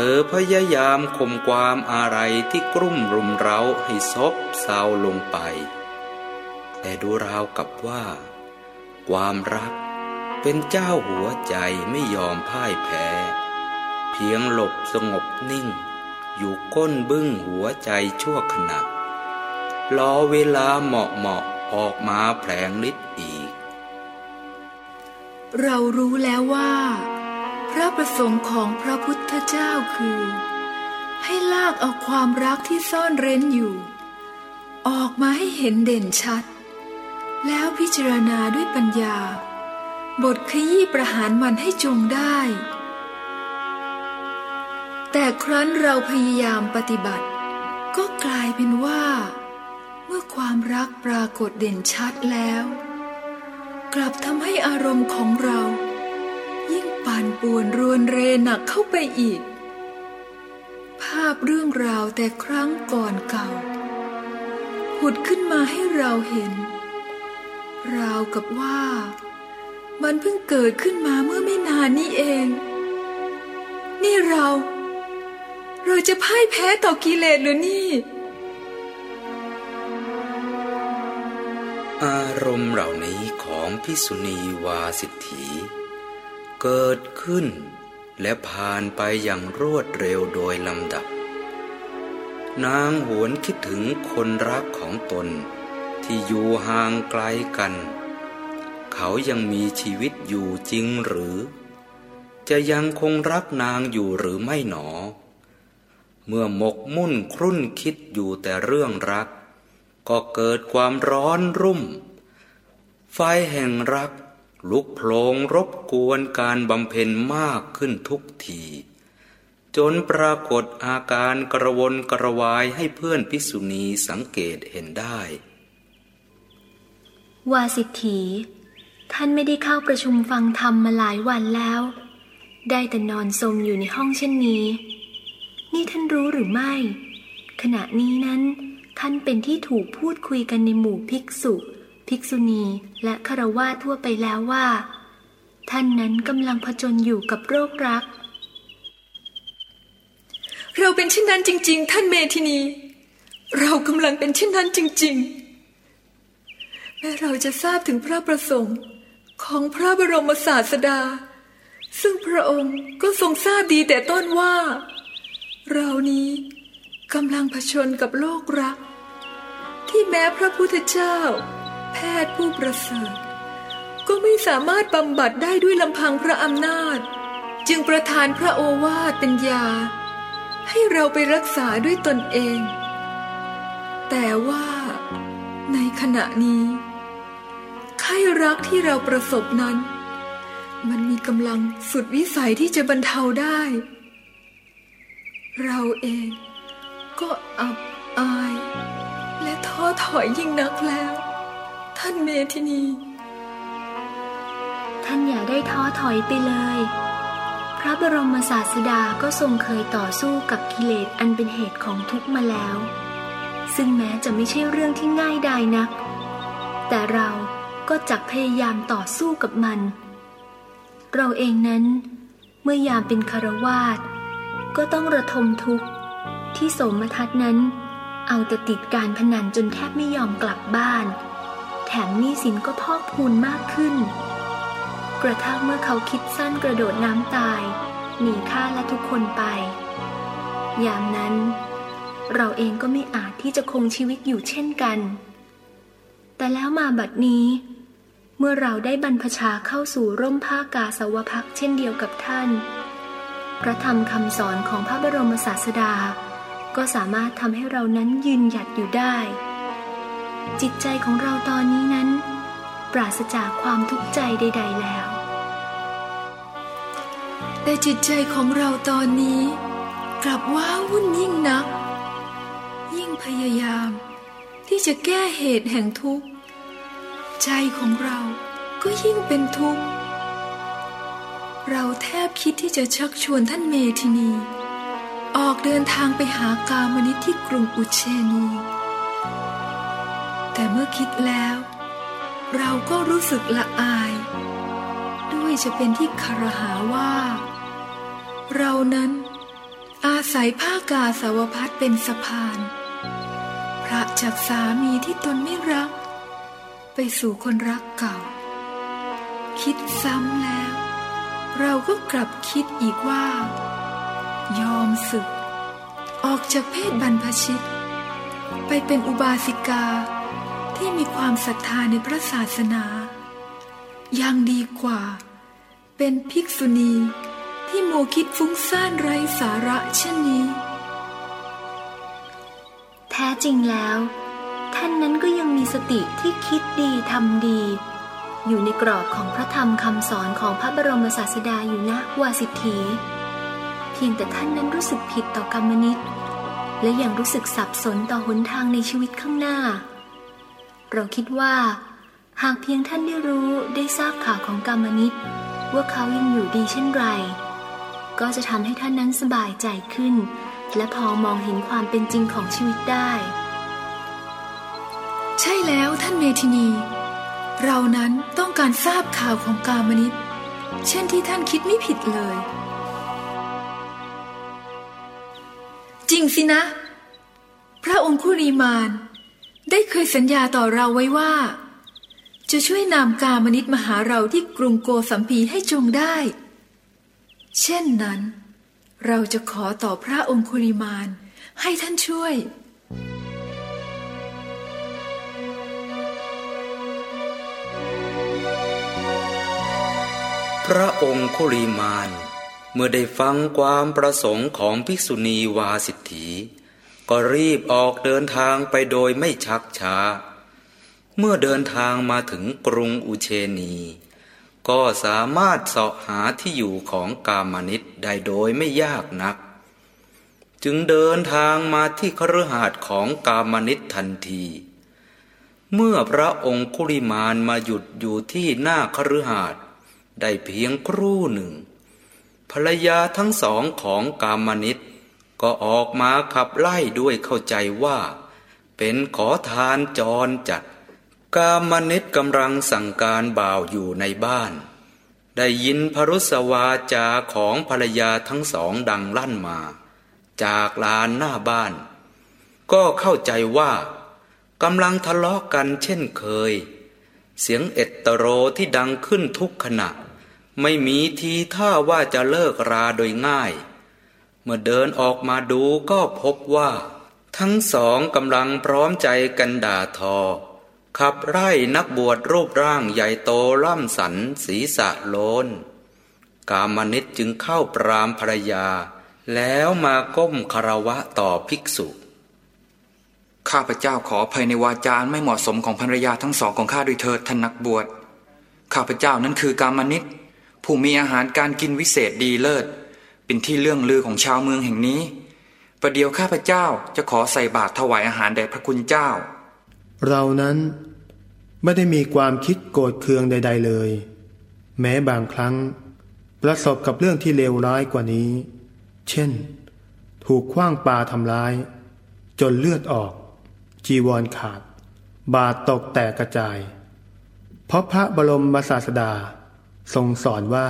ธอพยายามข่มความอะไรที่กรุ่มรุมเร้าให้ซบเซาลงไป แต่ดูราวกับว่า ความรักเป็นเจ้าหัวใจไม่ยอมพ่ายแพ้ เพียงหลบสงบนิ่ง อยู่ก้นบึ้งหัวใจชั่วขณะรอเวลาเหมาะเหมาะออกมาแผลงฤทธิ์อีก เรารู้แล้วว่า ระประสงค์ของพระพุทธเจ้าคือ ให้ลากเอาความรักที่ซ่อนเร้นอยู่ ออกมาให้เห็นเด่นชัด แล้วพิจารณาด้วยปัญญา บทขยี้ประหารมันให้จงได้ แต่ครั้นเราพยายามปฏิบัติ ก็กลายเป็นว่า เมื่อความรักปรากฏเด่นชัดแล้ว กลับทำให้อารมณ์ของเรา ปั่นป่วนรวนเรหนักเข้าไปอีก ภาพเรื่องราวแต่ครั้งก่อนเก่า ผุดขึ้นมาให้เราเห็น ราวกับว่า มันเพิ่งเกิดขึ้นมาเมื่อไม่นานนี้เอง นี่เรา เราจะพ่ายแพ้ต่อกิเลสหรือนี่ อารมณ์เหล่านี้ของพิสุณีวาสิทธี เกิดขึ้น และผ่านไปอย่างรวดเร็วโดยลำดับ นางหวนคิดถึงคนรักของตน ที่อยู่ห่างไกลกัน เขายังมีชีวิตอยู่จริงหรือ จะยังคงรักนางอยู่หรือไม่หนอ เมื่อหมกมุ่นครุ่นคิดอยู่แต่เรื่องรัก ก็เกิดความร้อนรุ่ม ไฟแห่งรัก ลุกโผลงรบกวนการบำเพ็ญมากขึ้นทุกที จนปรากฏอาการกระวนกระวายให้เพื่อนพิสุณีสังเกตเห็นได้ วาสิทธีท่านไม่ได้เข้าประชุมฟังธรรมมาหลายวันแล้ว ได้แต่นอนสมอยู่ในห้องเช่นนี้ นี่ท่านรู้หรือไม่ ขณะนี้นั้นท่านเป็นที่ถูกพูดคุยกันในหมู่ภิกษุ ภิกษุณีและคารวะทั่วไปแล้วว่า ท่านนั้นกำลังผจญอยู่กับโรครัก เราเป็นเช่นนั้นจริง ๆ ท่านเมธินี เรากำลังเป็นเช่นนั้นจริง ๆ แม้เราจะทราบถึงพระประสงค์ของพระบรมศาสดา ซึ่งพระองค์ก็ทรงทราบดีแต่ต้นว่า เรานี้กำลังผชนกับโลกรัก ที่แม้พระพุทธเจ้า แพทย์ผู้ประเสริฐก็ไม่สามารถบำบัดได้ด้วยลำพังพระอำนาจ จึงประทานพระโอวาทเป็นยา ให้เราไปรักษาด้วยตนเอง แต่ว่าในขณะนี้ไข้รักที่เราประสบนั้น มันมีกำลังสุดวิสัยที่จะบรรเทาได้ เราเองก็อับอาย และท้อถอยยิ่งนักแล้ว ท่านเมธินี ท่านอย่าได้ท้อถอยไปเลย พระบรมศาสดาก็ทรงเคยต่อสู้กับกิเลสอันเป็นเหตุของทุกข์มาแล้ว ซึ่งแม้จะไม่ใช่เรื่องที่ง่ายดายนัก แต่เราก็จักพยายามต่อสู้กับมัน เราเองนั้นเมื่อยามเป็นคารวาสก็ต้องระทมทุกข์ที่สมทัศนั้น เอาแต่ติดการพนันจนแทบไม่ยอมกลับบ้าน แถมหนี้สินก็พอกพูนมากขึ้น กระทั่งเมื่อเขาคิดสั้นกระโดดน้ำตาย หนีข้าและทุกคนไป ยามนั้น เราเองก็ไม่อาจที่จะคงชีวิตอยู่เช่นกัน แต่แล้วมาบัดนี้ เมื่อเราได้บรรพชาเข้าสู่ร่มผ้ากาสาวพักเช่นเดียวกับท่าน พระธรรมคำสอนของพระบรมศาสดา ก็สามารถทำให้เรานั้นยืนหยัดอยู่ได้ จิตใจของเราตอนนี้นั้น ปราศจากความทุกข์ใจใด ๆ แล้ว แต่จิตใจของเราตอนนี้ กลับว้าวุ่นยิ่งนัก ยิ่งพยายาม ที่จะแก้เหตุแห่งทุกข์ ใจของเราก็ยิ่งเป็นทุกข์ เราแทบคิดที่จะชักชวนท่านเมธินี ออกเดินทางไปหากามนิตที่กรุงอุเชนี แต่เมื่อคิดแล้ว เราก็รู้สึกละอาย ด้วยจะเป็นที่คารหาว่า เรานั้นอาศัยผ้ากาสาวพัดเป็นสะพาน พระจากสามีที่ตนไม่รัก ไปสู่คนรักเก่า คิดซ้ำแล้ว เราก็กลับคิดอีกว่า ยอมศึก ออกจากเพศบรรพชิต ไปเป็นอุบาสิกา ที่มีความศรัทธาในพระศาสนา ยังดีกว่า เป็นภิกษุณีที่โมคิดฟุ้งซ่านไร้สาระเช่นนี้ แท้จริงแล้ว ท่านนั้นก็ยังมีสติที่คิดดีทำดี อยู่ในกรอบของพระธรรมคำสอนของพระบรมศาสดาอยู่นะวาสิทธีเพียงแต่ท่านนั้นรู้สึกผิดต่อกรรมนิตและยังรู้สึกสับสนต่อหนทางในชีวิตข้างหน้า เราคิดว่า หากเพียงท่านได้รู้ได้ทราบข่าวของกรรมนิตว่าเขายังอยู่ดีเช่นไร ก็จะทำให้ท่านนั้นสบายใจขึ้น และพอมองเห็นความเป็นจริงของชีวิตได้ ใช่แล้วท่านเมธินี เรานั้นต้องการทราบข่าวของกามนิตเช่นที่ท่านคิดไม่ผิดเลย จริงสินะ พระองคุรีมาน ได้เคยสัญญาต่อเราไว้ว่า จะช่วยนำกามนิตมาหาเราที่กรุงโกสัมพีให้จงได้ เช่นนั้น เราจะขอต่อพระองคุริมานให้ท่านช่วย พระองค์คุริมาน เมื่อได้ฟังความประสงค์ของภิกษุณีวาสิทธี ก็รีบออกเดินทางไปโดยไม่ชักช้า เมื่อเดินทางมาถึงกรุงอุเชนี ก็สามารถเสาะหาที่อยู่ของกามนิตได้โดยไม่ยากนัก จึงเดินทางมาที่คฤหาสน์ของกามนิตทันที เมื่อพระองค์คุริมานมาหยุดอยู่ที่หน้าคฤหาสน์ได้เพียงครู่หนึ่งภรรยาทั้งสองของกามนิต ก็ออกมาขับไล่ด้วยเข้าใจว่า เป็นขอทานจรจัด กามนิตกำลังสั่งการบ่าวอยู่ในบ้าน ได้ยินพรุษวาจาของภรรยาทั้งสองดังลั่นมา จากลานหน้าบ้าน ก็เข้าใจว่ากำลังทะเลาะกันเช่นเคย เสียงเอตโตโรที่ดังขึ้นทุกขณะ ไม่มีทีท่าว่าจะเลิกราโดยง่าย เมื่อเดินออกมาดูก็พบว่า ทั้งสองกำลังพร้อมใจกันด่าทอ ขับไล่นักบวชรูปร่างใหญ่โตล่ำสันศีรษะโลนกามนิตจึงเข้าปรามภรรยา แล้วมาก้มคารวะต่อภิกษุ ข้าพเจ้าขอภัยในวาจาไม่เหมาะสมของภรรยาทั้งสองของข้าด้วยเถิดท่านนักบวชข้าพเจ้านั้นคือกามนิตผู้มีอาหารการกินวิเศษดีเลิศ เป็นที่เรื่องลือของชาวเมืองแห่งนี้ ประเดี๋ยวข้าพเจ้าจะขอใส่บาตรถวายอาหารแด่พระคุณเจ้า เรานั้นไม่ได้มีความคิดโกรธเคืองใด ๆเลย แม้บางครั้ง ประสบกับเรื่องที่เลวร้ายกว่านี้ เช่น ถูกขว้างปลาทำร้าย จนเลือดออก จีวรขาด บาดตกแตกกระจาย เพราะพระบรมศาสดาทรงสอนว่า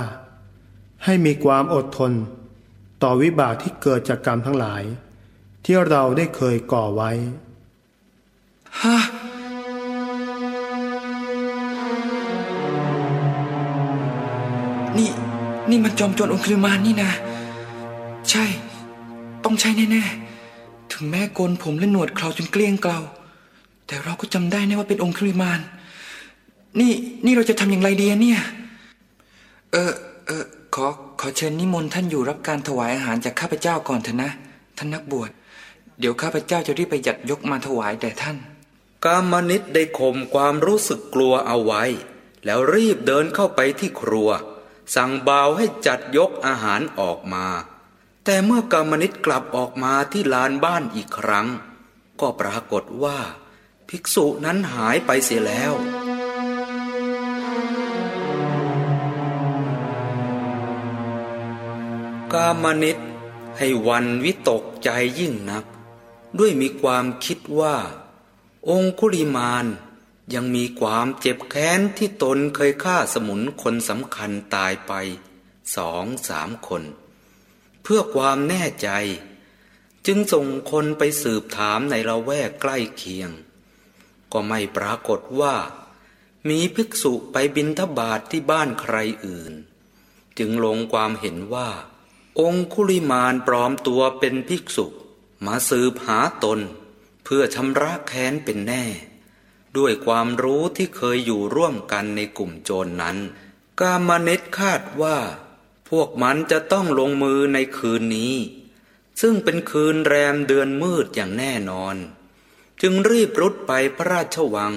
ให้มีความอดทน ต่อวิบากที่เกิดจากกรรมทั้งหลาย ที่เราได้เคยก่อไว้ฮะนี่นี่มันจอมโจรองคุลิมานนี่นะ ใช่ ต้องใช่แน่ๆ ถึงแม้โกนผมและหนวดเคราจนเกลี้ยงเกลาแต่เราก็จำได้แน่ว่าเป็นองคุลิมาน นี่นี่เราจะทำอย่างไรดีเนี่ย เออเออขอ ขอเชิญนิมนต์ท่านอยู่รับการถวายอาหารจากข้าพเจ้าก่อนเถอะนะ ท่านนักบวช เดี๋ยวข้าพเจ้าจะรีบไปจัดยกมาถวายแด่ท่าน กามนิตได้ข่มความรู้สึกกลัวเอาไว้ แล้วรีบเดินเข้าไปที่ครัว สั่งบ่าวให้จัดยกอาหารออกมา แต่เมื่อกามนิตกลับออกมาที่ลานบ้านอีกครั้ง ก็ปรากฏว่า ภิกษุนั้นหายไปเสียแล้ว กามนิตให้วันวิตกใจยิ่งนัก ด้วยมีความคิดว่า องคุลิมานยังมีความเจ็บแค้นที่ตนเคยฆ่าสมุนคนสำคัญตายไปสองสามคน เพื่อความแน่ใจ จึงส่งคนไปสืบถามในละแวกใกล้เคียง ก็ไม่ปรากฏว่า มีภิกษุไปบินทบาทที่บ้านใครอื่น จึงลงความเห็นว่า องคุลิมานปลอมตัวเป็นภิกษุ มาสืบหาตน เพื่อชำระแค้นเป็นแน่ ด้วยความรู้ที่เคยอยู่ร่วมกันในกลุ่มโจรนนั้น กามาเนตคาดว่า พวกมันจะต้องลงมือในคืนนี้ ซึ่งเป็นคืนแรมเดือนมืดอย่างแน่นอน จึงรีบรุดไปพระราชวัง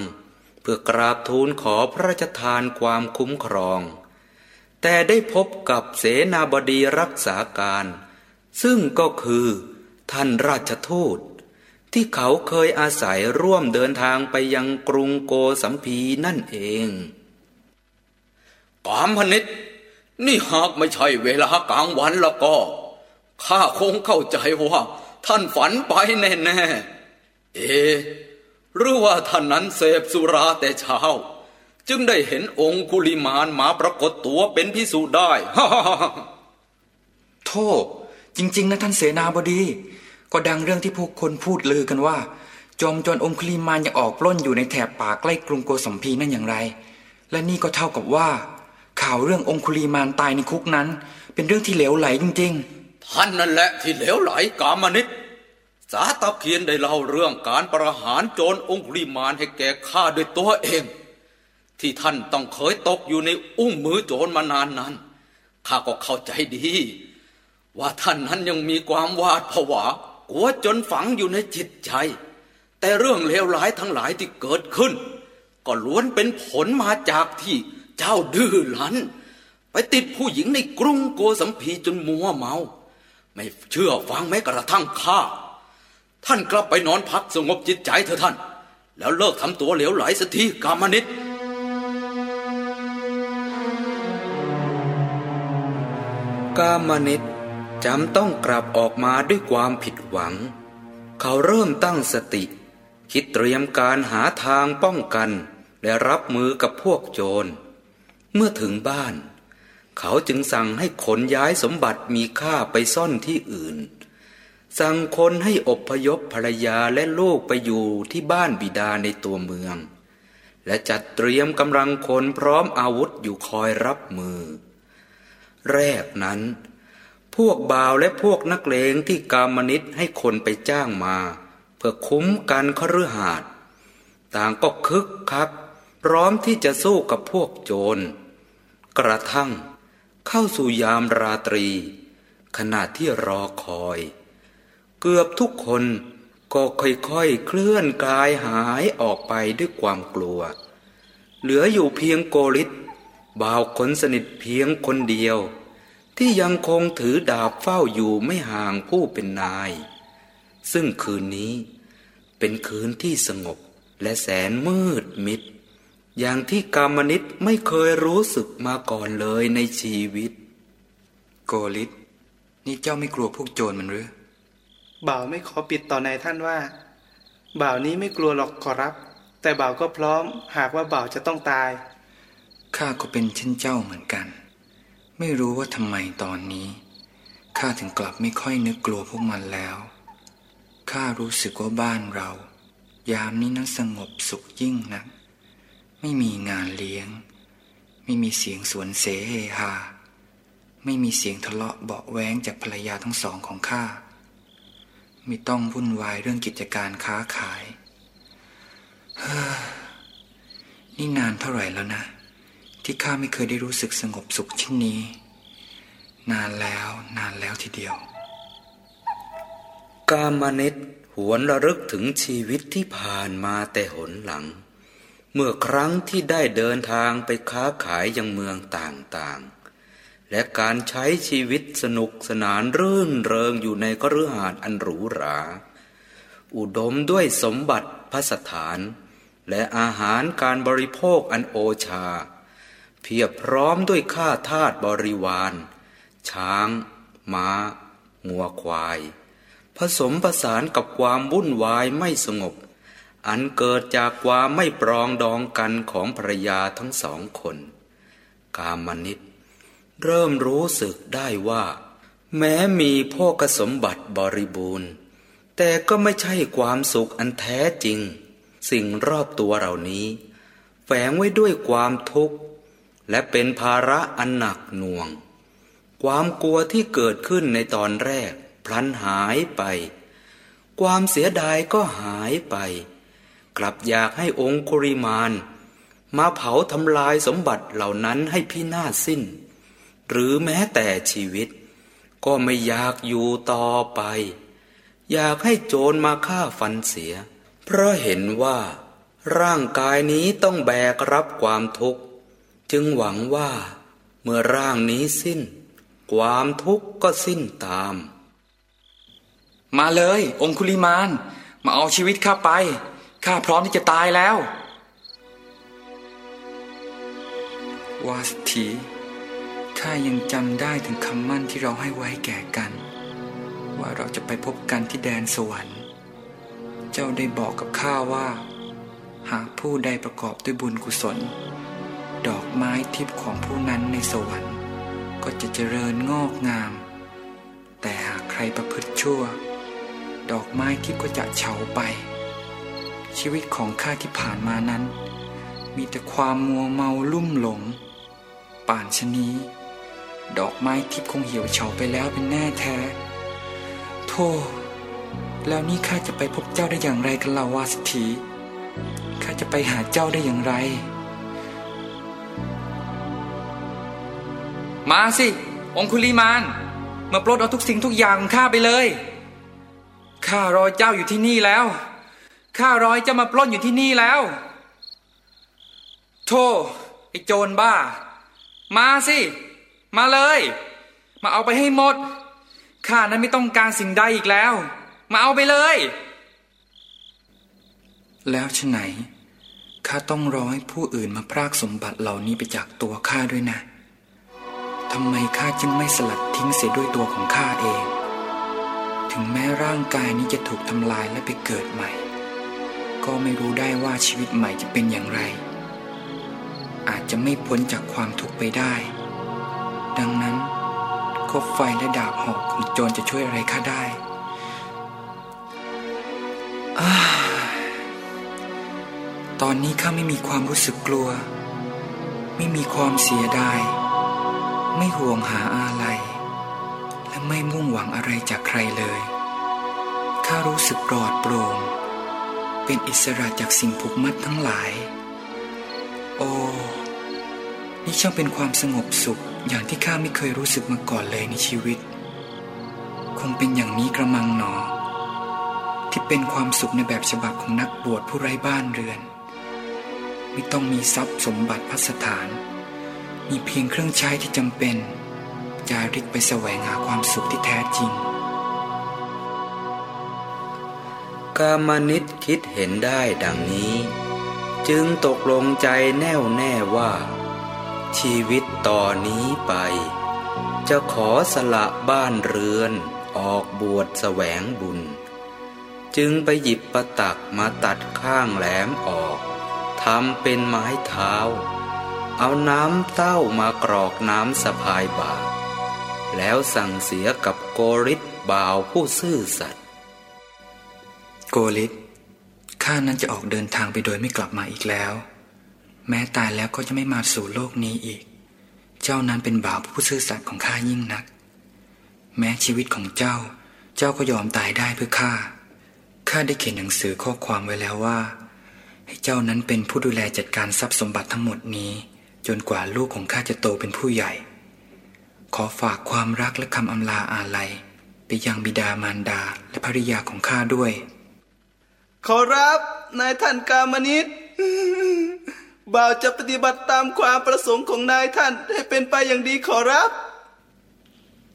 เพื่อกราบทูลขอพระราชทานความคุ้มครอง แต่ได้พบกับเสนาบดีรักษาการ ซึ่งก็คือท่านราชทูต ที่เขาเคยอาศัยร่วมเดินทางไปยังกรุงโกสัมพีนั่นเองกามพนิษนี่หากไม่ใช่เวลากลางวันแล้วก็ ข้าคงเข้าใจว่า ท่านฝันไปแน่ๆ เอหรือว่าท่านนั้นเสพสุราแต่เช้า จึงได้เห็นองคุลิมานมาปรากฏตัวเป็นพิสูจน์ได้ฮ่าโทษจริง ๆ นะท่านเสนาบดี ก็ดังเรื่องที่พวกคนพูดลือกันว่า จอมจนองคุลิมานยังออกปล้นอยู่ในแถบป่าใกล้กรุงโกสัมพีนั่นอย่างไร และนี่ก็เท่ากับว่า ข่าวเรื่ององคุลิมานตายในคุกนั้น เป็นเรื่องที่เหลวไหลจริง ๆ ท่านนั่นแหละที่เหลวไหลกามนิตสาตะเคียนได้เล่าเรื่องการประหารโจรองคุลิมานให้แก่ข้าด้วยตัวเอง ที่ท่านต้องเคยตกอยู่ในอุ้งมือโจรมานานนั้นข้าก็เข้าใจดี ว่าท่านนั้นยังมีความวาดผวากลัวจนฝังอยู่ในจิตใจ แต่เรื่องเลวร้ายทั้งหลายที่เกิดขึ้น ก็ล้วนเป็นผลมาจากที่เจ้าดื้อรั้น ไปติดผู้หญิงในกรุงโกสัมพีจนมัวเมา ไม่เชื่อฟังแม้กระทั่งข้าท่านกลับไปนอนพักสงบจิตใจเถอะท่าน แล้วเลิกทำตัวเหลวไหลสักทีกามนิต กามนิตจำต้องกลับออกมาด้วยความผิดหวัง เขาเริ่มตั้งสติ คิดเตรียมการหาทางป้องกัน และรับมือกับพวกโจร เมื่อถึงบ้าน เขาจึงสั่งให้ขนย้ายสมบัติมีค่าไปซ่อนที่อื่น สั่งคนให้อบพยพภรรยาและลูกไปอยู่ที่บ้านบิดาในตัวเมือง และจัดเตรียมกำลังคนพร้อมอาวุธอยู่คอยรับมือ แรกนั้น พวกบ่าวและพวกนักเลงที่กามนิตให้คนไปจ้างมา เพื่อคุ้มกันคฤหาสน์ต่างก็คึกคักพร้อมที่จะสู้กับพวกโจร กระทั่งเข้าสู่ยามราตรี ขณะที่รอคอย เกือบทุกคนก็ค่อยๆเคลื่อนกายหายออกไปด้วยความกลัว เหลืออยู่เพียงโกริต บ่าวคนสนิทเพียงคนเดียว ที่ยังคงถือดาบเฝ้าอยู่ไม่ห่างผู้เป็นนาย ซึ่งคืนนี้เป็นคืนที่สงบและแสนมืดมิด อย่างที่กามนิตไม่เคยรู้สึกมาก่อนเลยในชีวิต โกลิตนี่เจ้าไม่กลัวพวกโจรมันหรือบ่าวไม่ขอปิดต่อนายท่านว่า บ่าวนี้ไม่กลัวหรอกขอรับ แต่บ่าวก็พร้อมหากว่าบ่าวจะต้องตาย ข้าก็เป็นเช่นเจ้าเหมือนกัน ไม่รู้ว่าทำไมตอนนี้ ข้าถึงกลับไม่ค่อยนึกกลัวพวกมันแล้ว ข้ารู้สึกว่าบ้านเรา ยามนี้นั้นสงบสุขยิ่งนัก ไม่มีงานเลี้ยง ไม่มีเสียงสวนเสเฮฮา ไม่มีเสียงทะเลาะเบาแว้งจากภรรยาทั้งสองของข้า ไม่ต้องวุ่นวายเรื่องกิจการค้าขาย นี่นานเท่าไหร่แล้วนะ ที่ข้าไม่เคยได้รู้สึกสงบสุขเช่นนี้ นานแล้วนานแล้วทีเดียว กามาเนตหวนระลึกถึงชีวิตที่ผ่านมาแต่หนหลัง เมื่อครั้งที่ได้เดินทางไปค้าขายยังเมืองต่างๆ และการใช้ชีวิตสนุกสนานรื่นเริงอยู่ในกฤหาสน์อันหรูหรา อุดมด้วยสมบัติพระสถาน และอาหารการบริโภคอันโอชา เพียบพร้อมด้วยข้าทาสบริวาร ช้าง ม้างัวควาย ผสมผสานกับความวุ่นวายไม่สงบ อันเกิดจากความไม่ปรองดองกันของภรรยาทั้งสองคน กามนิตเริ่มรู้สึกได้ว่า แม้มีพ่อกสมบัติบริบูรณ์ แต่ก็ไม่ใช่ความสุขอันแท้จริง สิ่งรอบตัวเหล่านี้ แฝงไว้ด้วยความทุกข์ และเป็นภาระอันหนักหน่วง ความกลัวที่เกิดขึ้นในตอนแรก พลันหายไป ความเสียดายก็หายไป กลับอยากให้องคุริมาน มาเผาทำลายสมบัติเหล่านั้นให้พินาศสิ้น หรือแม้แต่ชีวิต ก็ไม่อยากอยู่ต่อไป อยากให้โจรมาฆ่าฟันเสีย เพราะเห็นว่า ร่างกายนี้ต้องแบกรับความทุกข์ จึงหวังว่าเมื่อร่างนี้สิ้น ความทุกข์ก็สิ้นตาม มาเลย องคุลิมาน มาเอาชีวิตข้าไป ข้าพร้อมที่จะตายแล้ว วาสถีข้ายังจำได้ถึงคำมั่นที่เราให้ไว้แก่กัน ว่าเราจะไปพบกันที่แดนสวรรค์ เจ้าได้บอกกับข้าว่า หากผู้ใดประกอบด้วยบุญกุศล ดอกไม้ทิพย์ของผู้นั้นในสวรรค์ ก็จะเจริญงอกงาม แต่หากใครประพฤติชั่ว ดอกไม้ทิพย์ก็จะเฉาไป ชีวิตของข้าที่ผ่านมานั้น มีแต่ความมัวเมาลุ่มหลง ป่านชนี้ ดอกไม้ทิพย์คงเหี่ยวเฉาไปแล้วเป็นแน่แท้โธ่แล้วนี่ข้าจะไปพบเจ้าได้อย่างไรกันล่ะวาสถีข้าจะไปหาเจ้าได้อย่างไร มาสิ องคุลีมานมาปลดเอาทุกสิ่งทุกอย่างของข้าไปเลย ข้ารอเจ้าอยู่ที่นี่แล้ว ข้ารอให้เจ้ามาปล้นอยู่ที่นี่แล้ว โธ่ไอ้โจรบ้า มาสิ มาเลย มาเอาไปให้หมด ข้านั้นไม่ต้องการสิ่งใดอีกแล้ว มาเอาไปเลย แล้วฉไหนข้าต้องรอให้ผู้อื่นมาพรากสมบัติเหล่านี้ไปจากตัวข้าด้วยนะ ทำไมข้าจึงไม่สลัดทิ้งเสียด้วยตัวของข้าเอง ถึงแม้ร่างกายนี้จะถูกทำลายและไปเกิดใหม่ ก็ไม่รู้ได้ว่าชีวิตใหม่จะเป็นอย่างไร อาจจะไม่พ้นจากความทุกข์ไปได้ ดังนั้นคบไฟและดาบหอกของโจรจะช่วยอะไรข้าได้ ตอนนี้ข้าไม่มีความรู้สึกกลัว ไม่มีความเสียดาย ไม่ห่วงหาอะไร และไม่มุ่งหวังอะไรจากใครเลย ข้ารู้สึกปลอดโปร่ง เป็นอิสระจากสิ่งผูกมัดทั้งหลาย โอ้ นี่ช่างเป็นความสงบสุขอย่างที่ข้าไม่เคยรู้สึกมาก่อนเลยในชีวิต คงเป็นอย่างนี้กระมังหนอ ที่เป็นความสุขในแบบฉบับของนักบวชผู้ไร้บ้านเรือน ไม่ต้องมีทรัพย์สมบัติพัสถาน มีเพียงเครื่องใช้ที่จำเป็น จาริกไปแสวงหาความสุขที่แท้จริง กามนิตคิดเห็นได้ดังนี้ จึงตกลงใจแน่วแน่ว่า ชีวิตต่อนนี้ไป จะขอสละบ้านเรือนออกบวชแสวงบุญ จึงไปหยิบประตักมาตัดข้างแหลมออกทำเป็นไม้เท้า เอาน้ำเต้ามากรอกน้ำสะพายบาแล้วสั่งเสียกับโกริตบ่าวผู้ซื่อสัตย์โกลิตข้านั้นจะออกเดินทางไปโดยไม่กลับมาอีกแล้ว แม้ตายแล้วก็จะไม่มาสู่โลกนี้อีก เจ้านั้นเป็นบ่าวผู้ซื่อสัตย์ของข้ายิ่งนัก แม้ชีวิตของเจ้า เจ้าก็ยอมตายได้เพื่อข้าข้าได้เขียนหนังสือข้อความไว้แล้วว่า ให้เจ้านั้นเป็นผู้ดูแลจัดการทรัพย์สมบัติทั้งหมดนี้ จนกว่าลูกของข้าจะโตเป็นผู้ใหญ่ ขอฝากความรักและคำอำลาอาลัย ไปยังบิดามารดาและภริยาของข้าด้วย ขอรับนายท่านกามนิตบ่าวจะปฏิบัติตามความประสงค์ของนายท่านให้เป็นไปอย่างดีขอรับ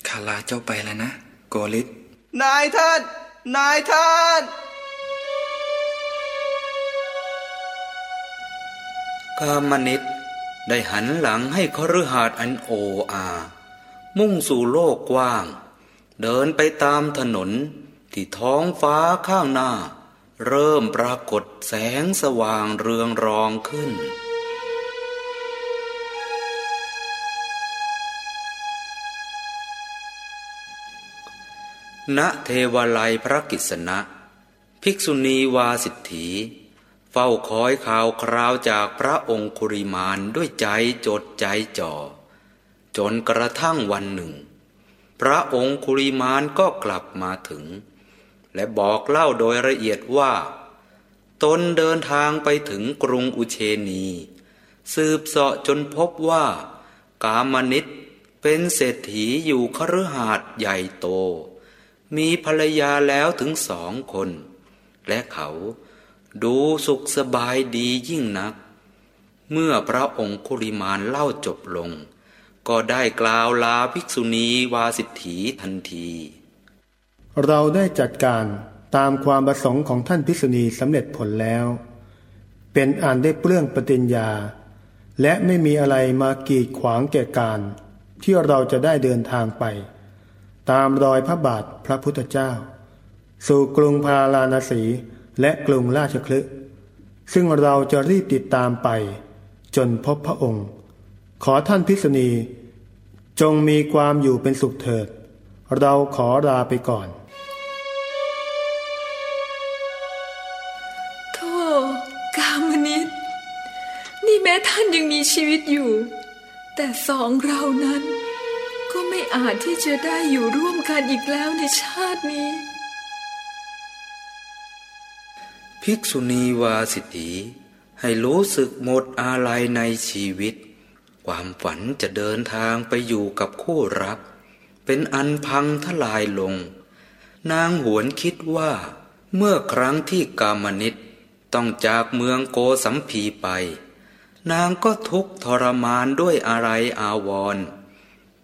ข้าลาเจ้าไปแล้วนะโกลิตนายท่าน นายท่าน กามนิต ได้หันหลังให้คฤหาสน์อันโออา มุ่งสู่โลกกว้าง เดินไปตามถนนที่ท้องฟ้าข้างหน้า เริ่มปรากฏแสงสว่างเรืองรองขึ้นณเทวไลพระกิษณะ ภิกษุณีวาสิทธี เฝ้าคอยข่าวคราวจากพระองคุริมานด้วยใจจดใจจ่อ จนกระทั่งวันหนึ่ง พระองคุริมานก็กลับมาถึง และบอกเล่าโดยละเอียดว่า ตนเดินทางไปถึงกรุงอุเชนี สืบเสาะจนพบว่า กามนิตเป็นเศรษฐีอยู่คฤหาสน์ใหญ่โต มีภรรยาแล้วถึงสองคน และเขา ดูสุขสบายดียิ่งนัก เมื่อพระองคุริมานเล่าจบลง ก็ได้กล่าวลาภิกษุณีวาสิทธีทันที เราได้จัดการตามความประสงค์ของท่านภิกษุณีสำเร็จผลแล้ว เป็นอันได้เปลื้องปฏิญญา และไม่มีอะไรมากีดขวางแก่การ ที่เราจะได้เดินทางไป ตามรอยพระบาทพระพุทธเจ้า สู่กรุงพาราณสี และกรุงราชคลึซึ่งเราจะรีบติดตามไป จนพบพระองค์ ขอท่านภิษณี จงมีความอยู่เป็นสุขเถิด เราขอลาไปก่อนโธ่กามนิตนี่แม้ท่านยังมีชีวิตอยู่ แต่สองเรานั้น ก็ไม่อาจที่จะได้อยู่ร่วมกันอีกแล้วในชาตินี้ ภิกษุณีวาสิทธีให้รู้สึกหมดอาลัยในชีวิต ความฝันจะเดินทางไปอยู่กับคู่รัก เป็นอันพังทลายลง นางหวนคิดว่า เมื่อครั้งที่กามนิตต้องจากเมืองโกสัมพีไป นางก็ทุกข์ทรมานด้วยอะไรอาวร์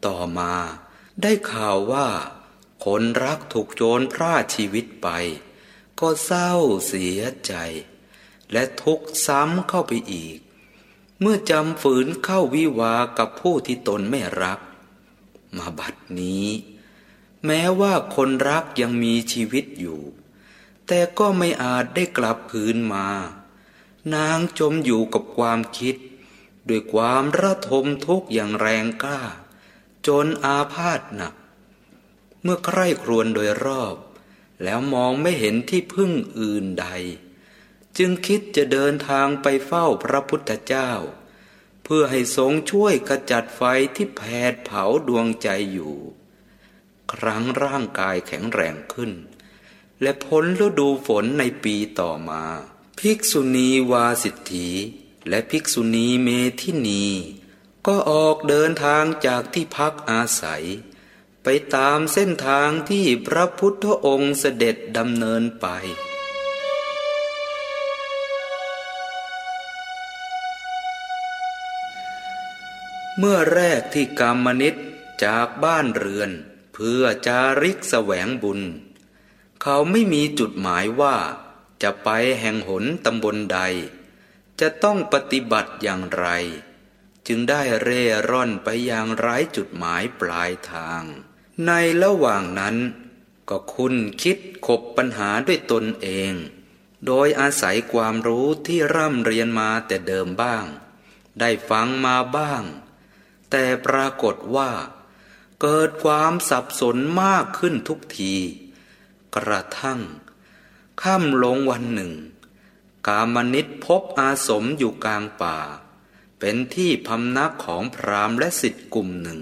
ต่อมาได้ข่าวว่า คนรักถูกโจรพร่าชีวิตไป ก็เศร้าเสียใจ และทุกข์ซ้ำเข้าไปอีก เมื่อจำฝืนเข้าวิวากับผู้ที่ตนไม่รัก มาบัดนี้ แม้ว่าคนรักยังมีชีวิตอยู่ แต่ก็ไม่อาจได้กลับคืนมา นางจมอยู่กับความคิด ด้วยความระทมทุกข์อย่างแรงกล้า จนอาพาธหนัก เมื่อใคร่ครวญโดยรอบ แล้วมองไม่เห็นที่พึ่งอื่นใด จึงคิดจะเดินทางไปเฝ้าพระพุทธเจ้า เพื่อให้ทรงช่วยขจัดไฟที่แผดเผาดวงใจอยู่ ครั้งร่างกายแข็งแรงขึ้น และพ้นฤดูฝนในปีต่อมา ภิกษุณีวาสิทธีและภิกษุณีเมทินี ก็ออกเดินทางจากที่พักอาศัย ไปตามเส้นทางที่พระพุทธองค์เสด็จดำเนินไป เมื่อแรกที่กรรมนิตจากบ้านเรือน เพื่อจาริกแสวงบุญ เขาไม่มีจุดหมายว่าจะไปแห่งหนตำบลใด จะต้องปฏิบัติอย่างไร จึงได้เร่ร่อนไปอย่างไร้จุดหมายปลายทาง ในระหว่างนั้น ก็คุณคิดขบปัญหาด้วยตนเอง โดยอาศัยความรู้ที่ร่ำเรียนมาแต่เดิมบ้าง ได้ฟังมาบ้าง แต่ปรากฏว่า เกิดความสับสนมากขึ้นทุกที กระทั่งค่ำลงวันหนึ่ง กามนิตพบอาสมอยู่กลางป่า เป็นที่พำนักของพรามและสิทธิ์กลุ่มหนึ่ง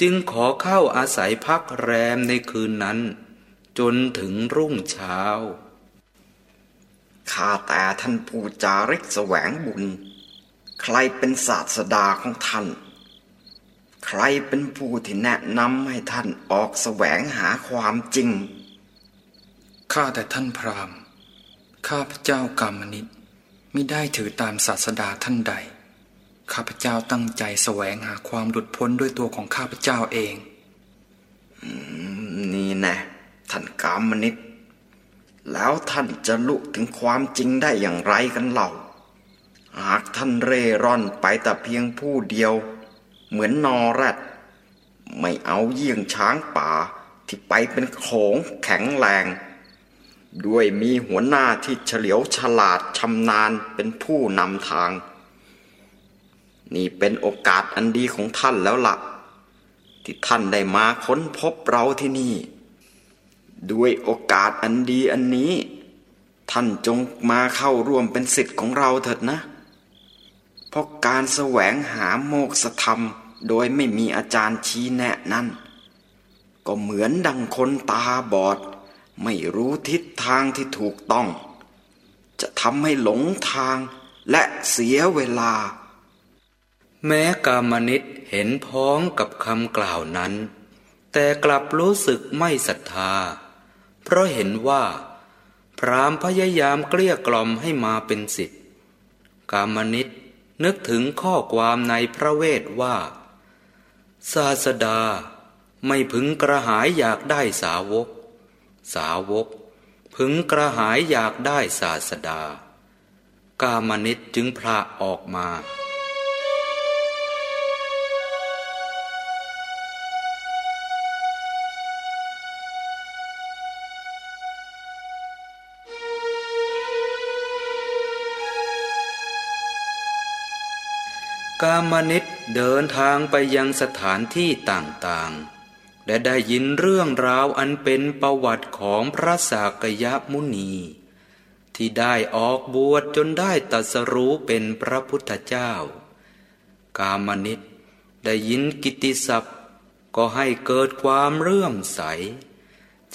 จึงขอเข้าอาศัยพักแรมในคืนนั้น จนถึงรุ่งเช้า ข้าแต่ท่านผู้จาริกแสวงบุญ ใครเป็นศาสดาของท่าน ใครเป็นผู้ที่แนะนำให้ท่านออกแสวงหาความจริง ข้าแต่ท่านพราหมณ์ ข้าพเจ้ากามนิตมิได้ถือตามศาสดาท่านใด ข้าพเจ้าตั้งใจแสวงหาความหลุดพ้นด้วยตัวของข้าพเจ้าเอง นี่น่ท่านกามนิตแล้วท่านจะลุถึงความจริงได้อย่างไรกันเล่า หากท่านเร่ร่อนไปแต่เพียงผู้เดียว เหมือนนอแรดไม่เอาเยี่ยงช้างป่าที่ไปเป็นโขงแข็งแรง ด้วยมีหัวหน้าที่เฉลียวฉลาดชำนาญเป็นผู้นำทาง นี่เป็นโอกาสอันดีของท่านแล้วละ่ะ ที่ท่านได้มาค้นพบเราที่นี่ ด้วยโอกาสอันดีอันนี้ ท่านจงมาเข้าร่วมเป็นสิทธิ์ของเราเถิดนะ เพราะการแสวงหาโมกษธรรม โดยไม่มีอาจารย์ชี้แนะนั้น ก็เหมือนดังคนตาบอด ไม่รู้ทิศทางที่ถูกต้อง จะทำให้หลงทางและเสียเวลา แม้กามนิตเห็นพ้องกับคำกล่าวนั้น แต่กลับรู้สึกไม่ศรัทธา เพราะเห็นว่า พรามพยายามเกลี้ยกล่อมให้มาเป็นสิทธิ์กามนิตนึกถึงข้อความในพระเวทว่า ศาสดาไม่พึงกระหายอยากได้สาวก สาวก พึงกระหายอยากได้ศาสดากามนิตจึงพระออกมา กามนิตเดินทางไปยังสถานที่ต่างๆ และได้ยินเรื่องราวอันเป็นประวัติของพระสากยมุนี ที่ได้ออกบวชจนได้ตรัสรู้เป็นพระพุทธเจ้า กามนิตได้ยินกิตติศัพท์ ก็ให้เกิดความเรื่อมใส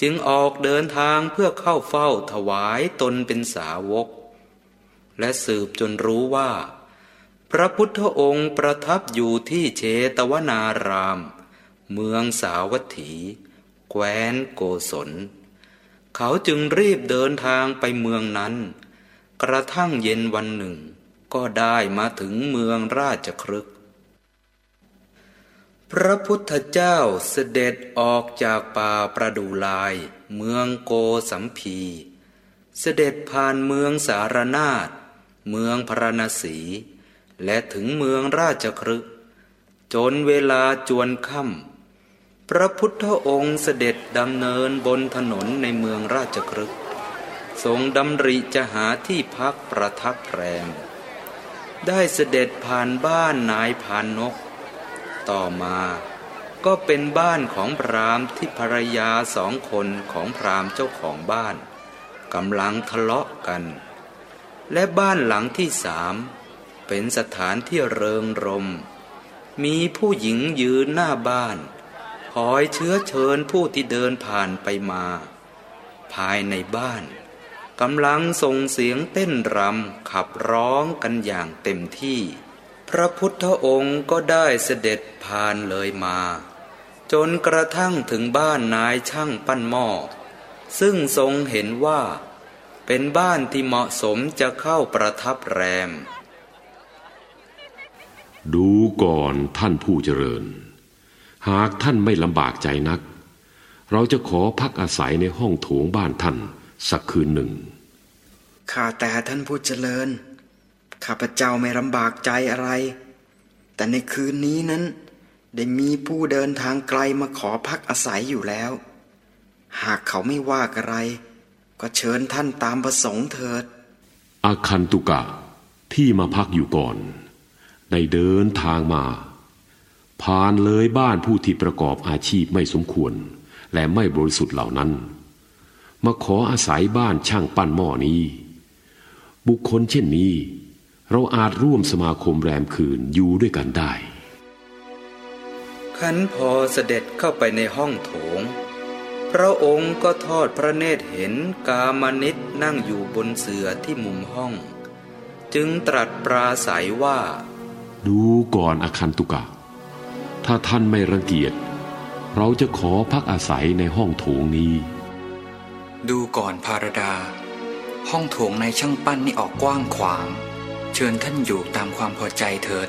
จึงออกเดินทางเพื่อเข้าเฝ้าถวายตนเป็นสาวก และสืบจนรู้ว่า พระพุทธองค์ประทับอยู่ที่เชตวนาราม เมืองสาวัตถี แคว้นโกศล เขาจึงรีบเดินทางไปเมืองนั้น กระทั่งเย็นวันหนึ่ง ก็ได้มาถึงเมืองราชครึก พระพุทธเจ้าเสด็จออกจากป่าประดูลาย เมืองโกสัมพี เสด็จผ่านเมืองสารนาฏเมืองพระนศี และถึงเมืองราชครึกจนเวลาจวนค่ำพระพุทธองค์เสด็จดำเนินบนถนนในเมืองราชครึกทรงดำริจะหาที่พักประทับแรม ได้เสด็จผ่านบ้านนายพานนก ต่อมาก็เป็นบ้านของพรามที่ภรรยาสองคนของพรามเจ้าของบ้านกำลังทะเลาะกัน และบ้านหลังที่สาม เป็นสถานที่เริงรม มีผู้หญิงยืนหน้าบ้านคอยเชื้อเชิญผู้ที่เดินผ่านไปมา ภายในบ้านกำลังส่งเสียงเต้นรำขับร้องกันอย่างเต็มที่ พระพุทธองค์ก็ได้เสด็จผ่านเลยมา จนกระทั่งถึงบ้านนายช่างปั้นหม้อซึ่งทรงเห็นว่า เป็นบ้านที่เหมาะสมจะเข้าประทับแรม ดูก่อนท่านผู้เจริญ หากท่านไม่ลำบากใจนัก เราจะขอพักอาศัยในห้องโถงบ้านท่านสักคืนหนึ่ง ข้าแต่ท่านผู้เจริญ ข้าพเจ้าไม่ลำบากใจอะไร แต่ในคืนนี้นั้น ได้มีผู้เดินทางไกลมาขอพักอาศัยอยู่แล้ว หากเขาไม่ว่าอะไร ก็เชิญท่านตามประสงค์เถิด อาคันตุกะที่มาพักอยู่ก่อน ได้เดินทางมา ผ่านเลยบ้านผู้ที่ประกอบอาชีพไม่สมควร และไม่บริสุทธิ์เหล่านั้น มาขออาศัยบ้านช่างปั้นหม้อนี้ บุคคลเช่นนี้ เราอาจร่วมสมาคมแรมคืนอยู่ด้วยกันได้ขันพอเสด็จเข้าไปในห้องโถง พระองค์ก็ทอดพระเนตรเห็นกามนิตนั่งอยู่บนเสื่อที่มุมห้อง จึงตรัสปราศัยว่า ดูก่อนอาคันตุกะ ถ้าท่านไม่รังเกียจ เราจะขอพักอาศัยในห้องโถงนี้ ดูก่อนพารดา ห้องโถงในช่างปั้นนี่ออกกว้างขวาง เชิญท่านอยู่ตามความพอใจเถิด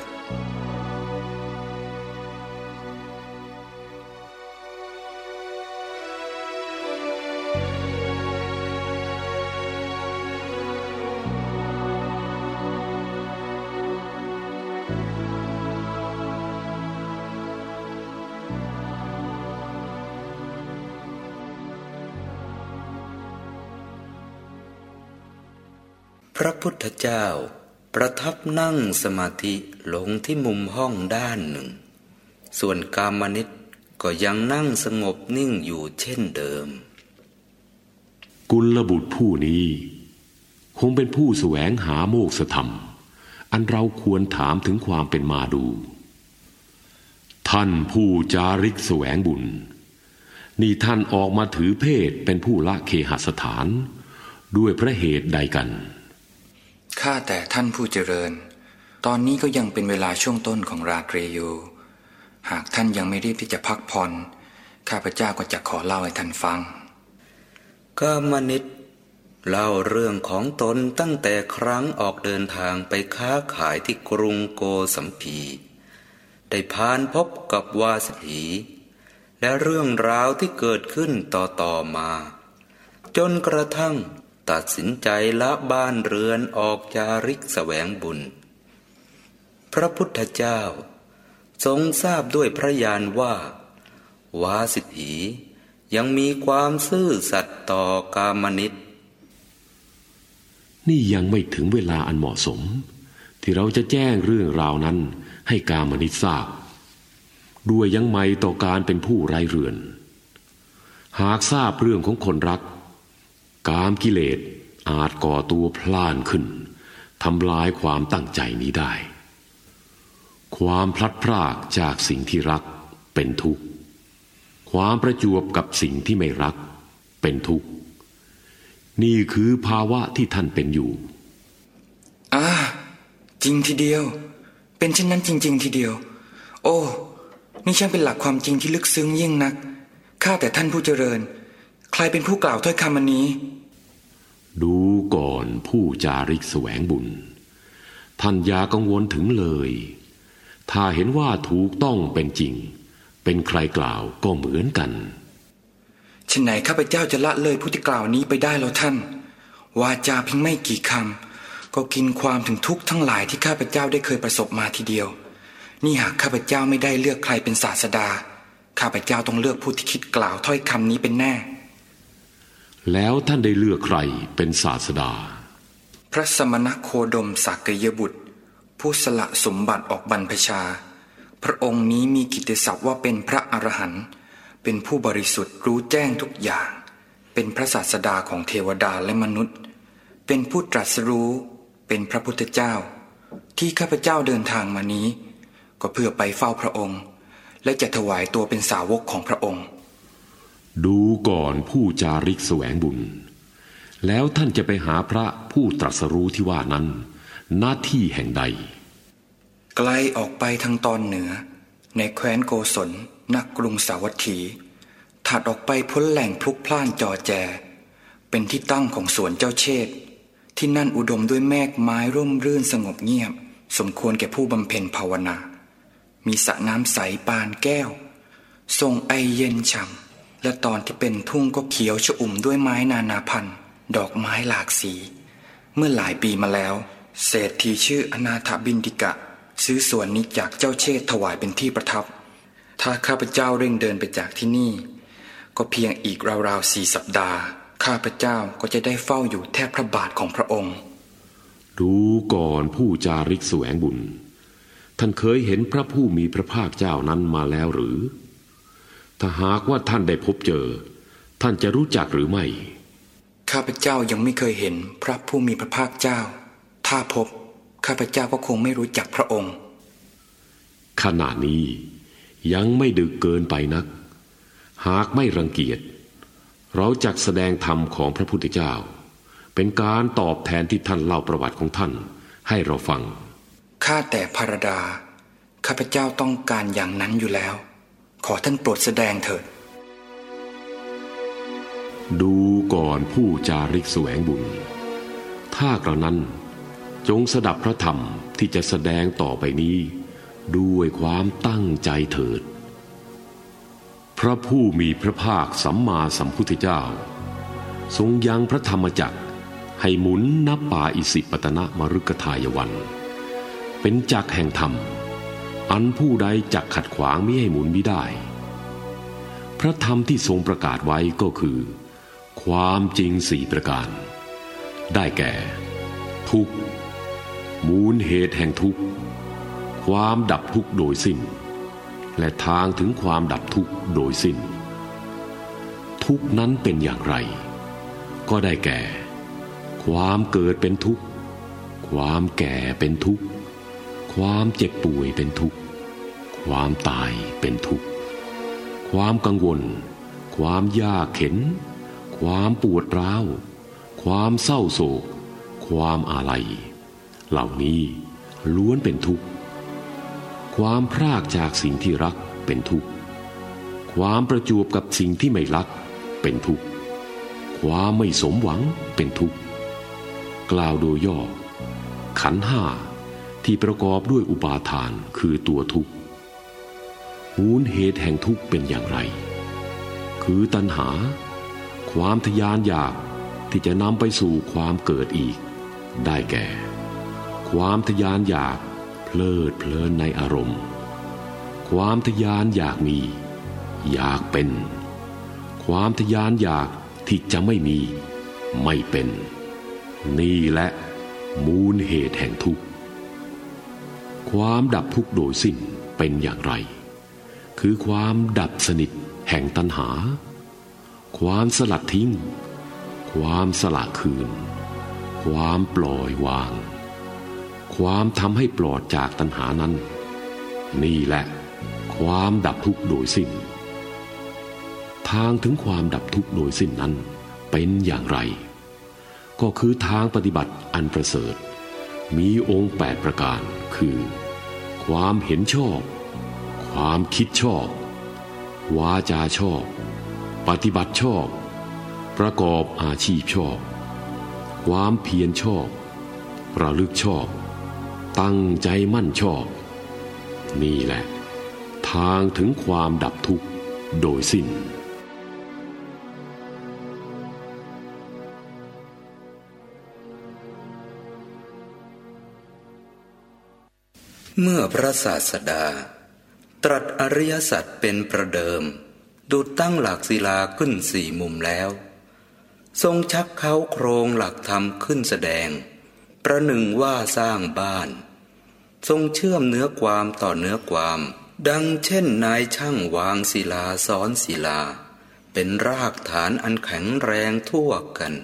เจ้า ประทับนั่งสมาธิลงที่มุมห้องด้านหนึ่ง ส่วนกามนิตก็ยังนั่งสงบนิ่งอยู่เช่นเดิม กุลบุตรผู้นี้ คงเป็นผู้แสวงหาโมกษธรรม อันเราควรถามถึงความเป็นมาดู ท่านผู้จาริกแสวงบุญ นี่ท่านออกมาถือเพศเป็นผู้ละเคหสถาน ด้วยพระเหตุใดกัน ข้าแต่ท่านผู้เจริญ ตอนนี้ก็ยังเป็นเวลาช่วงต้นของราตรีอยู่ หากท่านยังไม่รีบที่จะพักผ่อน ข้าพเจ้าก็จะขอเล่าให้ท่านฟังกามนิตเล่าเรื่องของตนตั้งแต่ครั้งออกเดินทางไปค้าขายที่กรุงโกสัมพี ได้พานพบกับวาสถี และเรื่องราวที่เกิดขึ้นต่อๆมา จนกระทั่ง ตัดสินใจละบ้านเรือนออกจาริกแสวงบุญ พระพุทธเจ้า ทรงทราบด้วยพระญาณว่า วาสิทธียังมีความซื่อสัตย์ต่อกามนิตนี่ยังไม่ถึงเวลาอันเหมาะสม ที่เราจะแจ้งเรื่องราวนั้นให้กามนิตทราบ ด้วยยังไม่ต่อการเป็นผู้ไร้เรือน หากทราบเรื่องของคนรัก กามกิเลสอาจก่อตัวพล่านขึ้นทำลายความตั้งใจนี้ได้ ความพลัดพรากจากสิ่งที่รักเป็นทุกข์ ความประจวบกับสิ่งที่ไม่รักเป็นทุกข์ นี่คือภาวะที่ท่านเป็นอยู่อ่าจริงทีเดียว เป็นเช่นนั้นจริง ๆ ทีเดียว โอ้นี่ช่างเป็นหลักความจริงที่ลึกซึ้งยิ่งนัก ข้าแต่ท่านผู้เจริญ ใครเป็นผู้กล่าวถ้อยคำอันนี้ ดูก่อนผู้จาริกแสวงบุญ ท่านยากังวลถึงเลย ถ้าเห็นว่าถูกต้องเป็นจริง เป็นใครกล่าวก็เหมือนกันฉนไหนข้าพเจ้าจะละเลยผู้ที่กล่าวนี้ไปได้แล้วท่าน วาจาเพียงไม่กี่คำก็กินความถึงทุกข์ทั้งหลายที่ข้าพเจ้าได้เคยประสบมาทีเดียว นี่หากข้าพเจ้าไม่ได้เลือกใครเป็นศาสดา ข้าพเจ้าต้องเลือกผู้ที่คิดกล่าวถ้อยคำนี้เป็นแน่ แล้วท่านได้เลือกใครเป็นศาสดา พระสมณโคดมสักยบุตร ผู้สละสมบัติออกบรรพชา พระองค์นี้มีกิตติศัพท์ว่าเป็นพระอรหันต์เป็นผู้บริสุทธิ์รู้แจ้งทุกอย่าง เป็นพระศาสดาของเทวดาและมนุษย์ เป็นผู้ตรัสรู้เป็นพระพุทธเจ้า ที่ข้าพเจ้าเดินทางมานี้ ก็เพื่อไปเฝ้าพระองค์ และจะถวายตัวเป็นสาวกของพระองค์ ดูก่อนผู้จาริกแสวงบุญ แล้วท่านจะไปหาพระผู้ตรัสรู้ที่ว่านั้น หน้าที่แห่งใด ไกลออกไปทางตอนเหนือ ในแคว้นโกศลนักกรุงสาวัตถี ถัดออกไปพ้นแหล่งพลุกพล่านจอแจ เป็นที่ตั้งของสวนเจ้าเชษที่นั่นอุดมด้วยแมกไม้ร่มรื่นสงบเงียบ สมควรแก่ผู้บำเพ็ญภาวนา มีสระน้ำใสปานแก้ว ทรงไอเย็นฉ่ำ และตอนที่เป็นทุ่งก็เขียวชอุ่มด้วยไม้นานาพันธุ์ ดอกไม้หลากสี เมื่อหลายปีมาแล้ว เศรษฐีชื่ออนาถบินดิกะ ซื้อสวนนี้จากเจ้าเชษถวายเป็นที่ประทับ ถ้าข้าพเจ้าเร่งเดินไปจากที่นี่ ก็เพียงอีกราวๆสี่สัปดาห์ ข้าพเจ้าก็จะได้เฝ้าอยู่แทบพระบาทของพระองค์ดูก่อนผู้จาริกแสวงบุญ ท่านเคยเห็นพระผู้มีพระภาคเจ้านั้นมาแล้วหรือ ถ้าหากว่าท่านได้พบเจอ ท่านจะรู้จักหรือไม่ ข้าพเจ้ายังไม่เคยเห็นพระผู้มีพระภาคเจ้า ถ้าพบ ข้าพเจ้าก็คงไม่รู้จักพระองค์ ขณะนี้ยังไม่ดึกเกินไปนัก หากไม่รังเกียจ เราจักแสดงธรรมของพระพุทธเจ้า เป็นการตอบแทนที่ท่านเล่าประวัติของท่านให้เราฟัง ข้าแต่พระดา ข้าพเจ้าต้องการอย่างนั้นอยู่แล้ว ขอท่านโปรดแสดงเถิด ดูก่อนผู้จาริกแสวงบุญ ถ้ากระนั้นจงสดับพระธรรมที่จะแสดงต่อไปนี้ ด้วยความตั้งใจเถิด พระผู้มีพระภาคสัมมาสัมพุทธเจ้า ทรงยังพระธรรมจักรให้หมุนนับป่าอิสิปตนะมรุกทายวัน เป็นจักรแห่งธรรม อันผู้ใดจักขัดขวางไมิให้หมุนมิได้ พระธรรมที่ทรงประกาศไว้ก็คือ ความจริงสี่ประการ ได้แก่ ทุกมูลเหตุแห่งทุกขความดับทุกโดยสิ้น และทางถึงความดับทุกโดยสิ้น ทุกนั้นเป็นอย่างไร ก็ได้แก่ ความเกิดเป็นทุกข์ ความแก่เป็นทุกข์ ความเจ็บป่วยเป็นทุกข์ ความตายเป็นทุกข์ ความกังวล ความยากเข็น ความปวดร้าว ความเศร้าโศก ความอาลัย เหล่านี้ล้วนเป็นทุกข์ ความพรากจากสิ่งที่รักเป็นทุกข์ ความประจวบกับสิ่งที่ไม่รักเป็นทุกข์ ความไม่สมหวังเป็นทุกข์ กล่าวโดยย่อขันห้า ที่ประกอบด้วยอุปาทานคือตัวทุกข์มูลเหตุแห่งทุกข์เป็นอย่างไร คือตัณหา ความทยานอยากที่จะนำไปสู่ความเกิดอีก ได้แก่ ความทยานอยากเพลิดเพลินในอารมณ์ ความทยานอยากมี อยากเป็น ความทยานอยากที่จะไม่มี ไม่เป็น นี่แหละมูลเหตุแห่งทุกข์ ความดับทุกข์โดยสิ้นเป็นอย่างไร คือความดับสนิทแห่งตัณหา ความสลัดทิ้ง ความสละคืน ความปล่อยวาง ความทำให้ปลอดจากตัณหานั้น นี่แหละ ความดับทุกข์โดยสิ้น ทางถึงความดับทุกข์โดยสิ้นนั้นเป็นอย่างไร ก็คือทางปฏิบัติอันประเสริฐ มีองค์แปดประการ คือ ความเห็นชอบ ความคิดชอบ วาจาชอบ ปฏิบัติชอบ ประกอบอาชีพชอบ ความเพียรชอบ ระลึกชอบ ตั้งใจมั่นชอบ นี่แหละ ทางถึงความดับทุกข์โดยสิ้น เมื่อพระศาสดา ตรัสอริยสัจเป็นประเดิม ดูตั้งหลักศิลาขึ้นสี่มุมแล้ว ทรงชักเขาโครงหลักธรรมขึ้นแสดง ประหนึ่งว่าสร้างบ้าน ทรงเชื่อมเนื้อความต่อเนื้อความ ดังเช่นนายช่างวางศิลาซ้อนศิลา เป็นรากฐานอันแข็งแรงทั่วกัน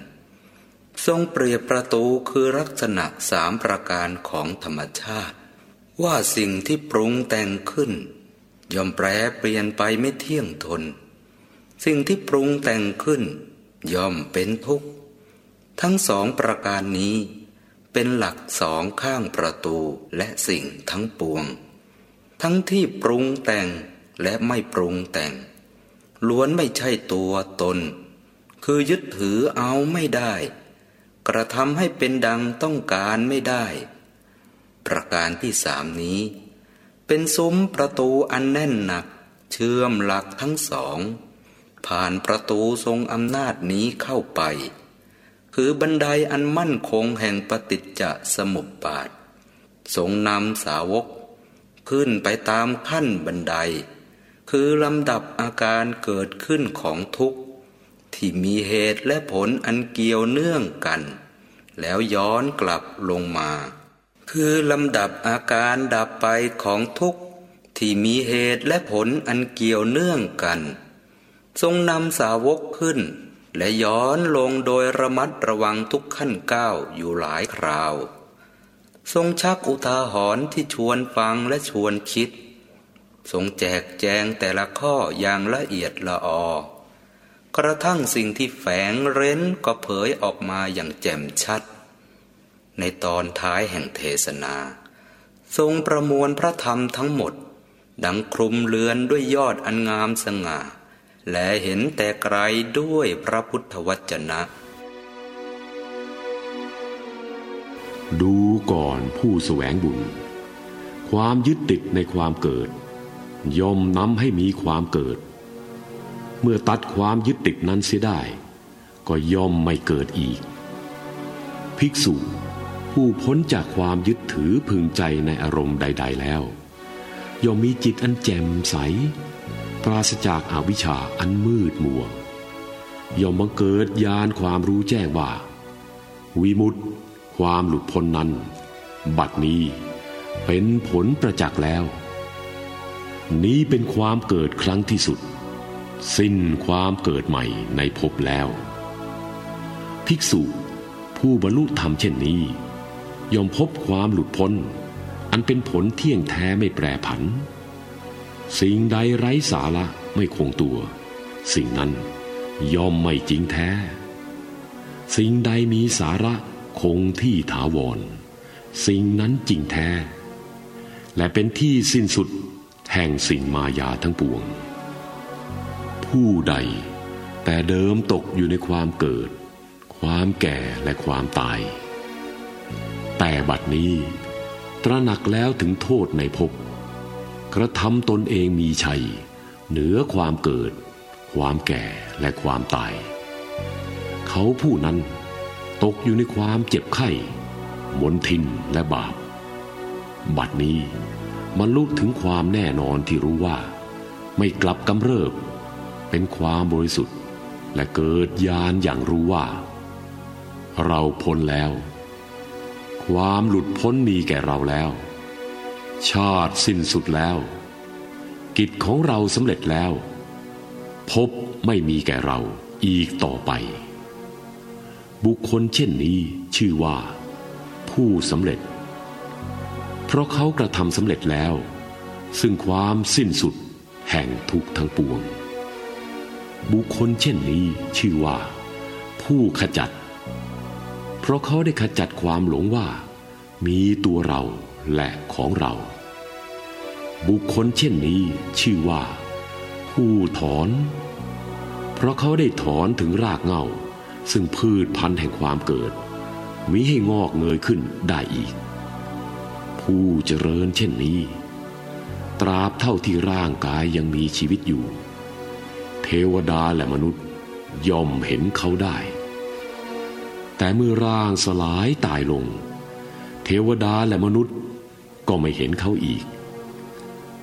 ทรงเปรียบประตูคือลักษณะสามประการของธรรมชาติ ว่าสิ่งที่ปรุงแต่งขึ้น ย่อมแปรเปลี่ยนไปไม่เที่ยงทน สิ่งที่ปรุงแต่งขึ้น ย่อมเป็นทุกข์ ทั้งสองประการนี้ เป็นหลักสองข้างประตูและสิ่งทั้งปวง ทั้งที่ปรุงแต่งและไม่ปรุงแต่ง ล้วนไม่ใช่ตัวตน คือยึดถือเอาไม่ได้ กระทำให้เป็นดังต้องการไม่ได้ ประการที่สามนี้ เป็นซุ้มประตูอันแน่นหนัก เชื่อมหลักทั้งสอง ผ่านประตูทรงอำนาจนี้เข้าไป คือบันไดอันมั่นคงแห่งปฏิจจสมุปบาททรงนำสาวก ขึ้นไปตามขั้นบันได คือลำดับอาการเกิดขึ้นของทุกข์ ที่มีเหตุและผลอันเกี่ยวเนื่องกัน แล้วย้อนกลับลงมา คือลำดับอาการดับไปของทุกข์ที่มีเหตุและผลอันเกี่ยวเนื่องกัน ทรงนำสาวกขึ้น และย้อนลงโดยระมัดระวังทุกขั้นก้าวอยู่หลายคราว ทรงชักอุทาหรณ์ที่ชวนฟังและชวนคิด ทรงแจกแจงแต่ละข้ออย่างละเอียดละออกระทั่งสิ่งที่แฝงเร้นก็เผยออกมาอย่างแจ่มชัด ในตอนท้ายแห่งเทศนา ทรงประมวลพระธรรมทั้งหมด ดังคลุมเลือนด้วยยอดอันงามสง่า และเห็นแต่ไกลด้วยพระพุทธวจนะ ดูก่อนผู้แสวงบุญ ความยึดติดในความเกิดย่อมนำให้มีความเกิด เมื่อตัดความยึดติดนั้นเสียได้ ก็ย่อมไม่เกิดอีก ภิกษุ ผู้พ้นจากความยึดถือพึงใจในอารมณ์ใด ๆ แล้วย่อมมีจิตอันแจ่มใส ปราศจากอาวิชชาอันมืดมัวย่อมบังเกิดญาณความรู้แจ้งว่า วิมุตติ ความหลุดพ้นนั้น บัดนี้เป็นผลประจักษ์แล้ว นี้เป็นความเกิดครั้งที่สุด สิ้นความเกิดใหม่ในภพแล้ว ภิกษุผู้บรรลุธรรมเช่นนี้ ย่อมพบความหลุดพ้น อันเป็นผลเที่ยงแท้ไม่แปรผัน สิ่งใดไร้สาระไม่คงตัว สิ่งนั้นย่อมไม่จริงแท้ สิ่งใดมีสาระคงที่ถาวร สิ่งนั้นจริงแท้ และเป็นที่สิ้นสุดแห่งสิ่งมายาทั้งปวง ผู้ใดแต่เดิมตกอยู่ในความเกิด ความแก่และความตาย แต่บัดนี้ ตระหนักแล้วถึงโทษในภพกระทำตนเองมีชัย เหนือความเกิด ความแก่และความตาย เขาผู้นั้นตกอยู่ในความเจ็บไข้มนทินและบาป บัดนี้บรรลุถึงความแน่นอนที่รู้ว่า ไม่กลับกำเริบ เป็นความบริสุทธิ์ และเกิดญาณอย่างรู้ว่า เราพ้นแล้ว ความหลุดพ้นมีแก่เราแล้ว ชาติสิ้นสุดแล้ว กิจของเราสำเร็จแล้ว พบไม่มีแก่เราอีกต่อไป บุคคลเช่นนี้ชื่อว่า ผู้สำเร็จ เพราะเขากระทำสำเร็จแล้ว ซึ่งความสิ้นสุดแห่งทุกทั้งปวง บุคคลเช่นนี้ชื่อว่า ผู้ขจัด เพราะเขาได้ขจัดความหลงว่า มีตัวเราและของเรา บุคคลเช่นนี้ชื่อว่า ผู้ถอน เพราะเขาได้ถอนถึงรากเหง้าซึ่งพืชพันธุ์แห่งความเกิด มิให้งอกเงยขึ้นได้อีก ผู้เจริญเช่นนี้ ตราบเท่าที่ร่างกายยังมีชีวิตอยู่ เทวดาและมนุษย์ย่อมเห็นเขาได้ แต่เมื่อร่างสลายตายลง เทวดาและมนุษย์ก็ไม่เห็นเขาอีก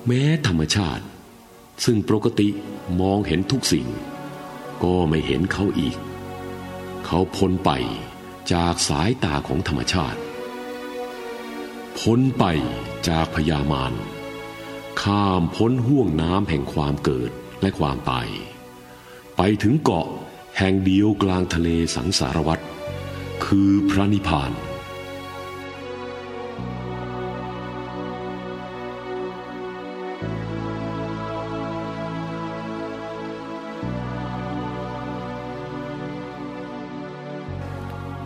แม้ธรรมชาติ ซึ่งปกติมองเห็นทุกสิ่ง ก็ไม่เห็นเขาอีก เขาพ้นไปจากสายตาของธรรมชาติ พ้นไปจากพยามารข้ามพ้นห่วงน้ำแห่งความเกิดและความตาย ไปถึงเกาะแห่งเดียวกลางทะเลสังสารวัตร คือพระนิพพาน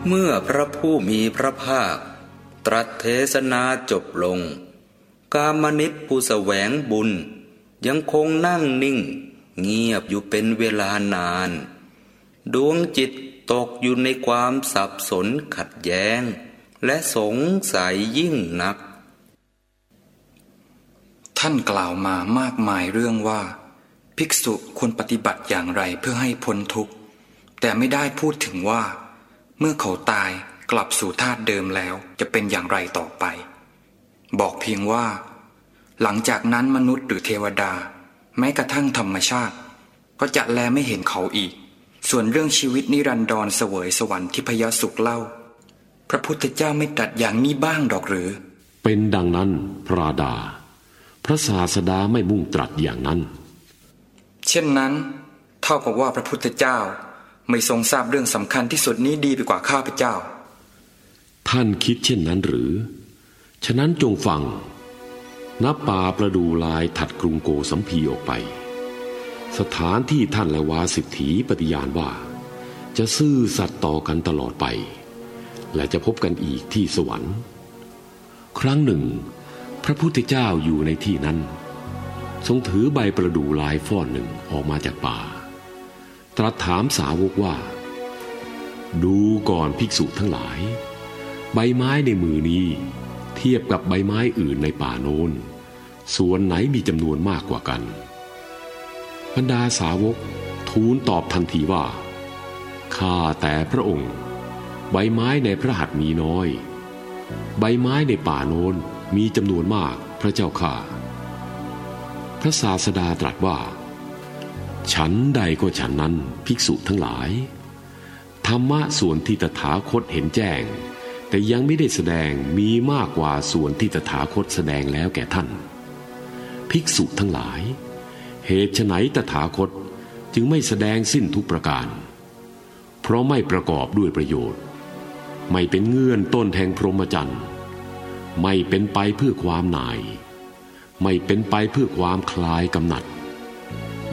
เมื่อพระผู้มีพระภาค ตรัสเทศนาจบลง กามนิตผู้แสวงบุญยังคงนั่งนิ่ง เงียบอยู่เป็นเวลานาน ดวงจิต ตกอยู่ในความสับสนขัดแย้ง และสงสัยยิ่งนัก ท่านกล่าวมามากมายเรื่องว่า ภิกษุควรปฏิบัติอย่างไรเพื่อให้พ้นทุกข์ แต่ไม่ได้พูดถึงว่า เมื่อเขาตายกลับสู่ธาตุเดิมแล้วจะเป็นอย่างไรต่อไป บอกเพียงว่า หลังจากนั้นมนุษย์หรือเทวดา แม้กระทั่งธรรมชาติ ก็จะแลไม่เห็นเขาอีก ส่วนเรื่องชีวิตนิรันดรเสวยสวรรค์ที่พยาสุขเล่า พระพุทธเจ้าไม่ตรัสอย่างนี้บ้างดอกหรือ เป็นดังนั้นพระดา พระศาสดาไม่มุ่งตรัสอย่างนั้น เช่นนั้น เท่ากับว่าพระพุทธเจ้าไม่ทรงทราบเรื่องสำคัญที่สุดนี้ดีไปกว่าข้าพเจ้า ท่านคิดเช่นนั้นหรือ ฉะนั้นจงฟังนับป่าประดูลายถัดกรุงโกสัมพีออกไป สถานที่ท่านและวาสิทธีปฏิญาณว่า จะซื่อสัตย์ต่อกันตลอดไป และจะพบกันอีกที่สวรรค์ ครั้งหนึ่ง พระพุทธเจ้าอยู่ในที่นั้น ทรงถือใบประดูลายฟ้อนหนึ่งออกมาจากป่า ตรัสถามสาวกว่า ดูก่อนภิกษุทั้งหลาย ใบไม้ในมือนี้เทียบกับใบไม้อื่นในป่าโน้นส่วนไหนมีจำนวนมากกว่ากัน บรรดาสาวกทูลตอบทันทีว่า ข้าแต่พระองค์ ใบไม้ในพระหัตถ์มีน้อย ใบไม้ในป่าโน้นมีจำนวนมากพระเจ้าข้าพระศาสดาตรัสว่า ฉันใดก็ฉันนั้นภิกษุทั้งหลาย ธรรมะส่วนที่ตถาคตเห็นแจ้ง แต่ยังไม่ได้แสดงมีมากกว่าส่วนที่ตถาคตแสดงแล้วแก่ท่าน ภิกษุทั้งหลาย เหตุไฉนตถาคตจึงไม่แสดงสิ้นทุกประการ เพราะไม่ประกอบด้วยประโยชน์ ไม่เป็นเงื่อนต้นแห่งพรหมจรรย์ ไม่เป็นไปเพื่อความหน่าย ไม่เป็นไปเพื่อความคลายกำหนัด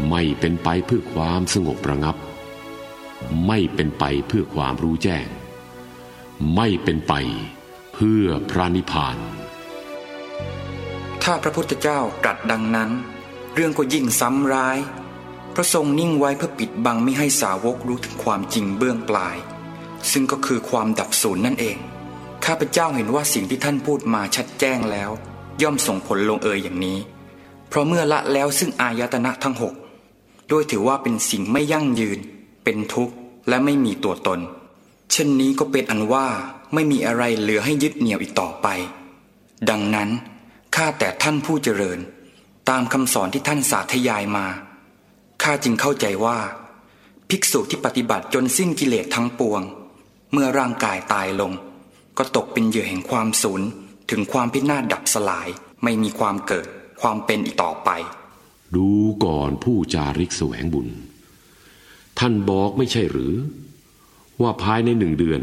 ไม่เป็นไปเพื่อความสงบระงับ ไม่เป็นไปเพื่อความรู้แจ้ง ไม่เป็นไปเพื่อพระนิพพาน ถ้าพระพุทธเจ้าตรัสดังนั้น เรื่องก็ยิ่งซ้ำร้าย พระทรงนิ่งไว้เพื่อปิดบังไม่ให้สาวกรู้ถึงความจริงเบื้องปลาย ซึ่งก็คือความดับสูญนั่นเอง ข้าพเจ้าเห็นว่าสิ่งที่ท่านพูดมาชัดแจ้งแล้ว ย่อมส่งผลลงเอยอย่างนี้ เพราะเมื่อละแล้วซึ่งอายตนะทั้งหกโดยถือว่าเป็นสิ่งไม่ยั่งยืน เป็นทุกข์และไม่มีตัวตน เช่นนี้ก็เป็นอันว่าไม่มีอะไรเหลือให้ยึดเหนี่ยวอีกต่อไป ดังนั้นข้าแต่ท่านผู้เจริญ ตามคำสอนที่ท่านสาธยายมา ข้าจึงเข้าใจว่า ภิกษุที่ปฏิบัติจนสิ้นกิเลสทั้งปวง เมื่อร่างกายตายลง ก็ตกเป็นเหยื่อแห่งความสูญถึงความพินาศดับสลายไม่มีความเกิดความเป็นอีกต่อไป ดูก่อนผู้จาริกแสวงบุญ ท่านบอกไม่ใช่หรือ ว่าภายในหนึ่งเดือน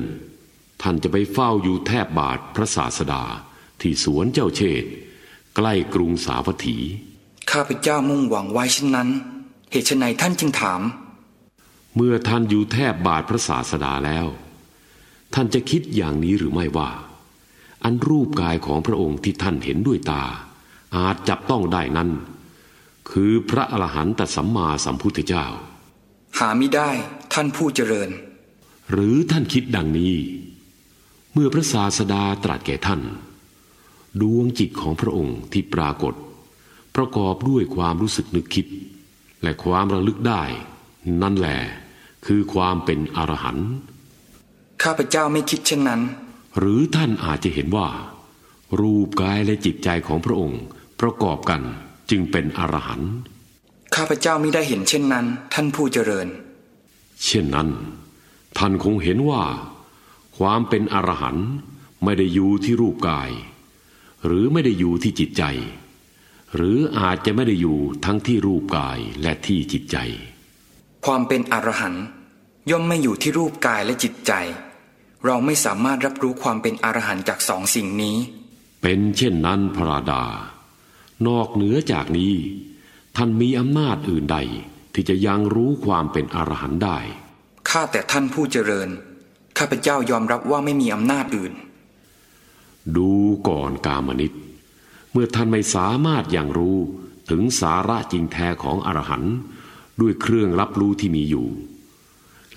ท่านจะไปเฝ้าอยู่แทบบาทพระศาสดาที่สวนเจ้าเชษฐ์ใกล้กรุงสาวัตถี ข้าพเจ้ามุ่งหวังไว้เช่นนั้น เหตุไฉนท่านจึงถาม เมื่อท่านอยู่แทบบาทพระศาสดาแล้ว ท่านจะคิดอย่างนี้หรือไม่ว่า อันรูปกายของพระองค์ที่ท่านเห็นด้วยตา อาจจับต้องได้นั้น คือพระอรหันตสัมมาสัมพุทธเจ้า หาไม่ได้ท่านผู้เจริญ หรือท่านคิดดังนี้ เมื่อพระศาสดาตรัสแก่ท่าน ดวงจิตของพระองค์ที่ปรากฏ ประกอบด้วยความรู้สึกนึกคิด และความระลึกได้ นั่นแหละคือความเป็นอรหันต์ข้าพเจ้าไม่คิดเช่นนั้น หรือท่านอาจจะเห็นว่า รูปกายและจิตใจของพระองค์ ประกอบกันจึงเป็นอรหันต์ข้าพเจ้าไม่ได้เห็นเช่นนั้น ท่านผู้เจริญ เช่นนั้น ท่านคงเห็นว่า ความเป็นอรหันต์ไม่ได้อยู่ที่รูปกาย หรือไม่ได้อยู่ที่จิตใจ หรืออาจจะไม่ได้อยู่ทั้งที่รูปกายและที่จิตใจ ความเป็นอรหันต์ย่อมไม่อยู่ที่รูปกายและจิตใจ เราไม่สามารถรับรู้ความเป็นอรหันต์จากสองสิ่งนี้ เป็นเช่นนั้นพระราดา นอกเหนือจากนี้ ท่านมีอำนาจอื่นใดที่จะยังรู้ความเป็นอรหันต์ได้ ข้าแต่ท่านผู้เจริญ ข้าพเจ้ายอมรับว่าไม่มีอำนาจอื่น ดูก่อนกามนิต เมื่อท่านไม่สามารถอย่างรู้ถึงสาระจริงแท้ของอรหันต์ด้วยเครื่องรับรู้ที่มีอยู่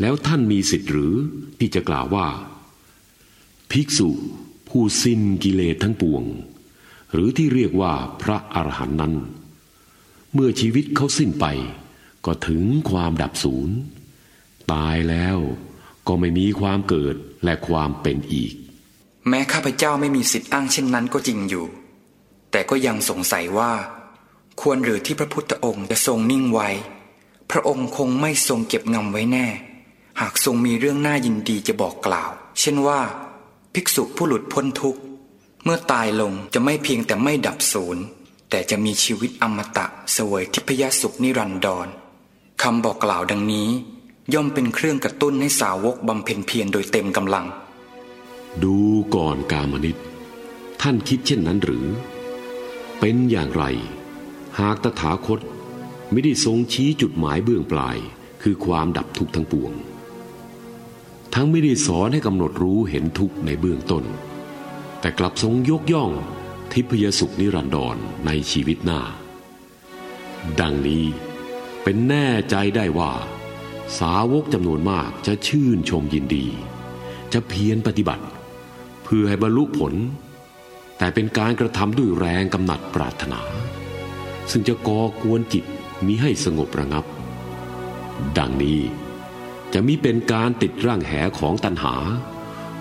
แล้วท่านมีสิทธิ์หรือที่จะกล่าวว่า ภิกษุผู้สิ้นกิเลสทั้งปวง หรือที่เรียกว่าพระอรหันต์นั้น เมื่อชีวิตเขาสิ้นไป ก็ถึงความดับสูญตายแล้วก็ไม่มีความเกิดและความเป็นอีก แม้ข้าพเจ้าไม่มีสิทธิ์อ้างเช่นนั้นก็จริงอยู่ แต่ก็ยังสงสัยว่า ควรหรือที่พระพุทธองค์จะทรงนิ่งไว้ พระองค์คงไม่ทรงเก็บงำไว้แน่ หากทรงมีเรื่องน่ายินดีจะบอกกล่าว เช่นว่า ภิกษุผู้หลุดพ้นทุกข์ เมื่อตายลงจะไม่เพียงแต่ไม่ดับสูญแต่จะมีชีวิตอมตะเสวยทิพยสุขนิรันดรคำบอกกล่าวดังนี้ ย่อมเป็นเครื่องกระตุ้นให้สาวกบำเพ็ญเพียรโดยเต็มกำลัง ดูก่อนกามนิตท่านคิดเช่นนั้นหรือ เป็นอย่างไร หากตถาคตไม่ได้ทรงชี้จุดหมายเบื้องปลาย คือความดับทุกข์ทั้งปวง ทั้งไม่ได้สอนให้กำหนดรู้เห็นทุกข์ในเบื้องต้น แต่กลับทรงยกย่องทิพยสุขนิรันดรในชีวิตหน้า ดังนี้เป็นแน่ใจได้ว่า สาวกจำนวนมากจะชื่นชมยินดี จะเพียรปฏิบัติ เพื่อให้บรรลุผล แต่เป็นการกระทำด้วยแรงกำหนัดปรารถนา ซึ่งจะก่อกวนจิตมิให้สงบระงับ ดังนี้จะมิเป็นการติดร่างแหของตัณหา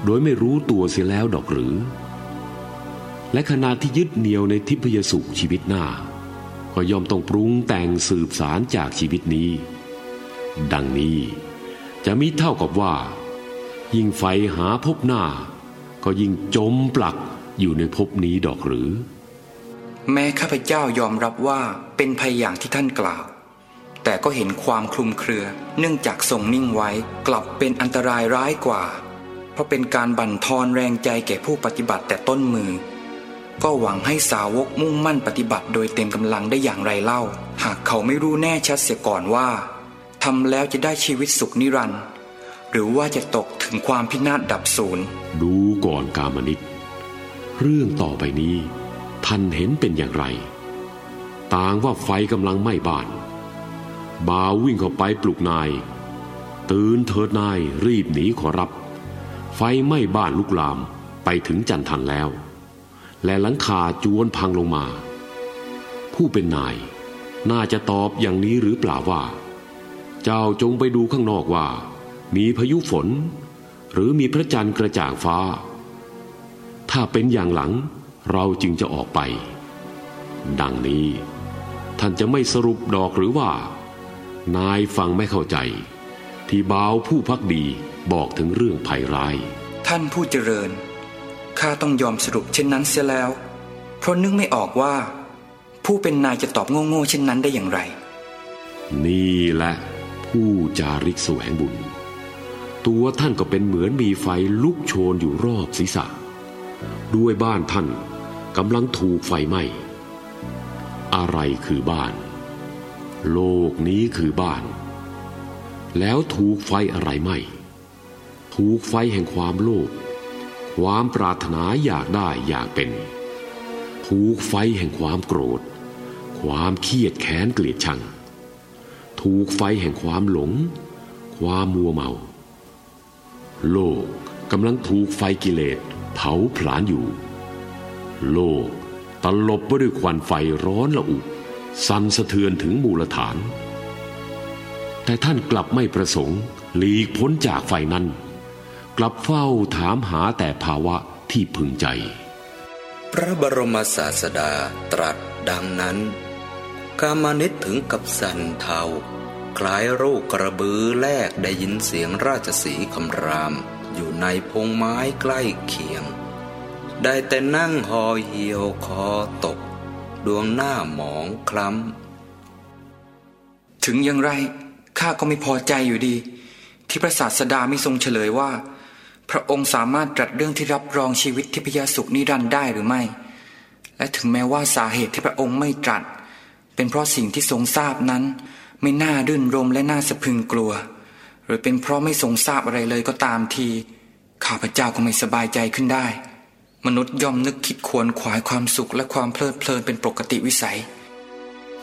โดยไม่รู้ตัวเสียแล้วดอกหรือ และขณะที่ยึดเหนี่ยวในทิพยสุขชีวิตหน้า ก็ยอมต้องปรุงแต่งสืบสารจากชีวิตนี้ ดังนี้จะมิเท่ากับว่า ยิ่งไฟหาพบหน้า ก็ยิ่งจมปลัก อยู่ในภพนี้ดอกหรือ แม้ข้าพเจ้ายอมรับว่าเป็นภัยอย่างที่ท่านกล่าวแแต่ก็เห็นความคลุมเครือ เนื่องจากทรงนิ่งไว้กลับเป็นอันตรายร้ายกว่า เพราะเป็นการบั่นทอนแรงใจแก่ผู้ปฏิบัติแต่ต้นมือ ก็หวังให้สาวกมุ่งมั่นปฏิบัติโดยเต็มกำลังได้อย่างไรเล่า หากเขาไม่รู้แน่ชัดเสียก่อนว่าทำแล้วจะได้ชีวิตสุขนิรันดร์หรือว่าจะตกถึงความพินาศดับศูนย์ดูก่อนกามนิต เรื่องต่อไปนี้ ท่านเห็นเป็นอย่างไร ต่างว่าไฟกำลังไหม้บ้านบ่าววิ่งเข้าไปปลุกนาย ตื่นเถิดนายรีบหนีขอรับ ไฟไหม้บ้านลุกลามไปถึงจันทันแล้ว และหลังคาจวนพังลงมา ผู้เป็นนาย น่าจะตอบอย่างนี้หรือเปล่าว่า เจ้าจงไปดูข้างนอกว่า มีพายุฝน หรือมีพระจันทร์กระจ่างฟ้า ถ้าเป็นอย่างหลังเราจึงจะออกไป ดังนี้ ท่านจะไม่สรุปดอกหรือว่า นายฟังไม่เข้าใจ ที่บ่าวผู้พักดีบอกถึงเรื่องภัยร้าย ท่านผู้เจริญข้าต้องยอมสรุปเช่นนั้นเสียแล้ว เพราะนึกไม่ออกว่า ผู้เป็นนายจะตอบโง่ๆเช่นนั้นได้อย่างไร นี่แหละผู้จาริกแสวงบุญ ตัวท่านก็เป็นเหมือนมีไฟลุกโชนอยู่รอบศีรษะ ด้วยบ้านท่านกำลังถูกไฟไหม้อะไรคือบ้าน โลกนี้คือบ้าน แล้วถูกไฟอะไรไหม้ถูกไฟแห่งความโลภความปรารถนาอยากได้อยากเป็น ถูกไฟแห่งความโกรธ ความเครียดแค้นเกลียดชัง ถูกไฟแห่งความหลง ความมัวเมา โลกกำลังถูกไฟกิเลส เผาผลาญอยู่ โลกตลบไปด้วยควันไฟร้อนละอุสั่นสะเทือนถึงมูลฐาน แต่ท่านกลับไม่ประสงค์หลีกพ้นจากไฟนั้น กลับเฝ้าถามหาแต่ภาวะที่พึงใจ พระบรมศาสดาตรัสดังนั้น กามานิตถึงกับสันเทาคล้ายโรคกระบือแลกได้ยินเสียงราชสีคำราม อยู่ในพงไม้ใกล้เคียง ได้แต่นั่งหอเหี่ยวคอตก ดวงหน้าหมองคล้ำ ถึงอย่างไรข้าก็ไม่พอใจอยู่ดี ที่พระศาสดาไม่ทรงเฉลยว่า พระองค์สามารถตรัสเรื่องที่รับรองชีวิตทิพยสุขนิรันดร์ได้หรือไม่ และถึงแม้ว่าสาเหตุที่พระองค์ไม่ตรัส เป็นเพราะสิ่งที่ทรงทราบนั้น ไม่น่ารื่นรมและน่าสะพึงกลัว หรือเป็นเพราะไม่ทรงทราบอะไรเลยก็ตามที ข้าพเจ้าก็ไม่สบายใจขึ้นได้ มนุษย์ย่อมนึกคิดควรขวายความสุขและความเพลิดเพลินเป็นปกติวิสัย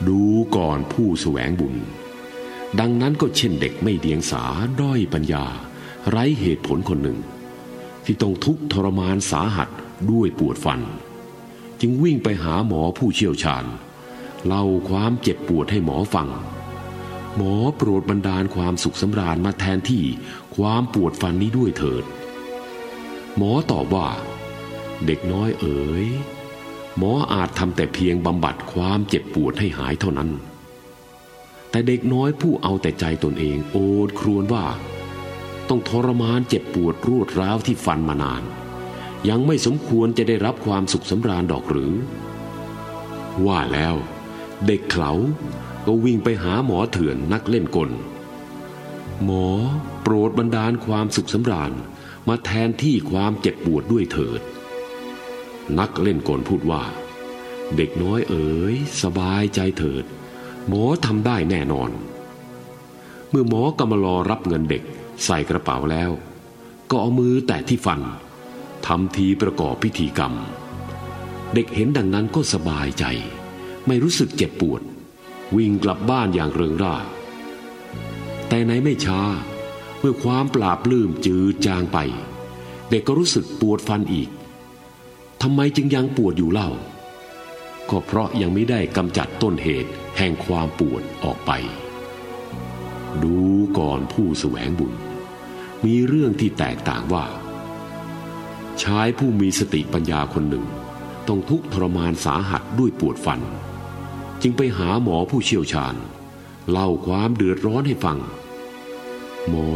ดูก่อนผู้แสวงบุญ ดังนั้นก็เช่นเด็กไม่เดียงสาด้อยปัญญา ไร้เหตุผลคนหนึ่ง ที่ต้องทุกข์ทรมานสาหัสด้วยปวดฟัน จึงวิ่งไปหาหมอผู้เชี่ยวชาญเล่าความเจ็บปวดให้หมอฟัง หมอโปรดบันดาลความสุขสำราญมาแทนที่ความปวดฟันนี้ด้วยเถิด หมอตอบว่า เด็กน้อยเอ๋ย หมออาจทำแต่เพียงบำบัดความเจ็บปวดให้หายเท่านั้น แต่เด็กน้อยผู้เอาแต่ใจตนเองโอดครวญว่า ต้องทรมานเจ็บปวดรวดร้าวที่ฟันมานาน ยังไม่สมควรจะได้รับความสุขสำราญดอกหรือ ว่าแล้วเด็กเขา ก็วิ่งไปหาหมอเถื่อนนักเล่นกล หมอโปรดบันดาลความสุขสำราญมาแทนที่ความเจ็บปวดด้วยเถิด นักเล่นกลพูดว่า เด็กน้อยเอ๋ยสบายใจเถิด หมอทำได้แน่นอน เมื่อหมอกำมารอรับเงินเด็กใส่กระเป๋าแล้ว ก็เอามือแตะที่ฟันทำทีประกอบพิธีกรรม เด็กเห็นดังนั้นก็สบายใจ ไม่รู้สึกเจ็บปวด วิ่งกลับบ้านอย่างเริงร่า แต่ในไม่ช้า เมื่อความปราบลืมจืดจางไป เด็กก็รู้สึกปวดฟันอีกทำไมจึงยังปวดอยู่เล่า ก็เพราะยังไม่ได้กำจัดต้นเหตุแห่งความปวดออกไป ดูก่อนผู้แสวงบุญ มีเรื่องที่แตกต่างว่า ชายผู้มีสติปัญญาคนหนึ่ง ต้องทุกข์ทรมานสาหัสด้วยปวดฟัน จึงไปหาหมอผู้เชี่ยวชาญ เล่าความเดือดร้อนให้ฟัง หมอ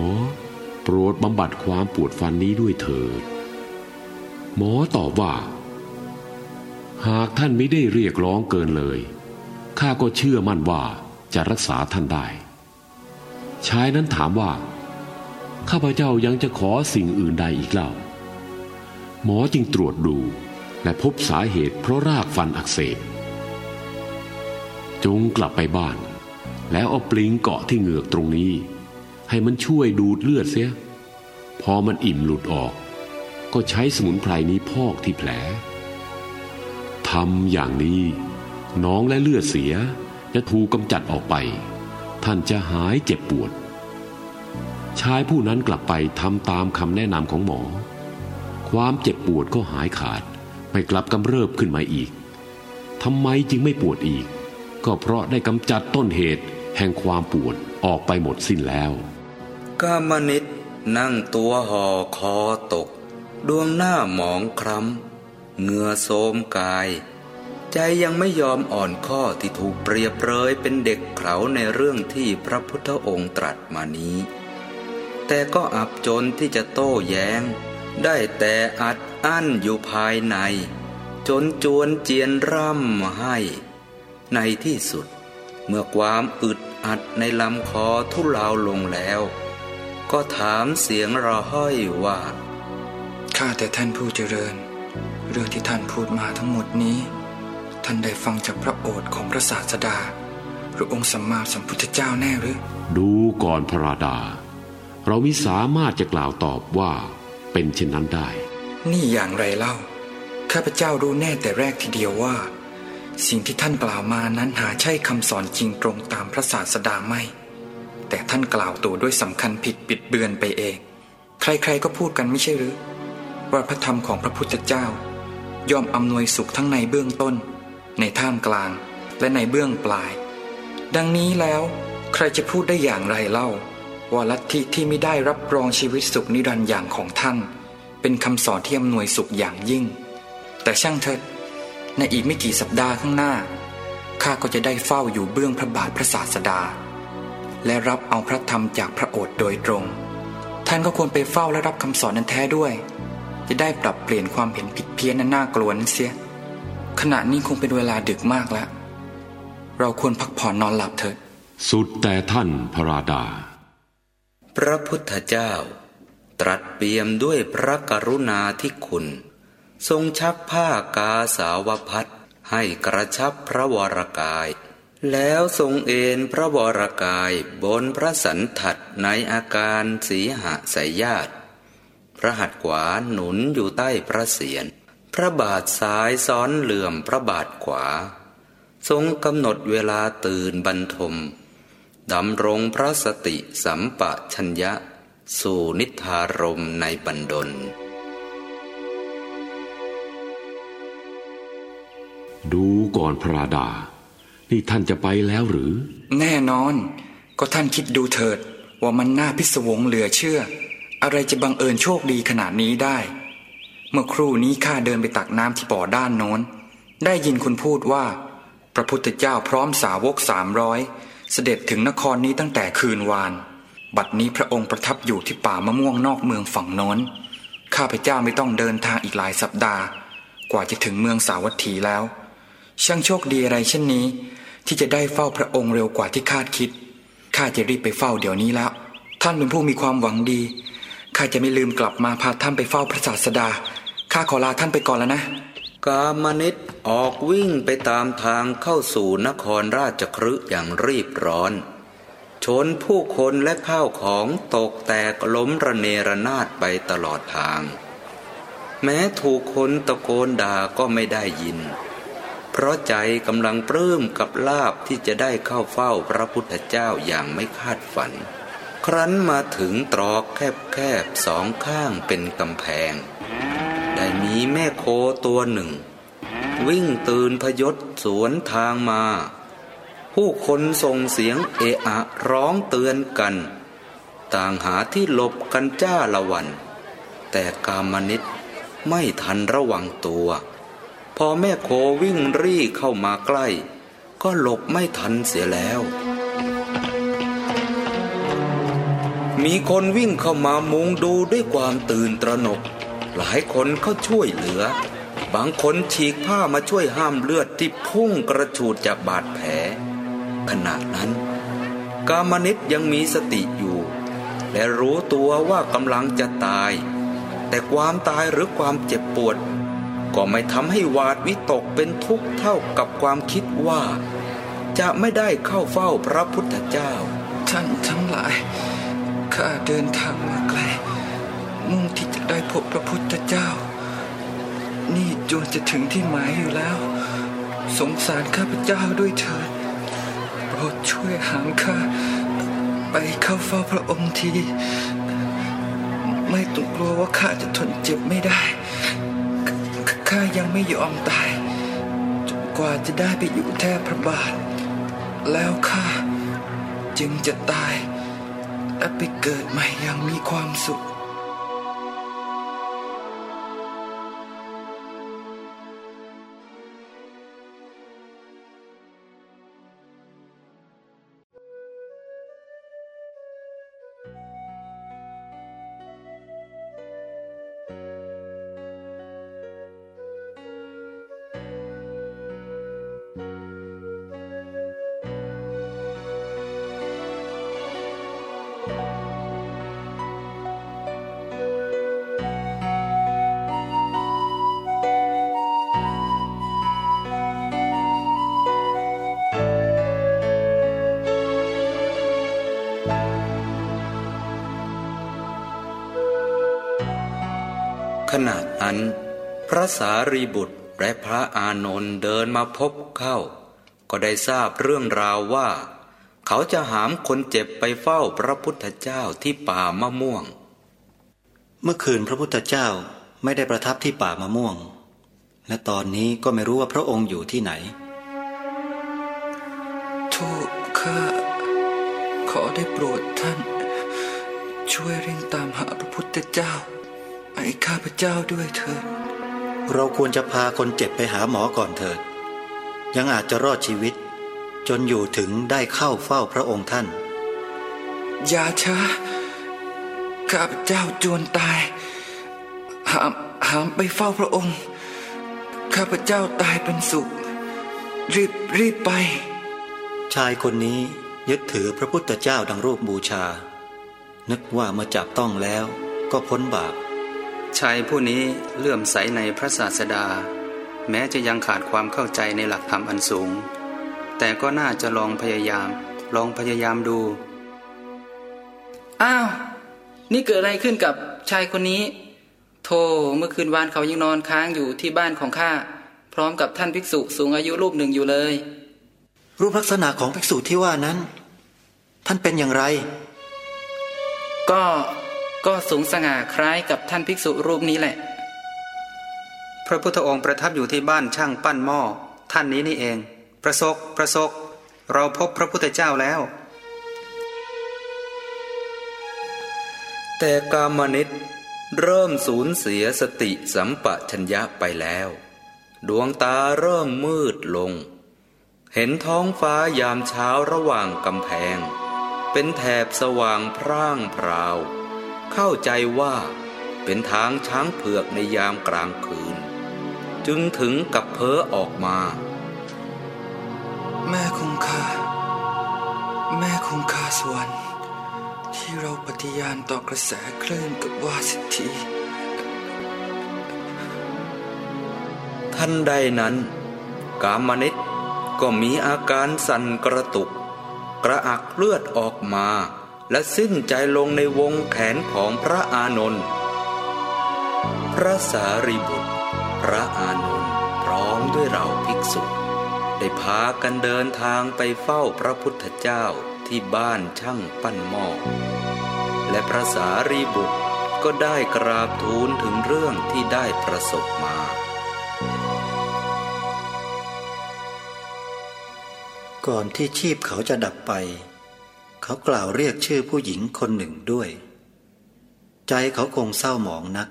โปรดบำบัดความปวดฟันนี้ด้วยเถิด หมอตอบว่า หากท่านไม่ได้เรียกร้องเกินเลย ข้าก็เชื่อมั่นว่าจะรักษาท่านได้ ชายนั้นถามว่า ข้าพเจ้ายังจะขอสิ่งอื่นใดอีกเล่า หมอจึงตรวจดูและพบสาเหตุเพราะรากฟันอักเสบ จงกลับไปบ้าน แล้วเอาปลิงเกาะที่เหงือกตรงนี้ ให้มันช่วยดูดเลือดเสีย พอมันอิ่มหลุดออก ก็ใช้สมุนไพรนี้พอกที่แผลทำอย่างนี้ น้องและเลือดเสียจะถูกกำจัดออกไป ท่านจะหายเจ็บปวด ชายผู้นั้นกลับไปทำตามคำแนะนำของหมอ ความเจ็บปวดก็หายขาดไม่กลับกำเริบขึ้นมาอีกทำไมจึงไม่ปวดอีก ก็เพราะได้กำจัดต้นเหตุแห่งความปวดออกไปหมดสิ้นแล้ว กามนิตนั่งตัวห่อคอตก ดวงหน้าหมองคล้ำเหงื่อโสมกาย ใจยังไม่ยอมอ่อนข้อที่ถูกเปรียบเปรยเป็นเด็กเขาในเรื่องที่พระพุทธองค์ตรัสมานี้ แต่ก็อับจนที่จะโต้แย้ง ได้แต่อัดอั้นอยู่ภายใน จนจวนเจียนร่ำให้ ในที่สุด เมื่อความอึดอัดในลำคอทุเลาลงแล้ว ก็ถามเสียงระห้อยว่า ข้าแต่ท่านผู้เจริญ เรื่องที่ท่านพูดมาทั้งหมดนี้ ท่านได้ฟังจากพระโอษฐ์ของพระศาสดา หรือองค์สัมมาสัมพุทธเจ้าแน่หรือ ดูก่อนพระราดา เรามิสามารถจะกล่าวตอบว่าเป็นเช่นนั้นได้ นี่อย่างไรเล่า ข้าพเจ้ารู้แน่แต่แรกทีเดียวว่า สิ่งที่ท่านกล่าวมานั้นหาใช่คำสอนจริงตรงตามพระศาสดาไม่ แต่ท่านกล่าวตัวด้วยสำคัญผิดปิดเบือนไปเอง ใครๆก็พูดกันไม่ใช่หรือ ว่าพระธรรมของพระพุทธเจ้า ย่อมอำนวยสุขทั้งในเบื้องต้น ในท่ามกลางและในเบื้องปลาย ดังนี้แล้ว ใครจะพูดได้อย่างไรเล่า ว่าลัทธิที่ไม่ได้รับรองชีวิตสุขนิรันดร์อย่างของท่าน เป็นคำสอนที่อำนวยสุขอย่างยิ่ง แต่ช่างเถิด ในอีกไม่กี่สัปดาห์ข้างหน้า ข้าก็จะได้เฝ้าอยู่เบื้องพระบาทพระศาสดา และรับเอาพระธรรมจากพระโอษฐ์โดยตรง ท่านก็ควรไปเฝ้าและรับคำสอนนั้นแท้ด้วย จะได้ปรับเปลี่ยนความเห็นผิดเพี้ยนนั้นน่ากลัวนั้นเสีย ขณะนี้คงเป็นเวลาดึกมากแล้ว เราควรพักผ่อนนอนหลับเถิด สุดแต่ท่านพระราดา พระพุทธเจ้า ตรัสเปี่ยมด้วยพระกรุณาธิคุณ ทรงชักผ้ากาสาวพัดให้กระชับพระวรกาย แล้วทรงเอนพระวรกายบนพระสันถัดในอาการสีหะสายญาติพระหัตถ์ขวาหนุนอยู่ใต้พระเศียรพระบาทซ้ายซ้อนเหลื่อมพระบาทขวา ทรงกำหนดเวลาตื่นบรรทมดำรงพระสติสัมปะชัญญะ สู่นิทารมในบันดล ดูก่อนพระราดา นี่ท่านจะไปแล้วหรือ แน่นอน ก็ท่านคิดดูเถิด ว่ามันน่าพิศวงเหลือเชื่อ อะไรจะบังเอิญโชคดีขนาดนี้ได้ เมื่อครู่นี้ข้าเดินไปตักน้ำที่บ่อด้านโน้น ได้ยินคุณพูดว่า พระพุทธเจ้าพร้อมสาวกสามร้อยเสด็จถึงนครนี้ตั้งแต่คืนวาน บัดนี้พระองค์ประทับอยู่ที่ป่ามะม่วงนอกเมืองฝั่งโน้น ข้าพเจ้าไม่ต้องเดินทางอีกหลายสัปดาห์ กว่าจะถึงเมืองสาวัตถีแล้ว ช่างโชคดีอะไรเช่นนี้ ที่จะได้เฝ้าพระองค์เร็วกว่าที่คาดคิดข้าจะรีบไปเฝ้าเดี๋ยวนี้แล้ว ท่านเป็นผู้มีความหวังดีข้าจะไม่ลืมกลับมาพาท่านไปเฝ้าพระศาสดาข้าขอลาท่านไปก่อนแล้วนะ กามนิตออกวิ่งไปตามทางเข้าสู่นครราชครึอย่างรีบร้อน ชนผู้คนและข้าวของตกแตกล้มระเนระนาดไปตลอดทาง แม้ถูกคนตะโกนด่าก็ไม่ได้ยิน เพราะใจกำลังปลื้มกับลาบที่จะได้เข้าเฝ้าพระพุทธเจ้าอย่างไม่คาดฝัน ครั้นมาถึงตรอกแคบๆสองข้างเป็นกำแพง ได้มีแม่โคตัวหนึ่ง วิ่งตื่นพยศสวนทางมา ผู้คนส่งเสียงเอะอะร้องเตือนกัน ต่างหาที่หลบกันจ้าละวัน แต่กามนิตไม่ทันระวังตัว พอแม่โควิ่งรี่เข้ามาใกล้ ก็หลบไม่ทันเสียแล้ว มีคนวิ่งเข้ามามุงดูด้วยความตื่นตระหนก หลายคนเขาช่วยเหลือ บางคนฉีกผ้ามาช่วยห้ามเลือดที่พุ่งกระฉูดจากบาดแผล ขณะนั้น กามนิตยังมีสติอยู่ และรู้ตัวว่ากำลังจะตาย แต่ความตายหรือความเจ็บปวด ก็ไม่ทำให้วาดวิตกเป็นทุกข์เท่ากับความคิดว่า จะไม่ได้เข้าเฝ้าพระพุทธเจ้า ท่านทั้งหลาย ข้าเดินทางมาไกล มุ่งที่จะได้พบพระพุทธเจ้า นี่จวนจะถึงที่หมายอยู่แล้ว สงสารข้าพเจ้าด้วยเถิดโปรดช่วยหามข้าไปเข้าเฝ้าพระองค์ที ไม่ต้องกลัวว่าข้าจะทนเจ็บไม่ได้ ข้ายังไม่ยอมตายจนกว่าจะได้ไปอยู่แทบพระบาท แล้วข้าจึงจะตายและไปเกิดใหม่อย่างมีความสุข ระสารีบุตรและพระอานนท์เดินมาพบเข้า ก็ได้ทราบเรื่องราวว่า เขาจะหามคนเจ็บไปเฝ้าพระพุทธเจ้าที่ป่ามะม่วง เมื่อคืนพระพุทธเจ้าไม่ได้ประทับที่ป่ามะม่วง และตอนนี้ก็ไม่รู้ว่าพระองค์อยู่ที่ไหนทูกข้าขอได้โปรดท่าน ช่วยเร่งตามหาพระพุทธเจ้าให้ข้าพเจ้าด้วยเถิด เราควรจะพาคนเจ็บไปหาหมอก่อนเถิด ยังอาจจะรอดชีวิต จนอยู่ถึงได้เข้าเฝ้าพระองค์ท่าน อย่าช้าข้าพเจ้าจวนตายหามหามไปเฝ้าพระองค์ ข้าพเจ้าตายเป็นสุข รีบรีบไป ชายคนนี้ยึดถือพระพุทธเจ้าดังรูปบูชา นึกว่าเมื่อจับต้องแล้วก็พ้นบาป ชายผู้นี้เลื่อมใสในพระศาสดา แม้จะยังขาดความเข้าใจในหลักธรรมอันสูง แต่ก็น่าจะลองพยายาม ลองพยายามดู อ้าว นี่เกิดอะไรขึ้นกับชายคนนี้ โธ่เมื่อคืนวานเขายังนอนค้างอยู่ที่บ้านของข้าพร้อมกับท่านภิกษุสูงอายุรูปหนึ่งอยู่เลย รูปลักษณะของภิกษุที่ว่านั้น ท่านเป็นอย่างไร ก็ ก็สูงสง่าคล้ายกับท่านภิกษุรูปนี้แหละ พระพุทธองค์ประทับอยู่ที่บ้านช่างปั้นหม้อท่านนี้นี่เอง ประสกประสกเราพบพระพุทธเจ้าแล้ว แต่กามนิตเริ่มสูญเสียสติสัมปชัญญะไปแล้ว ดวงตาเริ่มมืดลง เห็นท้องฟ้ายามเช้าระหว่างกำแพง เป็นแถบสว่างพร่างพราว เข้าใจว่าเป็นทางช้างเผือกในยามกลางคืน จึงถึงกับเพ้อออกมา แม่คงคาแม่คงคาสวรรค์ที่เราปฏิญาณต่อกระแสคลื่นกับวาสิทธีทันใดนั้น กามนิตก็มีอาการสั่นกระตุก กระอักเลือดออกมา และสิ้นใจลงในวงแขนของพระอานนท์พระสารีบุตร พระอานนท์พร้อมด้วยเราภิกษุ ได้พากันเดินทางไปเฝ้าพระพุทธเจ้าที่บ้านช่างปั้นหม้อและพระสารีบุตรก็ได้กราบทูลถึงเรื่องที่ได้ประสบมา ก่อนที่ชีพเขาจะดับไป เขากล่าวเรียกชื่อผู้หญิงคนหนึ่งด้วย ใจเขาคงเศร้าหมองนัก